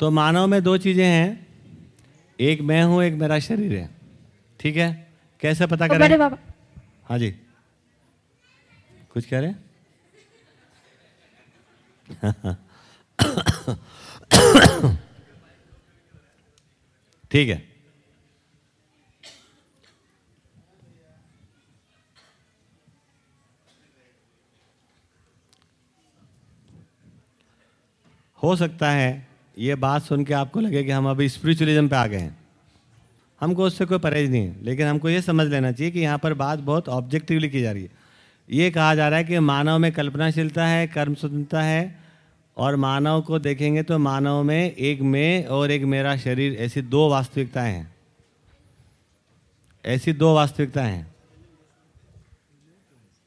तो मानव में दो चीज़ें हैं। एक मैं हूँ एक मेरा शरीर है। ठीक है? कैसे पता करें? बाबा। हाँ जी। कुछ कह रहे ठीक है। हो सकता है ये बात सुन के आपको लगे कि हम अभी स्पिरिचुअलिज्म पे आ गए हैं। हमको उससे कोई परहेज नहीं है, लेकिन हमको ये समझ लेना चाहिए कि यहाँ पर बात बहुत ऑब्जेक्टिवली की जा रही है। ये कहा जा रहा है कि मानव में कल्पनाशीलता है, कर्म स्वतंत्रता है, और मानव को देखेंगे तो मानव में एक मैं और एक मेरा शरीर, ऐसी दो वास्तविकताएँ हैं। ऐसी दो वास्तविकताएँ हैं।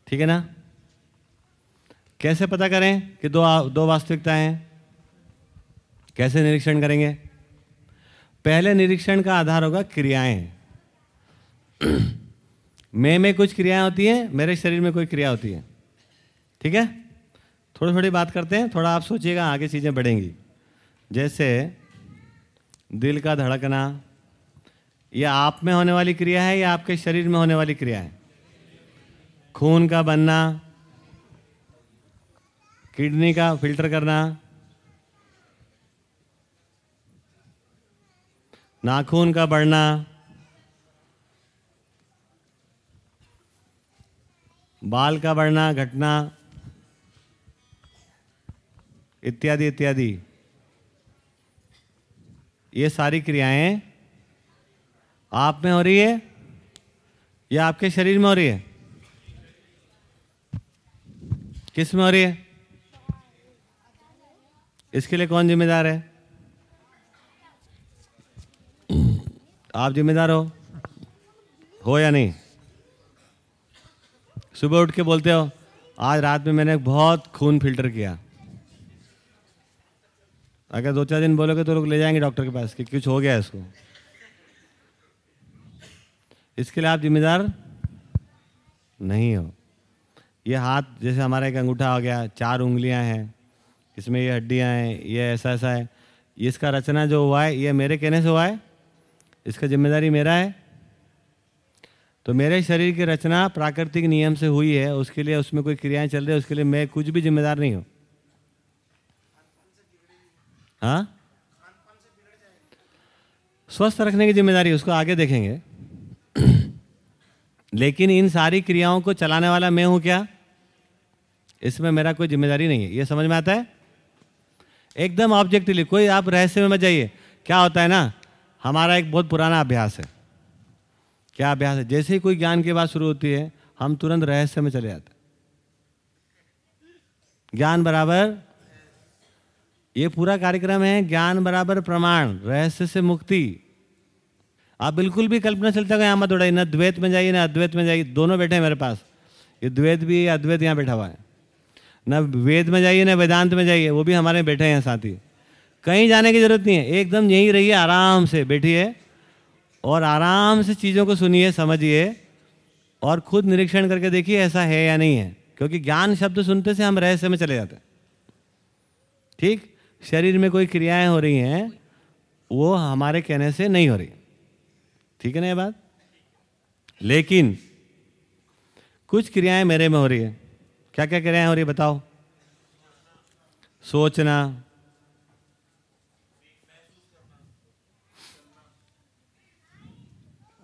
ठीक है ना? कैसे पता करें कि दो दो वास्तविकताएँ हैं? कैसे निरीक्षण करेंगे? पहले निरीक्षण का आधार होगा क्रियाएँ। मैं में कुछ क्रियाएँ होती हैं, मेरे शरीर में कोई क्रिया होती है। ठीक है? थोड़ी थोड़ी बात करते हैं, थोड़ा आप सोचिएगा, आगे चीज़ें बढ़ेंगी। जैसे, दिल का धड़कना यह आप में होने वाली क्रिया है, या आपके शरीर में होने वाली क्रिया है? खून का बनना, किडनी का फ़िल्टर करना नाखून का बढ़ना। बाल का बढ़ना, घटना। इत्यादि इत्यादि। ये सारी क्रियाएँ आप में हो रही है या आपके शरीर में हो रही है? किसमें हो रही है? इसके लिए कौन जिम्मेदार है? आप जिम्मेदार हो? हो या नहीं? सुबह उठ के बोलते हो, आज रात में मैंने बहुत खून फ़िल्टर किया। अगर दो चार दिन बोलोगे तो लोग ले जाएँगे डॉक्टर के पास कि कुछ हो गया इसको। इसके लिए आप जिम्मेदार नहीं हो। ये हाथ जैसे हमारा एक अंगूठा हो गया, चार उंगलियाँ हैं, इसमें ये हड्डियाँ हैं, ये ऐसा ऐसा है। इसका रचना जो हुआ है, ये मेरे कहने से हुआ है? इसका ज़िम्मेदारी मेरा है। तो मेरे शरीर की रचना प्राकृतिक नियम से हुई है, उसके लिए उसमें कोई क्रियाएँ चल रही है, उसके लिए मैं कुछ भी जिम्मेदार नहीं हूँ। हाँ? स्वस्थ रखने की ज़िम्मेदारी, उसको आगे देखेंगे। लेकिन इन सारी क्रियाओं को चलाने वाला मैं हूँ क्या? इसमें मेरा कोई ज़िम्मेदारी नहीं है। ये समझ में आता है? एकदम ऑब्जेक्टिवली कोई आप रहस्य में मत जाइए। क्या होता है ना? हमारा एक बहुत पुराना अभ्यास है। क्या अभ्यास है? जैसे ही कोई ज्ञान की बात शुरू होती है, हम तुरंत रहस्य में चले जाते ज्ञान बराबर, ये पूरा कार्यक्रम है, ज्ञान बराबर प्रमाण, रहस्य से मुक्ति। आप बिल्कुल भी कल्पना चलता यहाँ मत उड़ाइए न द्वैत में जाइए, ना अद्वैत में जाइए, दोनों बैठे हैं मेरे पास। ये द्वैत भी अद्वैत यहाँ बैठा हुआ है। न वेद में जाइए, ना वेदांत में जाइए, वो भी हमारे बैठे हैं साथी कहीं जाने की ज़रूरत नहीं है। एकदम यहीं रहिए, आराम से बैठिए और आराम से चीज़ों को सुनिए, समझिए और खुद निरीक्षण करके देखिए ऐसा है या नहीं है। क्योंकि ज्ञान शब्द सुनते से हम रहस्य में चले जाते हैं। ठीक? शरीर में कोई क्रियाएँ हो रही हैं, वो हमारे कहने से नहीं हो रही। ठीक है ना ये बात? लेकिन कुछ क्रियाएँ मेरे में हो रही है। क्या क्या क्रियाएँ हो रही है बताओ? सोचना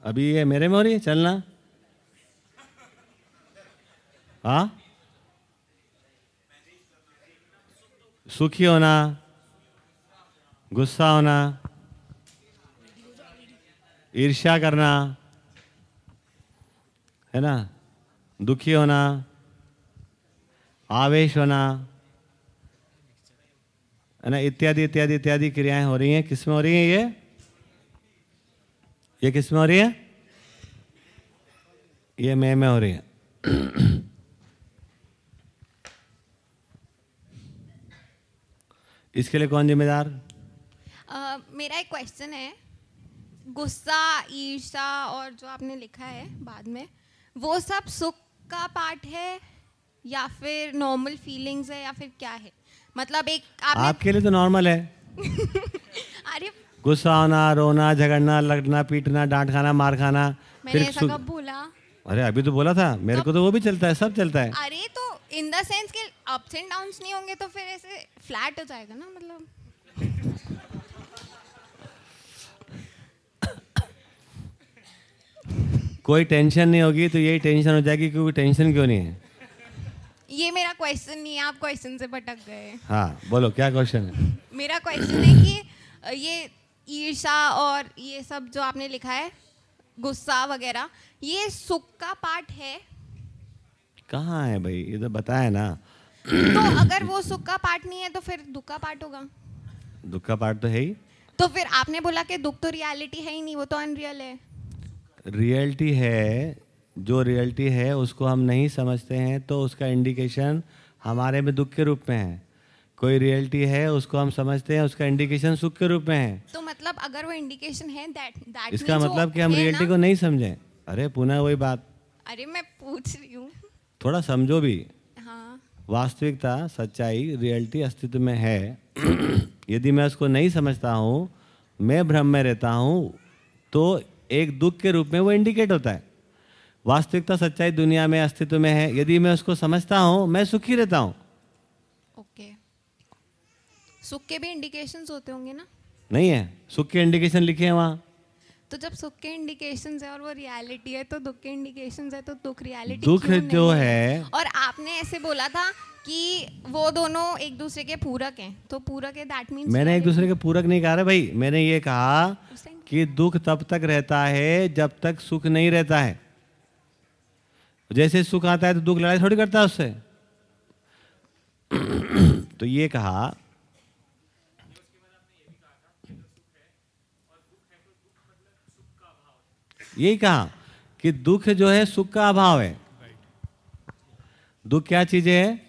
अभी ये मेरे में हो रही है चलना। हाँ? सुखी होना, गुस्सा होना, ईर्ष्या करना, है ना? दुखी होना, आवेश होना, है ना? इत्यादि इत्यादि इत्यादि क्रियाएँ हो रही हैं। किसमें हो रही हैं ये? ये किसमें हो रही है? ये मैं में हो रही है। इसके लिए कौन जिम्मेदार? अ, मेरा एक क्वेश्चन है। गुस्सा ईर्षा और जो आपने लिखा है बाद में वो सब सुख का पार्ट है या फिर नॉर्मल फीलिंग्स है या फिर क्या है? मतलब एक आपने आपके लिए तो नॉर्मल है। अरे गुस्सा होना रोना झगड़ना लड़ना पीटना डांट खाना मार खाना मैंने ऐसा कब बोला? अरे अभी तो बोला था मेरे को तो वो भी चलता है सब चलता है। अरे तो इन द सेंस के अप्स एंड डाउन्स नहीं होंगे तो फिर ऐसे फ्लैट हो जाएगा ना मतलब। कोई टेंशन नहीं होगी तो यही टेंशन हो जाएगी क्योंकि टेंशन क्यों नहीं है? ये मेरा क्वेश्चन नहीं है आप क्वेश्चन से भटक गए। हाँ बोलो क्या क्वेश्चन है? मेरा क्वेश्चन है कि ये ईर्षा और ये सब जो आपने लिखा है गुस्सा वगैरह ये सुख का पार्ट है। कहाँ है भाई? ये तो बताया ना। तो अगर वो सुख का पार्ट नहीं है तो फिर दुख का पार्ट होगा। दुख का पार्ट तो है ही। तो फिर आपने बोला कि दुख तो रियलिटी है ही नहीं वो तो अनरियल है। रियलिटी है जो रियलिटी है उसको हम नहीं समझते हैं तो उसका इंडिकेशन हमारे में दुख के रूप में है। कोई रियलिटी है उसको हम समझते हैं उसका इंडिकेशन सुख के रूप में है। तो मतलब अगर वो इंडिकेशन है दैट दैट इसका मतलब कि हम रियलिटी को नहीं समझें। अरे पुनः वही बात। अरे मैं पूछ रही हूँ। थोड़ा समझो भी। हाँ। वास्तविकता सच्चाई रियलिटी अस्तित्व में है। यदि मैं उसको नहीं समझता हूँ मैं भ्रम में रहता हूँ तो एक दुख के रूप में वो इंडिकेट होता है। वास्तविकता सच्चाई दुनिया में अस्तित्व में है। यदि मैं उसको समझता हूँ मैं सुखी रहता हूँ। ओके सुख के भी इंडिकेशंस होते होंगे ना? नहीं है। सुख के इंडिकेशन लिखे हैं वहाँ। तो जब सुख के इंडिकेशंस है और वो रियलिटी है तो दुख के इंडिकेशंस है तो दुख रियलिटी दुख जो है। और आपने ऐसे बोला था कि वो दोनों एक दूसरे के पूरक हैं तो पूरक है दैट मीन्स मैंने एक दूसरे के पूरक नहीं कहा रे भाई। मैंने ये कहा कि दुख तब तक रहता है जब तक सुख नहीं रहता है। जैसे सुख आता है तो दुख लड़ाई थोड़ी करता है उससे। तो ये कहा यही कहा कि दुख जो है सुख का अभाव है। दुख क्या चीज़ है?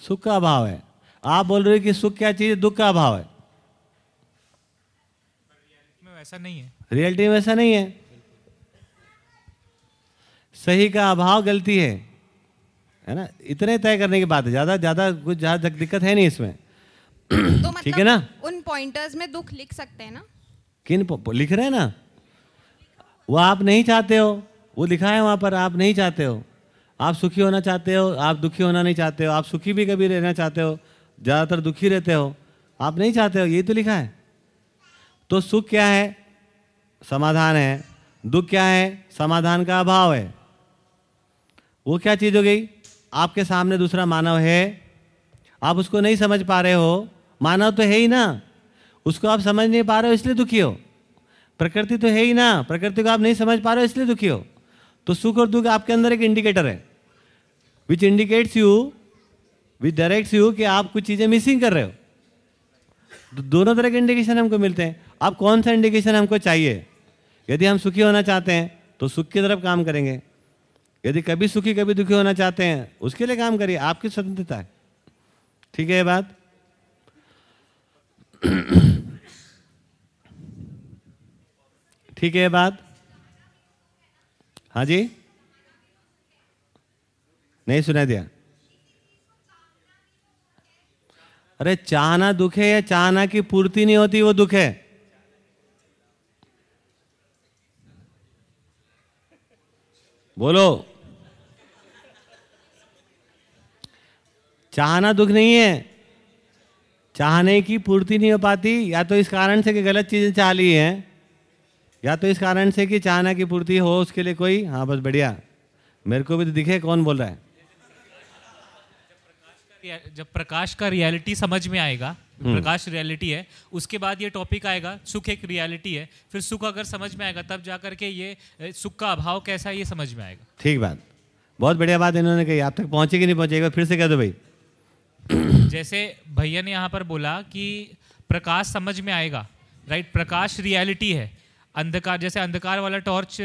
सुख का अभाव है। आप बोल रहे हो कि सुख क्या चीज़ है? दुख का अभाव है। में वैसा नहीं है। रियलिटी में ऐसा नहीं है। सही का अभाव गलती है। है ना? इतने तय करने की बात है। ज़्यादा ज़्यादा कुछ ज़्यादा दिक्कत है नहीं इसमें। तो मतलब ठीक है ना? उन पॉइंटर्स में दुख लिख सकते हैं ना? किन लिख रहे हैं ना? वो आप नहीं चाहते हो। वो लिखा है वहाँ पर, आप नहीं चाहते हो। आप सुखी होना चाहते हो, आप दुखी होना नहीं चाहते हो। आप सुखी भी कभी रहना चाहते हो, ज़्यादातर दुखी रहते हो। आप नहीं चाहते हो यही तो लिखा है। तो सुख क्या है? समाधान है। दुख क्या है? समाधान का अभाव है। वो क्या चीज़ हो गई? आपके सामने दूसरा मानव है। आप उसको नहीं समझ पा रहे हो। मानव तो है ही ना। उसको आप समझ नहीं पा रहे हो, इसलिए दुखी हो। प्रकृति तो है ही ना। प्रकृति को आप नहीं समझ पा रहे हो, इसलिए दुखी हो। तो सुख और दुख आपके अंदर एक इंडिकेटर है। Which indicates you which directs you कि आप कुछ चीज़ें मिसिंग कर रहे हो। दो- दोनों तरह के इंडिकेशन हमको मिलते हैं। आप कौन सा इंडिकेशन हमको चाहिए? यदि हम सुखी होना चाहते हैं तो सुख की तरफ़ काम करेंगे। यदि कभी सुखी, कभी दुखी होना चाहते हैं, उसके लिए काम करिए। आपकी स्वतंत्रता है। ठीक है ये बात? ठीक है बात? हाँ जी? नहीं सुनाई दिया। अरे चाहना दुख है या चाहना की पूर्ति नहीं होती, वो दुख है। बोलो। चाहना दुख नहीं है। चाहने की पूर्ति नहीं हो पाती, या तो इस कारण से कि गलत चीज़ें चाह ली हैं। या तो इस कारण से कि चाहना की पूर्ति हो उसके लिए कोई? हाँ बस बढ़िया। मेरे को भी तो दिखे कौन बोल रहा है। जब प्रकाश का रियलिटी समझ में आएगा हम्म। प्रकाश रियलिटी है उसके बाद ये टॉपिक आएगा सुख एक रियलिटी है फिर सुख अगर समझ में आएगा तब जा करके ये सुख का अभाव कैसा है ये समझ में आएगा। ठीक बात। बहुत बढ़िया बात इन्होंने कही। आप तक पहुँचे कि नहीं पहुंचेगा फिर से कह दो भाई। जैसे भैया ने यहाँ पर बोला कि प्रकाश समझ में आएगा राइट प्रकाश रियलिटी है। अंधकार जैसे अंधकार वाला टॉर्च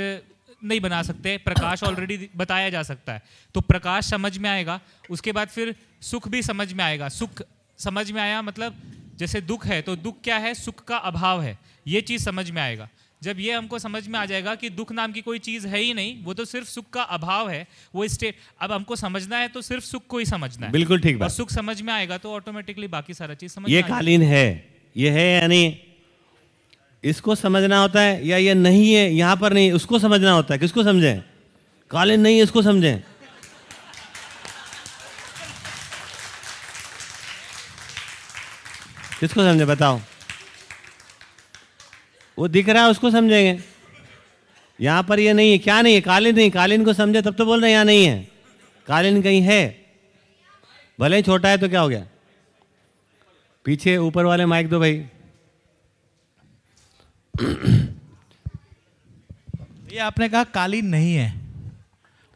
नहीं बना सकते प्रकाश ऑलरेडी बताया जा सकता है। तो प्रकाश समझ में आएगा उसके बाद फिर सुख भी समझ में आएगा। सुख समझ में आया मतलब जैसे दुख है तो दुख क्या है? सुख का अभाव है। ये चीज़ समझ में आएगा। जब ये हमको समझ में आ जाएगा कि दुख नाम की कोई चीज़ है ही नहीं वो तो सिर्फ़ सुख का अभाव है वो स्टेट अब हमको समझना है तो सिर्फ़ सुख को ही समझना है। बिल्कुल ठीक बात। सुख समझ में आएगा तो ऑटोमेटिकली बाकी सारा चीज़ समझ ये। कालीन है ये है या नहीं? इसको समझना होता है या ये नहीं है, यहाँ पर नहीं, उसको समझना होता है। किसको समझें? कालीन नहीं है इसको समझें। किसको समझे? बताओ। वो दिख रहा है, उसको समझेंगे। यहाँ पर ये नहीं है, क्या नहीं है? कालीन नहीं कालीन को समझे, तब तो बोल रहे यहाँ नहीं है। कालीन कहीं है। भले ही छोटा है तो क्या हो गया? पीछे ऊपर वाले माइक दो भाई। ये आपने कहा कालीन नहीं है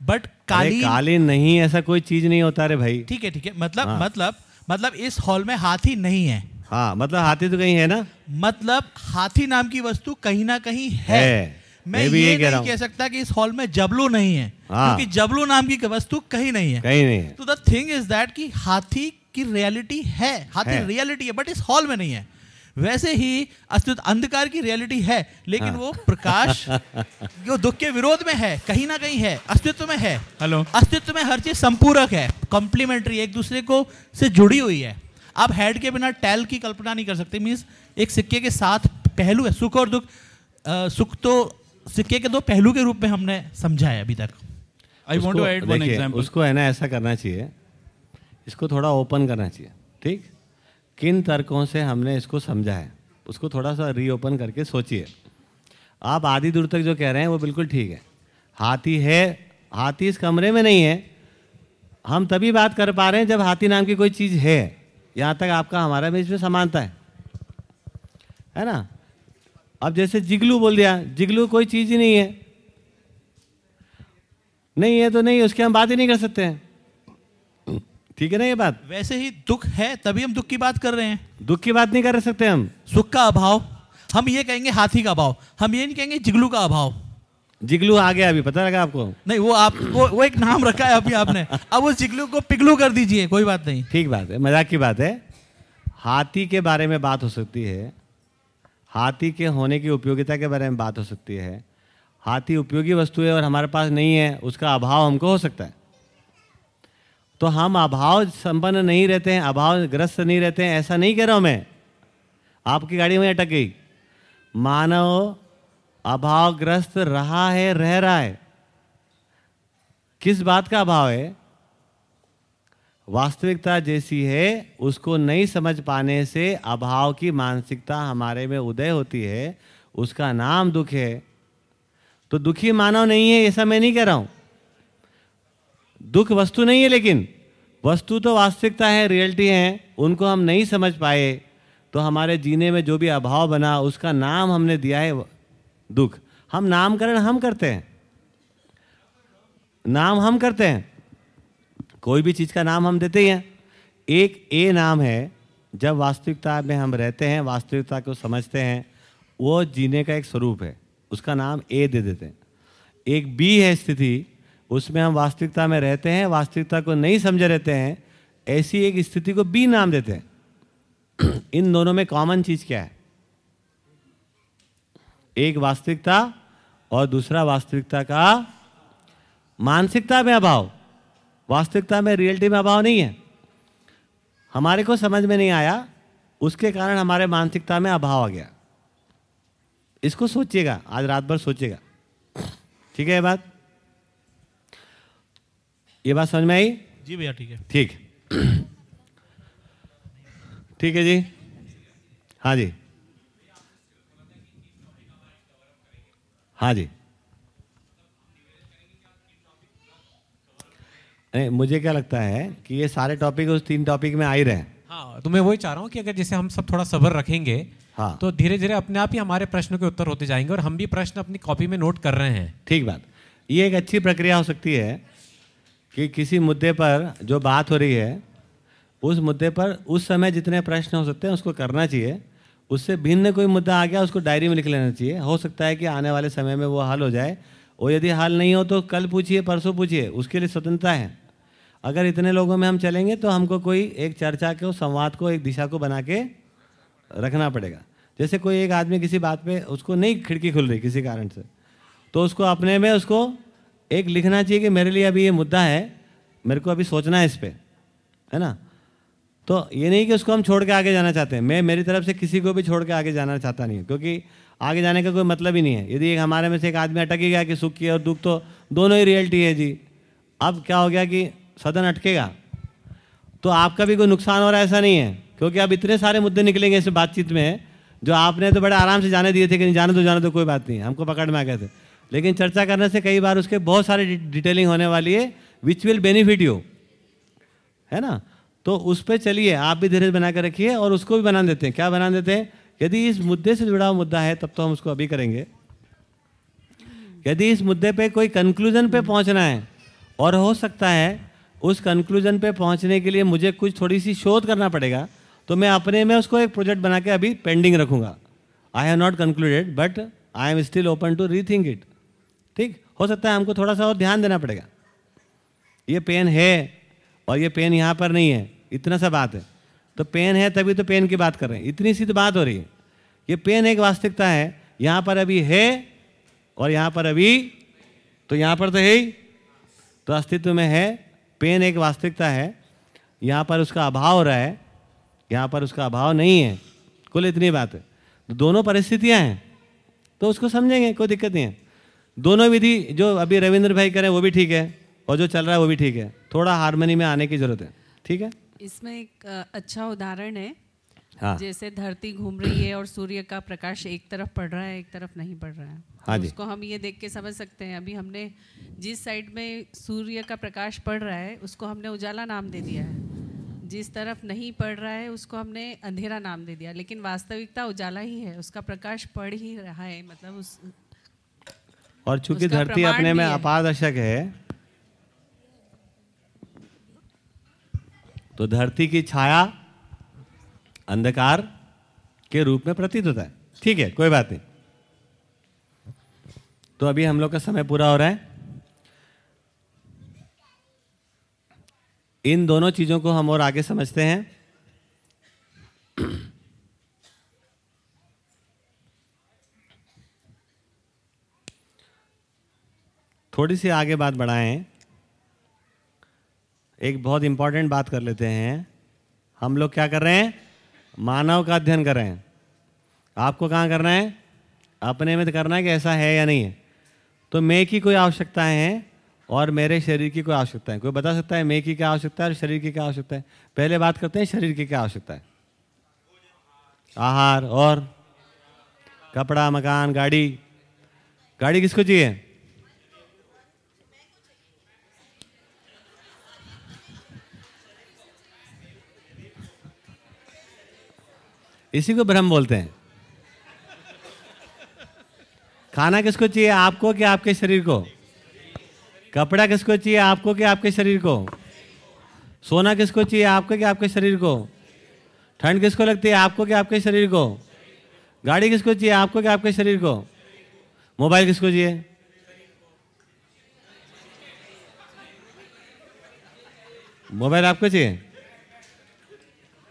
बट अरे कालीन कालीन नहीं ऐसा कोई चीज़ नहीं होता रे भाई ठीक है ठीक है मतलब हाँ। मतलब मतलब इस हॉल में हाथी नहीं है हाँ मतलब हाथी तो कहीं है ना मतलब हाथी नाम की वस्तु कहीं ना कहीं है, है। मैं मैं भी ये यही कह नहीं कह सकता कि इस हॉल में जबलू नहीं है हाँ। क्योंकि जबलू नाम की वस्तु कहीं नहीं है कहीं नहीं तो द थिंग इज़ दैट कि हाथी की रियलिटी है हाथी। रियलिटी है बट इस हॉल में नहीं है वैसे ही अस्तित्व अंधकार की रियलिटी है लेकिन हाँ। वो प्रकाश जो दुख के विरोध में है कहीं ना कहीं है अस्तित्व में है। हेलो अस्तित्व में हर चीज़ संपूरक है कॉम्प्लीमेंट्री एक दूसरे को से जुड़ी हुई है। आप हेड के बिना टैल की कल्पना नहीं कर सकते मीन्स एक सिक्के के साथ पहलू है सुख और दुख। सुख तो सिक्के के दो पहलू के रूप में हमने समझा है अभी तक। I want to add one देखिए, एग्जांपल उसको है ना ऐसा करना चाहिए इसको थोड़ा ओपन करना चाहिए ठीक? किन तर्कों से हमने इसको समझा है? उसको थोड़ा सा रीओपन करके सोचिए। आप आधी दूर तक जो कह रहे हैं, वो बिल्कुल ठीक है। हाथी है, हाथी इस कमरे में नहीं है। हम तभी बात कर पा रहे हैं जब हाथी नाम की कोई चीज़ है। यहाँ तक आपका हमारा भी इसमें समानता है। है ना? अब जैसे जिगलू बोल दिया, जिगलू कोई चीज़ ही नहीं है। नहीं है तो नहीं, उसकी हम बात ही नहीं कर सकते हैं। ठीक है ना ये बात? वैसे ही दुख है तभी हम दुख की बात कर रहे हैं। दुख की बात नहीं कर सकते हम। सुख का अभाव। हम ये कहेंगे हाथी का अभाव। हम ये नहीं कहेंगे जिगलू का अभाव। जिगलू आ गया अभी पता लगा आपको? नहीं वो आप वो, वो एक नाम रखा है अभी आपने। अब उस जिगलू को पिगलू कर दीजिए कोई बात नहीं। ठीक बात है मज़ाक की बात है। हाथी के बारे में बात हो सकती है। हाथी के होने की उपयोगिता के बारे में बात हो सकती है। हाथी उपयोगी वस्तु है और हमारे पास नहीं है उसका अभाव हमको हो सकता है। तो हम अभाव संपन्न नहीं रहते हैं, अभाव ग्रस्त नहीं रहते हैं, ऐसा नहीं कह रहा हूँ मैं। आपकी गाड़ी में अटक गई। मानव अभावग्रस्त रहा है, रह रहा है। किस बात का अभाव है? वास्तविकता जैसी है, उसको नहीं समझ पाने से अभाव की मानसिकता हमारे में उदय होती है, उसका नाम दुख है। तो दुखी मानव नहीं है, ऐसा मैं नहीं कह रहा हूँ। दुख वस्तु नहीं है लेकिन वस्तु तो वास्तविकता है रियलिटी है, उनको हम नहीं समझ पाए तो हमारे जीने में जो भी अभाव बना, उसका नाम हमने दिया है दुख। हम नामकरण हम करते हैं। नाम हम करते हैं। कोई भी चीज़ का नाम हम देते ही हैं। एक ए नाम है, जब वास्तविकता में हम रहते हैं, वास्तविकता को समझते हैं, वो जीने का एक स्वरूप है। उसका नाम ए दे देते हैं। एक बी है स्थिति उसमें हम वास्तविकता में रहते हैं, वास्तविकता को नहीं समझे रहते हैं, ऐसी एक स्थिति को बी नाम देते हैं। इन दोनों में कॉमन चीज़ क्या है? एक वास्तविकता और दूसरा वास्तविकता का मानसिकता में अभाव। वास्तविकता में रियलिटी में अभाव नहीं है। हमारे को समझ में नहीं आया, उसके कारण हमारे मानसिकता में अभाव आ गया। इसको सोचिएगा, आज रात भर सोचिएगा। ठीक है ये बात? ये बात समझ में आई? जी भैया ठीक है। ठीक। ठीक है जी। हाँ जी। हाँ जी। नहीं मुझे क्या लगता है कि ये सारे टॉपिक उस तीन टॉपिक में आ ही रहे हैं। हाँ तो मैं वही चाह रहा हूँ कि अगर जैसे हम सब थोड़ा सब्र रखेंगे हाँ। तो धीरे धीरे अपने आप ही हमारे प्रश्नों के उत्तर होते जाएँगे और हम भी प्रश्न अपनी कॉपी में नोट कर रहे हैं। ठीक बात। ये एक अच्छी प्रक्रिया हो सकती है कि किसी मुद्दे पर जो बात हो रही है, उस मुद्दे पर उस समय जितने प्रश्न हो सकते हैं उसको करना चाहिए। उससे भिन्न कोई मुद्दा आ गया, उसको डायरी में लिख लेना चाहिए। हो सकता है कि आने वाले समय में वो हल हो जाए। और यदि हल नहीं हो तो कल पूछिए, परसों पूछिए, उसके लिए स्वतंत्रता है। अगर इतने लोगों में हम चलेंगे तो हमको कोई एक चर्चा को, संवाद को, एक दिशा को बना के रखना पड़ेगा। जैसे कोई एक आदमी किसी बात पे, उसको नहीं खिड़की खुल रही किसी कारण से तो उसको अपने में उसको एक लिखना चाहिए कि मेरे लिए अभी ये मुद्दा है, मेरे को अभी सोचना है इस पर है ना? तो ये नहीं कि उसको हम छोड़ के आगे जाना चाहते हैं। मैं, मेरी तरफ़ से किसी को भी छोड़ के आगे जाना चाहता नहीं क्योंकि आगे जाने का कोई मतलब ही नहीं है। यदि एक हमारे में से एक आदमी अटक ही गया कि सुख की और दुख तो दोनों ही रियलिटी है जी। अब क्या हो गया कि सदन अटकेगा? तो आपका भी कोई नुकसान हो रहा ऐसा नहीं है, क्योंकि अब इतने सारे मुद्दे निकलेंगे इस बातचीत में, जो आपने तो बड़े आराम से जाने दिए थे कि नहीं, जाने दो जाने दो, कोई बात नहीं हमको पकड़ में आ गए थे। लेकिन चर्चा करने से कई बार उसके बहुत सारे डिटेलिंग होने वाली है विच विल बेनिफिट यू है ना? तो उस पर चलिए, आप भी धीरे बना कर रखिए और उसको भी बना देते हैं। क्या बना देते हैं? यदि इस मुद्दे से जुड़ा हुआ मुद्दा है, तब तो हम उसको अभी करेंगे। यदि इस मुद्दे पे कोई कंक्लूजन पे पहुँचना है, और हो सकता है उस कंक्लूजन पे पहुँचने के लिए मुझे कुछ थोड़ी सी शोध करना पड़ेगा तो मैं अपने में उसको एक प्रोजेक्ट बना के अभी पेंडिंग रखूँगा। I have not concluded but I am still open to rethink it ठीक? हो सकता है हमको थोड़ा सा और ध्यान देना पड़ेगा। ये पेन है और ये पेन यहाँ पर नहीं है। इतना सा बात है। तो पेन है तभी तो पेन की बात कर रहे हैं। इतनी सी तो बात हो रही है। ये पेन एक वास्तविकता है। यहाँ पर अभी है और यहाँ पर अभी तो यहाँ पर तो है ही। तो अस्तित्व में है। पेन एक वास्तविकता है। यहाँ पर उसका अभाव हो रहा है। यहाँ पर उसका अभाव नहीं है। कुल इतनी बात है। तो दोनों परिस्थितियाँ हैं। तो उसको समझेंगे, कोई दिक्कत नहीं है। दोनों विधि जो अभी रविंद्र भाई करें वो भी ठीक है और जो चल रहा है वो भी ठीक है। थोड़ा हारमोनी में आने की ज़रूरत है ठीक है? इसमें एक अच्छा उदाहरण है हाँ। जैसे धरती घूम रही है और सूर्य का प्रकाश एक तरफ़ पड़ रहा है एक तरफ़ नहीं पड़ रहा है। हाँ तो उसको हम ये देख के समझ सकते हैं अभी हमने जिस साइड में सूर्य का प्रकाश पड़ रहा है उसको हमने उजाला नाम दे दिया है। जिस तरफ़ नहीं पड़ रहा है उसको हमने अंधेरा नाम दे दिया लेकिन वास्तविकता उजाला ही है उसका प्रकाश पड़ ही रहा है मतलब उस और चूँकि धरती अपने में। अपारदर्शक है तो धरती की छाया अंधकार के रूप में प्रतीत होता है। ठीक है कोई बात नहीं। तो अभी हम लोग का समय पूरा हो रहा है। इन दोनों चीज़ों को हम और आगे समझते हैं। थोड़ी सी आगे बात बढ़ाएँ। एक बहुत इंपॉर्टेंट बात कर लेते हैं। हम लोग क्या कर रहे हैं? मानव का अध्ययन कर रहे हैं। आपको कहाँ करना है? अपने में तो करना है कि ऐसा है या नहीं है। तो मैं की कोई आवश्यकताएँ हैं और मेरे शरीर की कोई आवश्यकता है कोई बता सकता है मैं की क्या आवश्यकता है और शरीर की क्या आवश्यकता है? पहले बात करते हैं शरीर की क्या आवश्यकता है। आहार और कपड़ा, मकान, गाड़ी। गाड़ी किसको चाहिए? इसी को भ्रम बोलते हैं। खाना किसको चाहिए? आपको कि आपके शरीर को? कपड़ा किसको चाहिए? आपको कि आपके शरीर को? सोना किसको चाहिए? आपको कि आपके शरीर को? ठंड किसको लगती है? आपको कि आपके शरीर को? गाड़ी किसको चाहिए? आपको कि आपके शरीर को? मोबाइल किसको चाहिए? मोबाइल आपको चाहिए?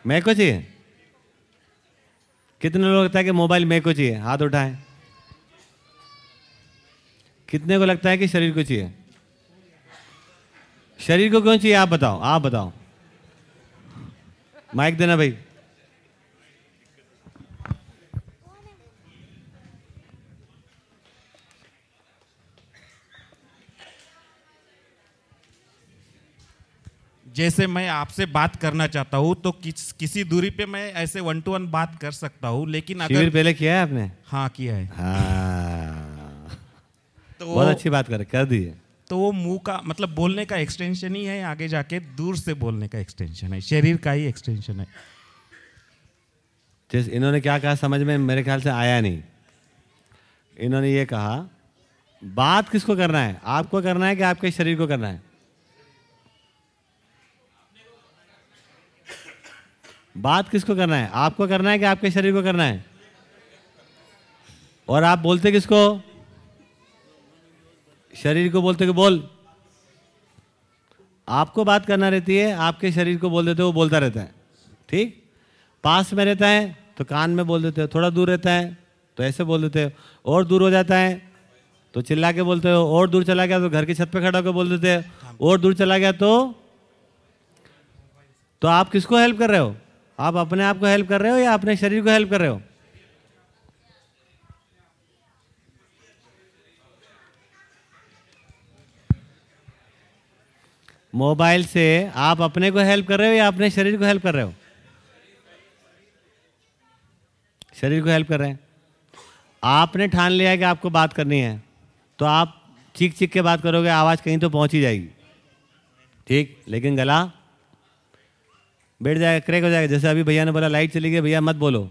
मैं को चाहिए? कितने लोग लगता है कि मोबाइल मेरे को चाहिए? हाथ उठाए। कितने को लगता है कि शरीर को चाहिए? शरीर को क्यों चाहिए? आप बताओ आप बताओ। माइक देना भाई। जैसे मैं आपसे बात करना चाहता हूँ तो किस किसी दूरी पे मैं ऐसे वन टू वन बात कर सकता हूँ लेकिन अगर पहले किया है आपने? हाँ किया है। हाँ। तो बहुत अच्छी बात कर कर दी तो वो मुँह का मतलब बोलने का एक्सटेंशन ही है आगे जाके दूर से बोलने का एक्सटेंशन है शरीर का ही एक्सटेंशन है। जिस इन्होंने क्या कहा समझ में मेरे ख्याल से आया नहीं। इन्होंने ये कहा बात किसको करना है? आपको करना है कि आपके शरीर को करना है? बात किसको करना है? आपको करना है कि आपके शरीर को करना है? और आप बोलते किसको? शरीर को बोलते कि बोल। आपको बात करना रहती है, आपके शरीर को बोल देते हो, वो बोलता रहता है। ठीक? पास में रहता है तो कान में बोल देते हो। थोड़ा दूर रहता है तो ऐसे बोल देते हो। और दूर हो जाता है तो चिल्ला के बोलते हो। और दूर चला गया तो घर की छत पे खड़ा होकर बोल देते हो। और दूर चला गया तो? तो आप किसको हेल्प कर रहे हो? आप अपने आप को हेल्प कर रहे हो या अपने शरीर को हेल्प कर रहे हो? मोबाइल से आप अपने को हेल्प कर रहे हो या अपने शरीर को हेल्प कर रहे हो? शरीर को हेल्प कर रहे हैं। आपने ठान लिया कि आपको बात करनी है तो आप चीख चीख के बात करोगे, आवाज़ कहीं तो पहुँच ही जाएगी। ठीक? लेकिन गला बैठ जाएगा क्रैक हो जाएगा। जैसे अभी भैया ने बोला लाइट चली गई, भैया मत बोलो।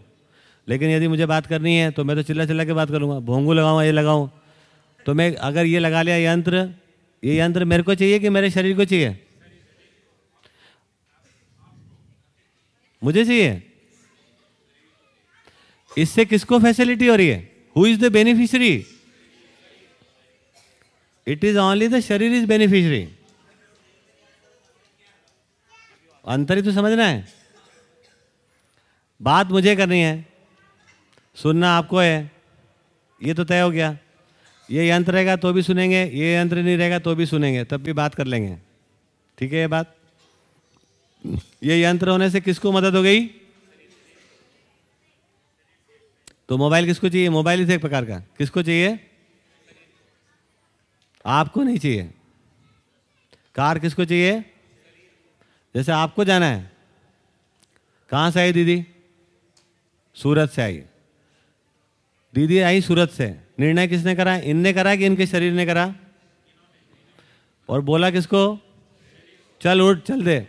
लेकिन यदि मुझे बात करनी है तो मैं तो चिल्ला चिल्ला के बात करूँगा। भोंगू लगाऊँ ये लगाऊँ? तो मैं अगर ये लगा लिया यंत्र, ये यंत्र मेरे को चाहिए कि मेरे शरीर को चाहिए? मुझे चाहिए। इससे किसको फैसिलिटी हो रही है? Who is the beneficiary it is only the शरीर इज़ बेनिफिशियरी अंतर ही तो समझना है। बात मुझे करनी है, सुनना आपको है, ये तो तय हो गया। ये यंत्र रहेगा तो भी सुनेंगे, ये यंत्र नहीं रहेगा तो भी सुनेंगे, तब भी बात कर लेंगे। ठीक है ये बात? ये यंत्र होने से किसको मदद हो गई? तो मोबाइल किसको चाहिए? मोबाइल इस एक प्रकार का। किसको चाहिए? आपको नहीं चाहिए। कार किसको चाहिए? जैसे आपको जाना है। कहाँ से आई दीदी? सूरत से आई। दीदी आई सूरत से। निर्णय किसने करा? इनने करा कि इनके शरीर ने करा? और बोला किसको? चल उठ, चल दे।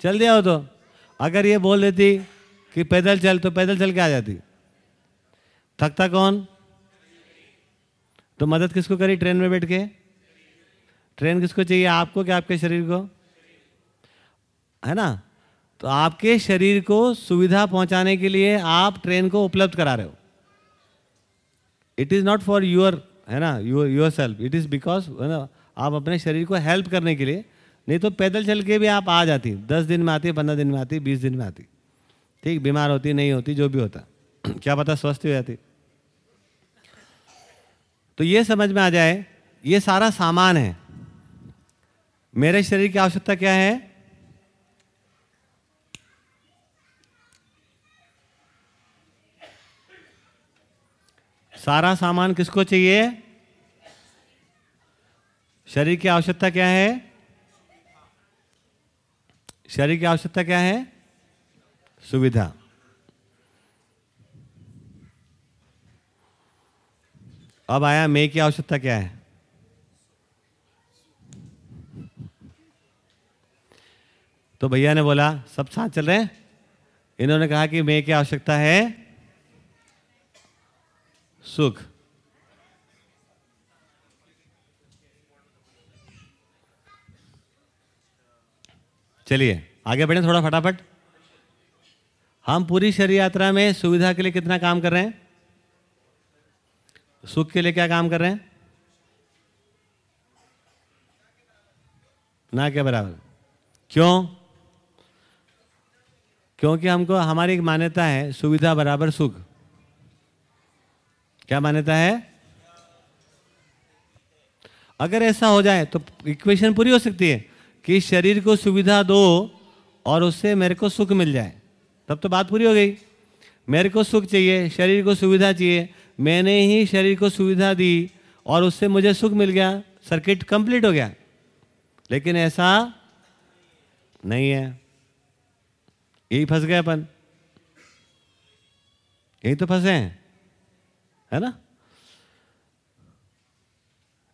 चल दिया हो तो। अगर ये बोल देती कि पैदल चल तो पैदल चल के आ जाती। थकता कौन? तो मदद किसको करी ट्रेन में बैठ के? ट्रेन किसको चाहिए? आपको कि आपके शरीर को? है ना? तो आपके शरीर को सुविधा पहुँचाने के लिए आप ट्रेन को उपलब्ध करा रहे हो। It is not for your है ना your yourself it is because है ना, आप अपने शरीर को हेल्प करने के लिए, नहीं तो पैदल चल के भी आप आ जाती। दस दिन में आती, पंद्रह दिन में आती, बीस दिन में आती। ठीक, बीमार होती, नहीं होती, जो भी होता। क्या पता स्वस्थ हो जाती। तो ये समझ में आ जाए, ये सारा सामान है। मेरे शरीर की आवश्यकता क्या है? सारा सामान किसको चाहिए? शरीर की आवश्यकता क्या है? शरीर की आवश्यकता क्या है? सुविधा। अब आया मे की आवश्यकता क्या है? तो भैया ने बोला, सब साथ चल रहे हैं? इन्होंने कहा कि मे की आवश्यकता है? सुख। चलिए, आगे बढ़े थोड़ा फटाफट। हम पूरी शरीर यात्रा में सुविधा के लिए कितना काम कर रहे हैं? सुख के लिए क्या काम कर रहे हैं? ना क्या बराबर। क्यों? क्योंकि हमको, हमारी एक मान्यता है, सुविधा बराबर सुख। क्या मान्यता है? अगर ऐसा हो जाए तो इक्वेशन पूरी हो सकती है कि शरीर को सुविधा दो और उससे मेरे को सुख मिल जाए। तब तो बात पूरी हो गई। मेरे को सुख चाहिए, शरीर को सुविधा चाहिए। मैंने ही शरीर को सुविधा दी और उससे मुझे सुख मिल गया। सर्किट कंप्लीट हो गया। लेकिन ऐसा नहीं है। यही फंस गए अपन। यही तो फंसे हैं। है ना?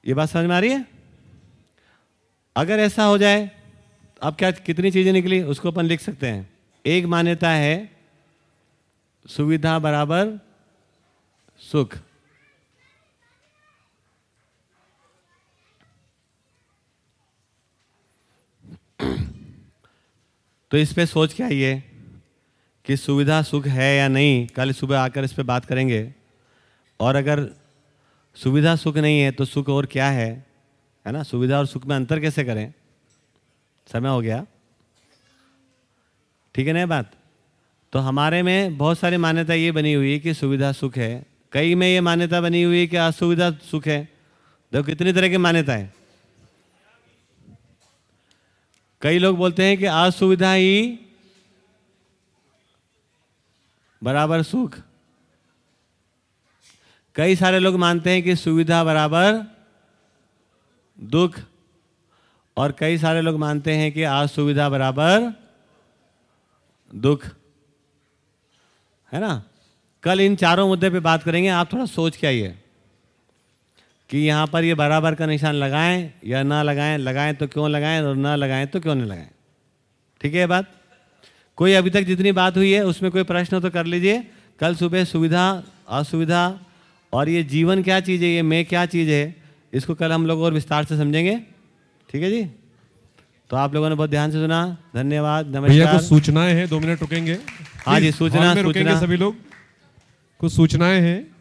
ये बात समझ में आ रही है? अगर ऐसा हो जाए तो अब क्या कितनी चीज़ें निकली, उसको अपन लिख सकते हैं। एक मान्यता है, सुविधा बराबर सुख। तो इस पे सोच के आइए कि सुविधा सुख है या नहीं। कल सुबह आकर इस पे बात करेंगे। और अगर सुविधा सुख नहीं है तो सुख और क्या है? है ना? सुविधा और सुख में अंतर कैसे करें? समय हो गया। ठीक है ना बात? तो हमारे में बहुत सारी मान्यता ये बनी हुई है कि सुविधा सुख है। कई में ये मान्यता बनी हुई है कि असुविधा सुख है। देखो कितनी तरह की मान्यता है। कई लोग बोलते हैं कि असुविधा ही बराबर सुख। कई सारे लोग मानते हैं कि सुविधा बराबर दुख, और कई सारे लोग मानते हैं कि असुविधा बराबर दुख। है ना? कल इन चारों मुद्दे पे बात करेंगे, आप थोड़ा सोच के आइए कि यहाँ पर ये बराबर का निशान लगाएँ या ना लगाएँ। लगाएँ तो क्यों लगाएँ और ना लगाएँ तो क्यों नहीं लगाएँ? ठीक है बात? कोई अभी तक जितनी बात हुई है, उसमें कोई प्रश्न तो कर लीजिए। कल सुबह सुविधा, असुविधा और ये जीवन क्या चीज़ है ये मैं क्या चीज़ है इसको कल हम लोग और विस्तार से समझेंगे। ठीक है जी? तो आप लोगों ने बहुत ध्यान से सुना। धन्यवाद नमस्कार। कुछ सूचनाएँ हैं? दो मिनट रुकेंगे। हाँ जी, सूचना- सूचना। सभी लोग। कुछ सूचनाएँ हैं?